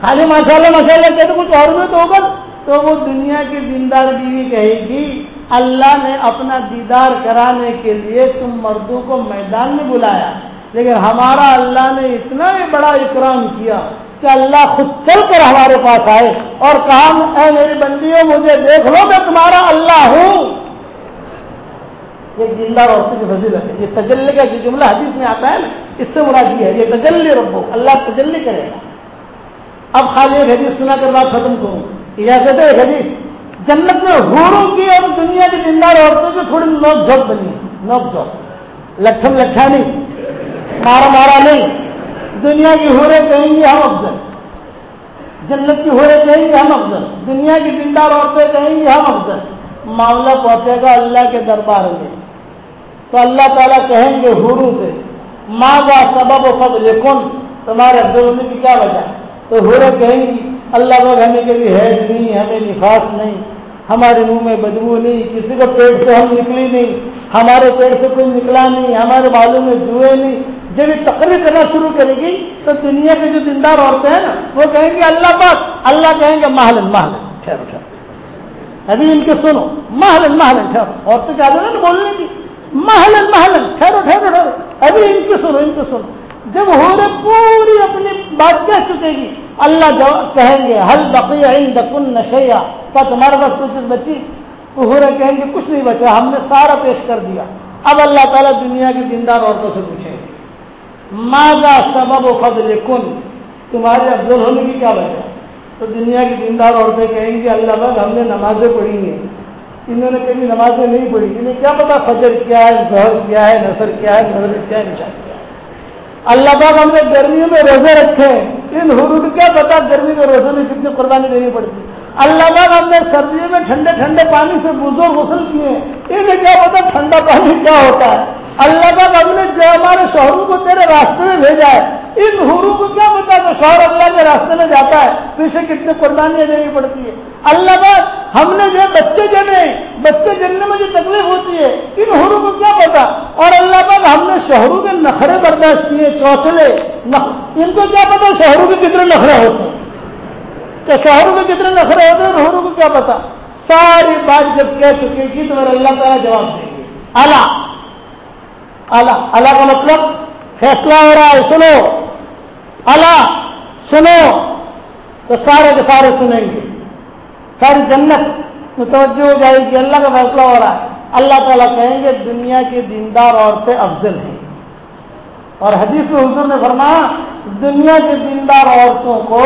خالی ماشاء اللہ ماشاء اللہ کہتے کچھ اور بھی تو اگل تو وہ دنیا کی دیندار بیوی کہے گی، اللہ نے اپنا دیدار کرانے کے لیے تم مردوں کو میدان میں بلایا۔ لیکن ہمارا اللہ نے اتنا ہی بڑا اکرام کیا۔ کہ اللہ خود چل کر ہمارے پاس آئے اور کہا، اے میری بندیوں، مجھے دیکھ لو میں تمہارا اللہ ہوں۔ یہ دیندار عورتوں کی فضیلت ہے۔ یہ تجلی کا جو جملہ حدیث میں آتا ہے نا، اس سے مراد یہ ہے، یہ تجلی ربو، اللہ تجلی کرے گا۔ اب خالی ایک حدیث سنا کر بات ختم کروں۔ اجازت ہے حدیث، جنت میں ہوروں کی اور دنیا کی دیندار عورتوں کی تھوڑی نوک جھوک بنی۔ نوک جھوک لٹھم لٹھا نہیں مارا مارا نہیں۔ دنیا کی ہورے کہیں گے ہم افضل۔ جنت کی ہورے کہیں گے ہم افضل۔ دنیا کی دیندار عورتیں کہیں گے ہم افضل۔ معاملہ پہنچے گا اللہ کے دربار میں۔ تو اللہ تعالیٰ کہیں گے ہورو سے ماں کا سبب و فضل کن تمہارے افضل کی کیا وجہ؟ تو ہورے کہیں گی، اللہ بھگ ہمیں کبھی حیض نہیں، ہمیں نفاس نہیں۔ ہمارے منہ میں بدبو نہیں، کسی کو پیٹ سے ہم نکلی نہیں۔ ہمارے پیٹ سے کوئی نکلا نہیں، ہمارے بالوں میں جوئے نہیں۔ جب یہ تقریر کرنا شروع کرے گی تو دنیا کے جو دیندار عورتیں ہیں نا، وہ کہیں گے اللہ پاک، اللہ کہیں گے محلن محلن ٹھہرو ٹھہرو۔ ابھی ان کے سنو محلن محلن ٹھہرو۔ عورتیں کیا دیں نا بولنے کی۔ محلن محلن ٹھہرو ٹھہرو ٹھہرو۔ ابھی ان کے سنو، ان کے سنو۔ جب ہو رہے پوری اپنی بات کہہ چکے گی، اللہ کہیں گے حل بقی عند کن نشیا کیا تمہارے پاس کچھ بچی تو ہو کہیں گے، کچھ نہیں بچا، ہم نے سارا پیش کر دیا۔ اب اللہ تعالیٰ دنیا کی دیندار عورتوں سے پوچھیں گے ماں کا سبب و فضل کن تمہارے افضل ہونے کی کیا وجہ؟ تو دنیا کی دیندار عورتیں کہیں گی، اللہ بھگ ہم نے نمازیں پڑھی ہیں۔ انہوں نے کبھی نمازیں نہیں پڑھی۔ انہیں کیا پتا فجر کیا ہے، ظہر کیا ہے نثر کیا ہے نظر کیا ہے نشان کیا ہے۔ اللہ پاک ہم نے گرمیوں میں روزے رکھے ہیں۔ ان حروف کیا پتا گرمی کے روزے میں کتنی قربانی دینی پڑتی اللہ پاک ہم نے سردیوں میں ٹھنڈے ٹھنڈے پانی سے بزرگ غسل کیے انہیں کیا پتا ٹھنڈا پانی کیا ہوتا ہے؟ اللہ پاک ہم نے جو ہمارے شوہروں کو تیرے راستے میں بھیجا ہے، ان حروف کو کیا پتا کہ شوہر اللہ کے راستے میں جاتا ہے؟ تو اسے کتنی قربانیاں دینی پڑتی ہے اللہ پاک ہم نے جو بچے جنے بچے جننے میں جو تکلیف ہوتی ہے، ان حروف کو کیا پتا؟ اور اللہ پاک ہم نے شہروں کے نخرے برداشت کیے چوچلے ان کو کیا پتا شہروں کے کتنے نخرے ہوتے ہیں؟ کہ شہروں میں کتنے نخرے ہوتے ہیں حروف کو کیا پتا؟ ساری بات جب کہہ چکی تھی تو میرے اللہ تعالیٰ جواب دیں گے اللہ! اللہ اللہ کا مطلب فیصلہ ہو رہا ہے، سنو۔ اللہ، سنو۔ تو سارے کے سارے سنیں گے۔ ساری جنت متوجہ ہو جائے گی، اللہ کا فیصلہ ہو رہا ہے۔ اللہ تعالیٰ کہیں گے، دنیا کی دیندار عورتیں افضل ہیں۔ اور حدیث میں حضور نے فرمایا، دنیا کی دیندار عورتوں کو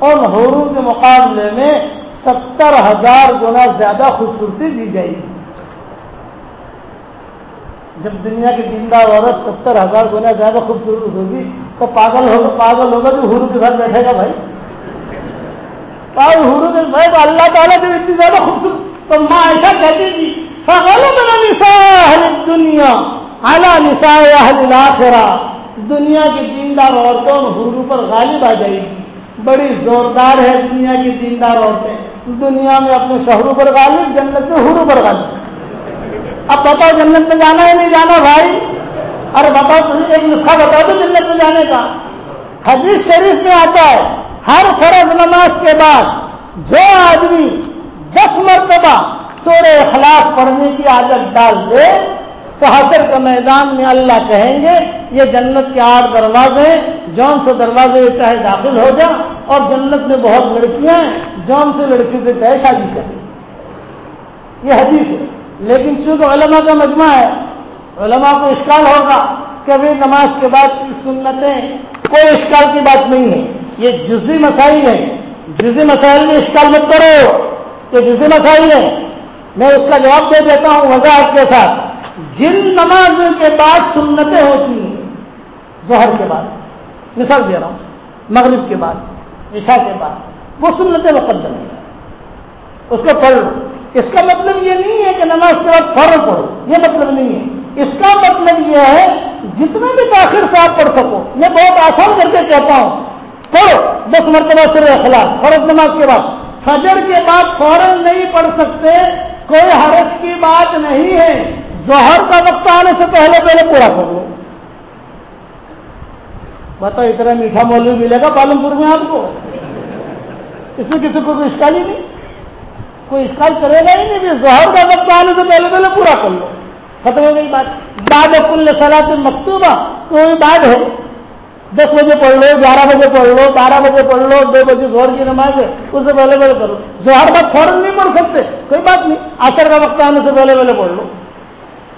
ان حوروں کے مقابلے میں ستر ہزار گنا زیادہ خوبصورتی دی جائے گی۔ جب دنیا کی دیندار عورت ستر ہزار گنا زیادہ خوبصورت ہوگی تو پاگل ہوگا پاگل ہوگا تو حورو کے ساتھ بیٹھے گا بھائی۔ حورو کے بھائی، اللہ تعالیٰ جب اتنی زیادہ خوبصورت تو ماں ایسا کہتی تھی دنیا اعلیٰ نسا آخرا دنیا کی دیندار عورتوں حورو پر غالب آ جائے گی۔ بڑی زوردار ہے دنیا کی دیندار عورتیں۔ دنیا میں اپنے شہروں پر غالب، جنت میں حورو پر غالب۔ اب بتاؤ جنت میں جانا ہے نہیں جانا بھائی؟ ارے بتاؤ تمہیں ایک نسخہ بتا دو جنت میں جانے کا۔ حدیث شریف میں آتا ہے، ہر فرض نماز کے بعد جو آدمی دس مرتبہ سورہ اخلاق پڑھنے کی عادت ڈال دے، تو حسر کے میدان میں اللہ کہیں گے، یہ جنت کے آٹھ دروازے جون سے دروازے چاہے داخل ہو جا۔ اور جنت میں بہت لڑکیاں ہیں، جون سے لڑکی سے چاہے شادی کرے یہ حدیث ہے۔ لیکن چونکہ علماء کا مجمع ہے، علماء کو اشکال ہوگا کہ ابھی نماز کے بعد کی سنتیں، کوئی اشکال کی بات نہیں ہے۔ یہ جزی مسائل ہے جزی مسائل میں اشکال مت کرو۔ یہ جزی مسائل ہے میں اس کا جواب دے دیتا ہوں وضاحت کے ساتھ۔ جن نمازوں کے بعد سنتیں ہوتی ہیں، ظہر کے بعد مثال دے رہا ہوں، مغرب کے بعد، عشاء کے بعد، وہ سنتیں مقدم ہیں۔ اس کو پڑھ لو۔ اس کا مطلب یہ نہیں ہے کہ نماز کے بعد فوراً پڑھو، یہ مطلب نہیں ہے۔ اس کا مطلب یہ ہے جتنا بھی تاخیر سے آپ پڑھ سکو، میں بہت آسان کر کے کہتا ہوں، پڑھو، دس مرتبہ سر اخلاق فرض نماز کے بعد۔ فجر کے بعد فوراً نہیں پڑھ سکتے، کوئی حرج کی بات نہیں ہے۔ ظہر کا وقت آنے سے پہلے پہلے پورا کر لو۔ بتاؤ، اتنا میٹھا مولوی ملے گا پالم پور میں آپ کو؟ اس میں کسی کو کوئی اشکال ہی نہیں؟ کوئی اشکال کرے گا ہی نہیں بھی ظہر کا وقت آنے سے پہلے پہلے پورا کر لو ختم ہو گئی بات۔ بعد کل سلا سے مکتوبہ کوئی بات ہے۔ دس بجے پڑھ لو، گیارہ بجے پڑھ لو، بارہ بجے پڑھ لو، دو بجے زہر کی نماز ہے، اس سے پہلے پہلے کرو زہر بات فوراً نہیں پڑھ سکتے، کوئی بات نہیں۔ اثر کا وقت آنے سے پہلے پہلے پڑھ لو۔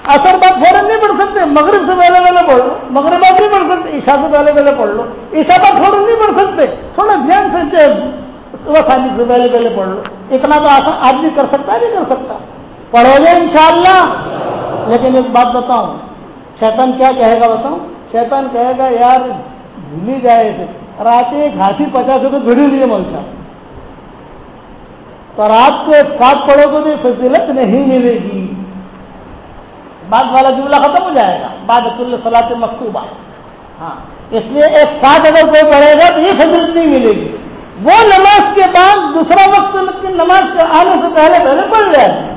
اثر بات فوراً نہیں پڑھ سکتے، مغرب سے پہلے پہلے پڑھ لو۔ مغرب بات نہیں پڑھ سکتے، عشاء سے پہلے پہلے پڑھ لو۔ عشاء بات فوراً نہیں پڑھ سکتے، تھوڑا دھیان سے صبح خانی سے پہلے پہلے پڑھ لو۔ اتنا تو آسان آدمی کر سکتا ہے، نہیں کر سکتا۔ پڑھو گے انشاءاللہ۔ لیکن ایک بات بتاؤں، شیطان کیا کہے گا بتاؤں؟ شیطان کہے گا، یار، بھولی جائے تھے رات ایک ہاتھی پچاس روپئے بھیڑی لیے ملچا۔ تو رات کو ایک ساتھ پڑھو تو بھی فضیلت نہیں ملے گی۔ بعد والا جملہ ختم ہو جائے گا۔ بعد کل صلاح مکتوبہ۔ ہاں اس لیے ایک ساتھ اگر کوئی پڑھے گا تو یہ فضیلت نہیں ملے گی۔ وہ نماز کے بعد دوسرا وقت نماز کے آنے سے پہلے پہلے پڑھ جائے گا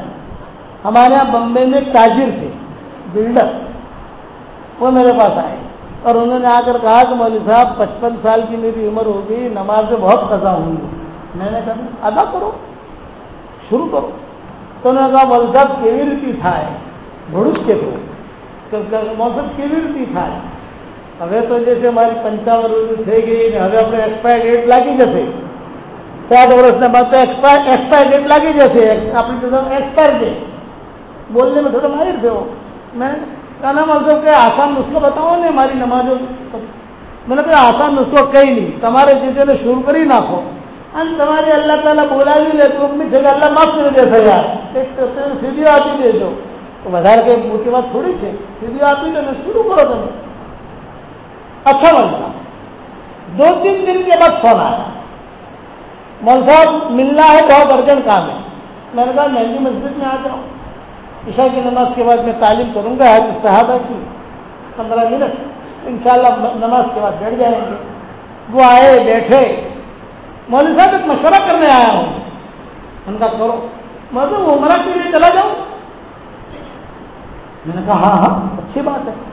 ہمارے یہاں بمبے میں تاجر تھے، بلڈر۔ وہ میرے پاس آئے اور انہوں نے آ کر کہا کہ مولوی صاحب، پچپن سال کی میری عمر ہوگی نماز سے بہت قضا ہوئی میں نے کہا، ادا کرو، شروع کرو۔ تو انہوں نے کہا، مولوی صاحب، کیوی ریتی تھا بڑوس کے تو۔ موسم کیوی ریتی تھا ہاں تو میری پنچاس ڈیٹ لگی جیسے سات وسپائر ڈیٹ لگی جیسے تھوڑا ماہر جیو نہیں آنا مطلب آسان نسخہ بتاؤ نا میری نماز مطلب آسان نسخہ کئی نہیں شروع کر دار سیڈیو آپ دوں تو موسیقی بات تھوڑی ہے سیبیو آپ شروع بولو تم اچھا ملتا دو تین دن کے بعد فون آیا۔ مول صاحب ملنا ہے بہت ارجنٹ کام ہے۔ میں نے کہا مہنگی مسجد میں آ جاؤں۔ عشاء کی نماز کے بعد میں تعلیم کروں گا، حج صحابہ کی۔ پندرہ منٹ۔ انشاءاللہ نماز کے بعد بیٹھ جائیں گے۔ وہ آئے، بیٹھے۔ مولوی صاحب ایک مشورہ کرنے آیا ہوں۔ ان کا کرو۔ میں تو عمرہ کے لیے چلا جاؤں؟ میں نے کہا ہاں ہاں اچھی بات ہے۔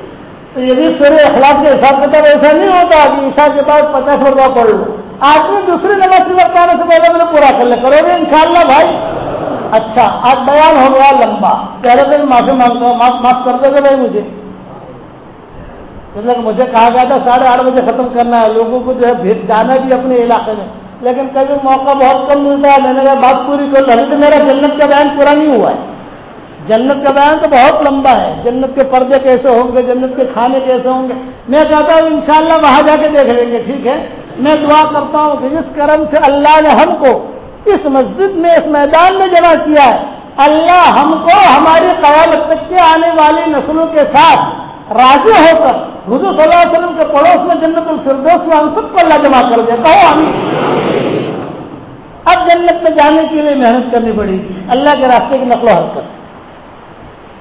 تو یہ بھی سورہ اخلاق کے حساب کتاب ایسا نہیں ہوتا کہ عشا کے بعد پچاس روپیہ پڑھ لو۔ آدمی دوسری جگہ سے بتانے سے پہلے میں پورا کر لے کرو گے ان بھائی۔ اچھا آج بیان ہو گیا لمبا۔ کہہ رہے تھے معافی مانگتا ہوں، معاف کر دو گے بھائی مجھے۔ مطلب مجھے کہا گیا تھا ساڑھے آٹھ بجے ختم کرنا ہے۔ لوگوں کو جو ہے جانا بھی اپنے علاقے میں۔ لیکن کبھی موقع بہت کم ملتا ہے۔ میں نے کہا، بات پوری کر لو۔ ابھی تو میرا جنت کا بیان پورا نہیں ہوا ہے۔ جنت کا بیان تو بہت لمبا ہے۔ جنت کے پردے کیسے ہوں گے؟ جنت کے کھانے کیسے ہوں گے؟ میں کہتا ہوں انشاءاللہ وہاں جا کے دیکھ لیں گے، ٹھیک ہے؟ میں دعا کرتا ہوں کہ جس کرم سے اللہ نے ہم کو اس مسجد میں، اس میدان میں جمع کیا ہے، اللہ ہم کو ہماری قیامت تک کے آنے والی نسلوں کے ساتھ راضی ہو کر، حضور صلی اللہ علیہ وسلم کے پڑوس میں جنت الفردوس میں ہم سب کو اللہ جمع کر دے۔ ہوں ہم اب جنت میں جانے کے لیے محنت کرنی پڑی اللہ کے راستے کی نقل و حرکت۔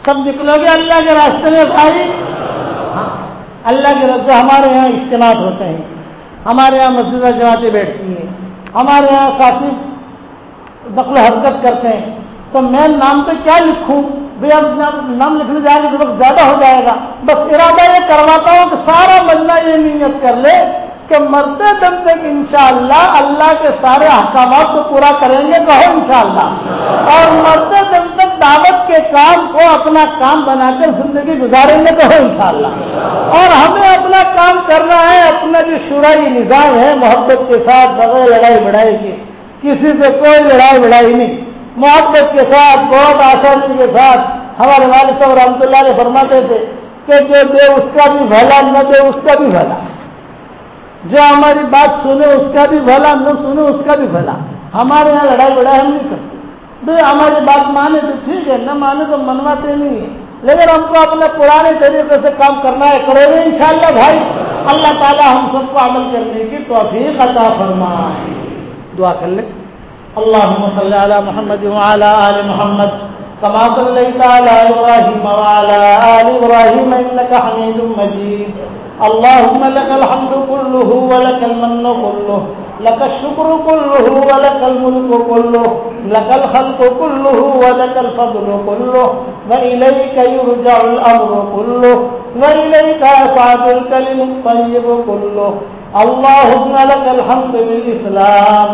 سب نکلو گے اللہ کے راستے میں بھائی؟ ہاں۔ اللہ کے راستے ہمارے یہاں اجتماع ہوتے ہیں۔ ہمارے یہاں مسجد جماعتیں بیٹھتی ہیں۔ ہمارے یہاں کافی نقل و حرکت کرتے ہیں۔ تو میں نام پہ کیا لکھوں؟ بھائی، اب نام لکھنے جائے گا وقت زیادہ ہو جائے گا۔ بس ارادہ یہ کرواتا ہوں کہ سارا بندہ یہ نیت کر لے کہ مرتے دم تک انشاءاللہ اللہ کے سارے احکامات کو پورا کریں گے، کہو انشاءاللہ۔ اور مرتے دم تک دعوت کے کام کو اپنا کام بنا کر زندگی گزاریں گے تو ہو انشاءاللہ۔ اور ہمیں اپنا کام کرنا ہے، اپنا جو شرائی نظام ہے، محبت کے ساتھ بغیر لڑائی بڑھائی کی کسی سے کوئی لڑائی بڑھائی نہیں۔ محبت کے ساتھ، بہت آسانی کے ساتھ ہمارے والد صاحب رحمۃ اللہ نے فرماتے تھے کہ جو دے اس کا بھی بھلا، نہ دے اس کا بھی بھلا۔ جو ہماری بات سنے اس کا بھی بھلا، نہ سنے اس کا بھی بھلا۔ ہمارے یہاں لڑائی بڑھائی ہم نہیں کرتے۔ بھائی ہماری بات مانے تو ٹھیک ہے، نہ مانے تو منواتے نہیں ہے لیکن ہم کو اپنے پرانے طریقے سے کام کرنا ہے، کرو گے ان بھائی۔ اللہ تعالیٰ ہم سب کو عمل کرنے کی توفیق عطا فرمائے۔ دعا کر لیں اللهم صل على محمد وعلى آل محمد كما صليت على إبراهيم وعلى آل إبراهيم إنك حميد مجيد اللهم لك الحمد كله ولك المن كله لك الشكر كله ولك الملك كله، لك الخلق كله ولك الفضل كله، وإليك يرجع الأمر كله، وإليك أصعد الكلم الطيب كله. اللهم لك الحمد بالإسلام،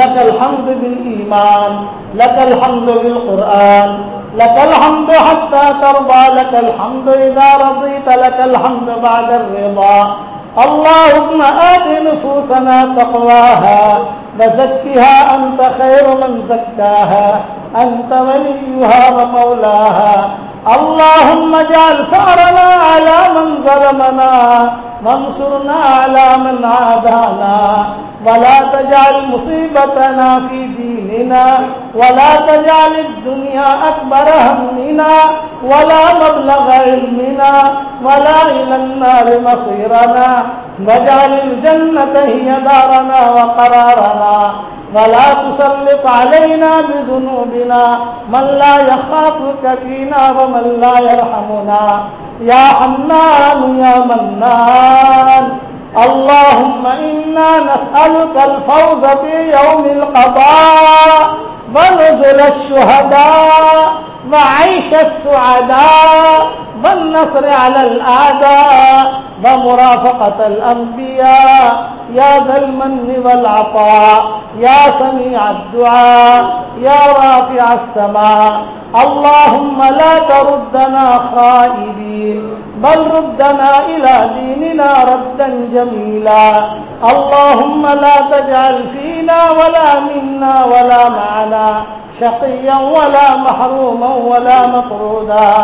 لك الحمد بالإيمان، لك الحمد بالقرآن، لك الحمد حتى ترضى، لك الحمد إذا رضيت، لك الحمد بعد الرضا. اللهم آت نفوسنا تقواها، وزكها أنت خير من زكاها، أنت وليها ومولاها. اللهم اجعل ثارنا على من ظلمنا وانصرنا على من عادانا ولا تجعل مصيبتنا في ديننا ولا تجعل الدنيا أكبر همنا ولا مبلغ علمنا ولا إلى النار مصيرنا واجعل الجنة هي دارنا وقرارنا ولا تسلط علينا بذنوبنا من لا يخافك فينا ومن لا يرحمنا يا حنان يا منان. اللهم إنا نسألك الفوز في يوم القضاء ونزل الشهداء. وعيش السعداء والنصر على الأعداء ومرافقة الأنبياء. يا ذا المن والعطاء. يا سميع الدعاء. يا رافع السماء. اللهم لا تردنا خائبين. بل ردنا إلى ديننا ردا جميلا. اللهم لا تجعل فينا ولا منا ولا معنا شقيا ولا محروما ولا مطرودا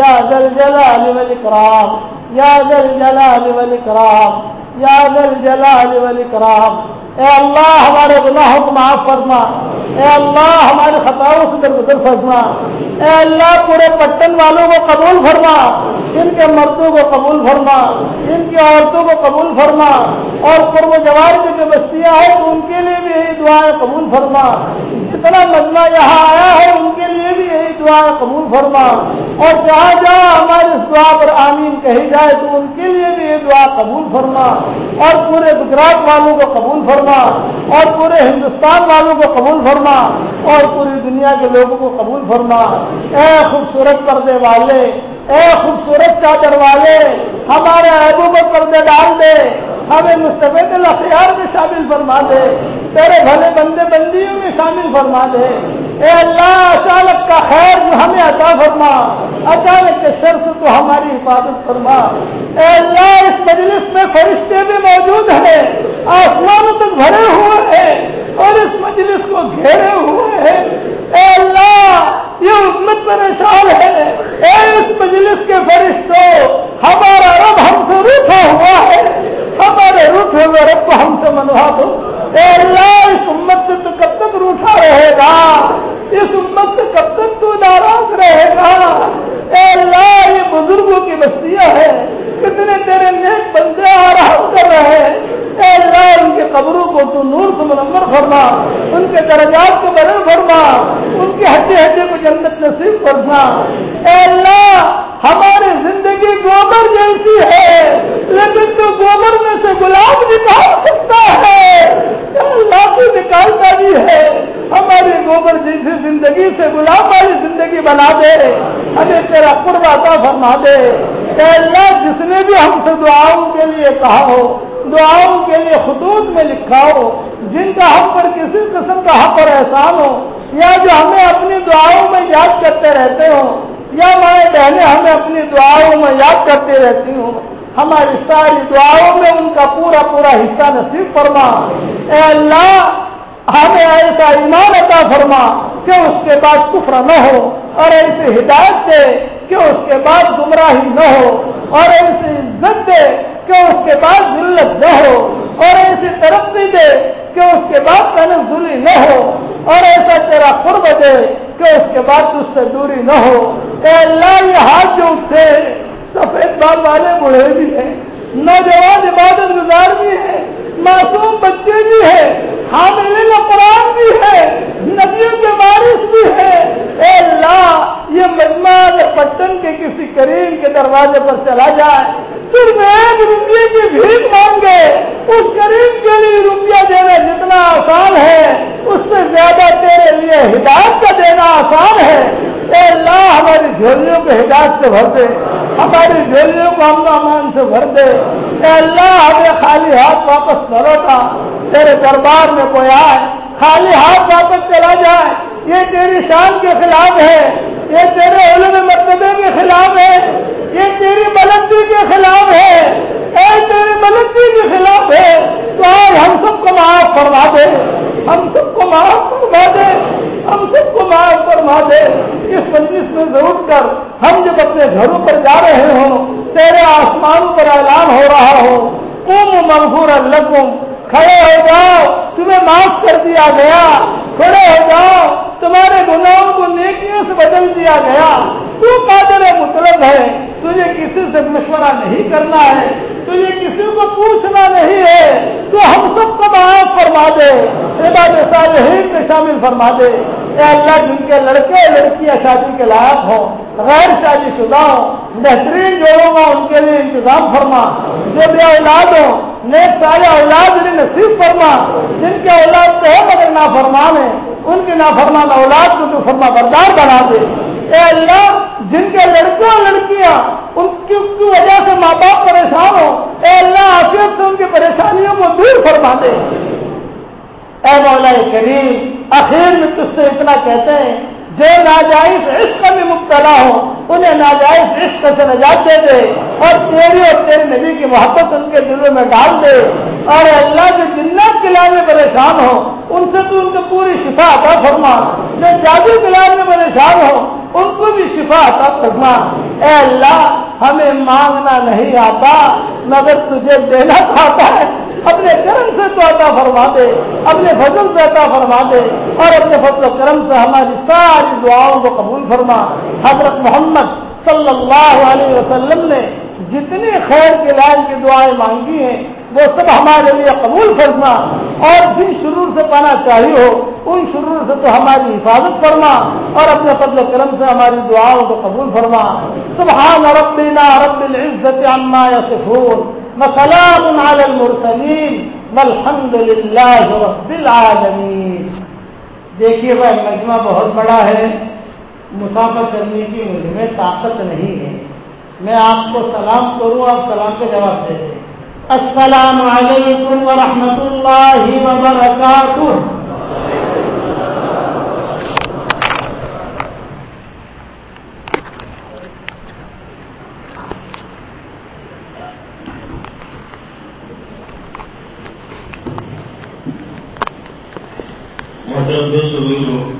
يا ذا الجلال والإكرام، يا ذا الجلال والإكرام یا ذل جلال والاکرام اے اللہ ہمارے گناہوں کو معاف فرما. اے اللہ ہمارے خطاؤں سے درگزر فرما. اے اللہ پورے پٹن والوں کو قبول فرما. ان کے مردوں کو قبول فرما ان کی عورتوں کو قبول فرما، اور قرب جوار کی جو بستیاں ہیں، تو ان کے لیے بھی یہی دعائیں قبول فرما۔ جتنا مجمع یہاں آیا ہے، ان کے لیے بھی یہی دعائیں قبول فرما۔ اور جہاں جہاں ہماری اس دعا پر آمین کہی جائے، تو ان کے لیے بھی یہ دعا قبول فرما۔ اور پورے گجرات والوں کو قبول فرما۔ اور پورے ہندوستان والوں کو قبول فرما۔ اور پوری دنیا کے لوگوں کو قبول فرما۔ اے خوبصورت پردے والے اے خوبصورت چادر والے ہمارے عیبوں کو پردے ڈال دے، ہمیں مستفید الاخیار میں شامل فرما دے، تیرے بھلے بندے بندیوں میں شامل فرما دے۔ اے اللہ، اچانک کا خیر ہمیں عطا فرما، اچانک کے شر سے تو ہماری حفاظت فرما۔ اے اللہ، اس مجلس میں فرشتے بھی موجود ہیں، آسمانوں تک بھرے ہوئے ہیں۔ اور اس مجلس کو گھیرے ہوئے ہیں۔ اے اللہ، یہ امت پریشان ہے۔ اے اس مجلس کے فرشتوں ہمارا رب ہم سے روٹا ہوا ہے۔ ہمارے روٹے ہوئے رب کو ہم سے منوا دو۔ اے اللہ، اس امت سے تو کب تک روٹا رہے گا؟ اس امت سے کب تک تو ناراض رہے گا؟ اے اللہ، یہ بزرگوں کی بستیاں ہیں کتنے تیرے نیک بندے آرام کر رہے ہیں۔ اے اللہ، ان کے قبروں کو تو نور سے منور فرما، ان کے درجات کو بدل فرما، ان کی ہڈی ہڈی کو جنت نصیب فرما۔ اے اللہ، ہماری زندگی گوبر جیسی ہے، لیکن تو گوبر میں سے گلاب نکال سکتا ہے۔ اللہ تو نکالتا بھی ہے۔ ہماری گوبر جیسی زندگی سے گلاب والی زندگی بنا دے۔ ہمیں تیرا قرب عطا فرما دے۔ اے اللہ، جس نے بھی ہم سے دعاؤں کے لیے کہا ہو، دعاؤں کے لیے خطوط میں لکھا ہو، جن کا ہم پر کسی قسم کا حق اور احسان ہو، یا جو ہمیں اپنی دعاؤں میں یاد کرتے رہتے ہوں، یا ہمارے بہنیں ہمیں اپنی دعاؤں میں یاد کرتے رہتی ہوں۔ ہماری ساری دعاؤں میں ان کا پورا پورا حصہ نصیب فرما۔ اے اللہ، ہمیں ایسا ایمان عطا فرما کہ اس کے بعد کفر نہ ہو، اور ایسی ہدایت دے کہ اس کے بعد گمراہی نہ ہو، اور ایسی عزت دے کہ اس کے بعد ذلت نہ ہو، اور ایسی ترقی دے کہ اس کے بعد محنت ضروری نہ ہو، اور ایسا تیرا قرب دے کہ اس کے بعد اس سے دوری نہ ہو۔ اے اللہ، یہ ہاتھ جو اٹھتے سفید بال والے بوڑھے بھی ہیں، نوجوان عبادت گزار بھی ہیں، معصوم بچے بھی ہیں حامل قرآن بھی ہے ندیوں کے بارش بھی ہے اے اللہ، یہ مجمع پٹن کے کسی کریم کے دروازے پر چلا جائے۔ صرف ایک روپیے کی بھیک مانگے، اس کریم کے لیے روپیہ دینا جتنا آسان ہے، اس سے زیادہ تیرے لیے ہدایت کا دینا آسان ہے۔ اے اللہ، ہماری جھولیوں کو ہدایت سے بھر دے۔ ہماری جھولیوں کو امن امان سے بھر دے۔ اے اللہ ہمیں خالی ہاتھ واپس نہ لوٹا۔ تیرے دربار میں کوئی آئے، خالی ہاتھ واپس چلا جائے۔ یہ تیری شان کے خلاف ہے۔ یہ تیرے علم مرتبے کے خلاف ہے۔ یہ تیری بلندی کے خلاف ہے۔ اے تیری بلندی کے خلاف ہے۔ تو آج ہم سب کو معاف فرما دے۔ ہم سب کو معاف فرما دے۔ ہم سب کو معاف فرما دے۔ اس بندش میں ضرور کر۔ ہم جب اپنے گھروں پر جا رہے ہوں، تیرے آسمانوں پر اعلان ہو رہا ہو۔ تم منظور الگم کھڑے ہو جاؤ، تمہیں معاف کر دیا گیا۔ کھڑے ہو جاؤ۔ تمہارے گناہوں کو نیکیوں سے بدل دیا گیا۔ تو قادر مطلب ہے، تجھے کسی سے مشورہ نہیں کرنا ہے، تجھے کسی کو پوچھنا نہیں ہے۔ تو ہم سب کو معاف فرما دے۔ عباد صالحین میں شامل فرما دے۔ اے اللہ، جن کے لڑکے لڑکیاں شادی کے لائق ہوں، غیر شادی شدہ ہوں، بہترین جوڑوں کا ان کے لیے انتظام فرما۔ جو بھی اولاد ہو نیک سارے اولاد انہیں نصیب فرما۔ جن کے اولاد تو ہے مگر نافرمان ہے ان کے نافرمان اولاد کو تو فرما بردار بنا دے۔ اے اللہ، جن کے لڑکے اور لڑکیاں ان کی وجہ سے ماں باپ پریشان ہو اے اللہ، آفیت سے ان کی پریشانیوں کو دور فرما دے۔ اے مولا کریم آخر میں تجھ سے اتنا کہتے ہیں جو ناجائز عشق میں مبتلا ہو، انہیں ناجائز عشق سے نجات دے دے اور تیری اور تیرے نبی کی محبت ان کے دلوں میں ڈال دے۔ اور اللہ جو جنات کے میں پریشان ہو، ان سے تو ان کو پوری شفا عطا فرما۔ جو جادو کے میں پریشان ہو، ان کو بھی شفا عطا فرما۔ اے اللہ، ہمیں مانگنا نہیں آتا، مگر تجھے دینا چاہتا ہے۔ اپنے کرم سے تو عطا فرما دے، اپنے فضل سے عطا فرما دے۔ اور اپنے فضل و کرم سے ہماری ساری دعاؤں کو قبول فرما۔ حضرت محمد صلی اللہ علیہ وسلم نے جتنی خیر کے لائن کی دعائیں مانگی ہیں، وہ سب ہمارے لیے قبول فرما۔ اور جن شرور سے پانا چاہیے ہو، ان شرور سے تو ہماری حفاظت فرما۔ اور اپنے فضل و کرم سے ہماری دعاؤں کو قبول فرما۔ سبحان ربنا رب العزت عما یصفون وسلام على المرسلين والحمد لله رب العالمين دیکھیے بھائی، مجمع بہت بڑا ہے۔ مسافر کرنے کی مجھ میں طاقت نہیں ہے۔ میں آپ کو سلام کروں، آپ سلام کے جواب دے دیں۔ السلام علیکم ورحمۃ اللہ وبرکاتہ۔ جب محترم دوستوں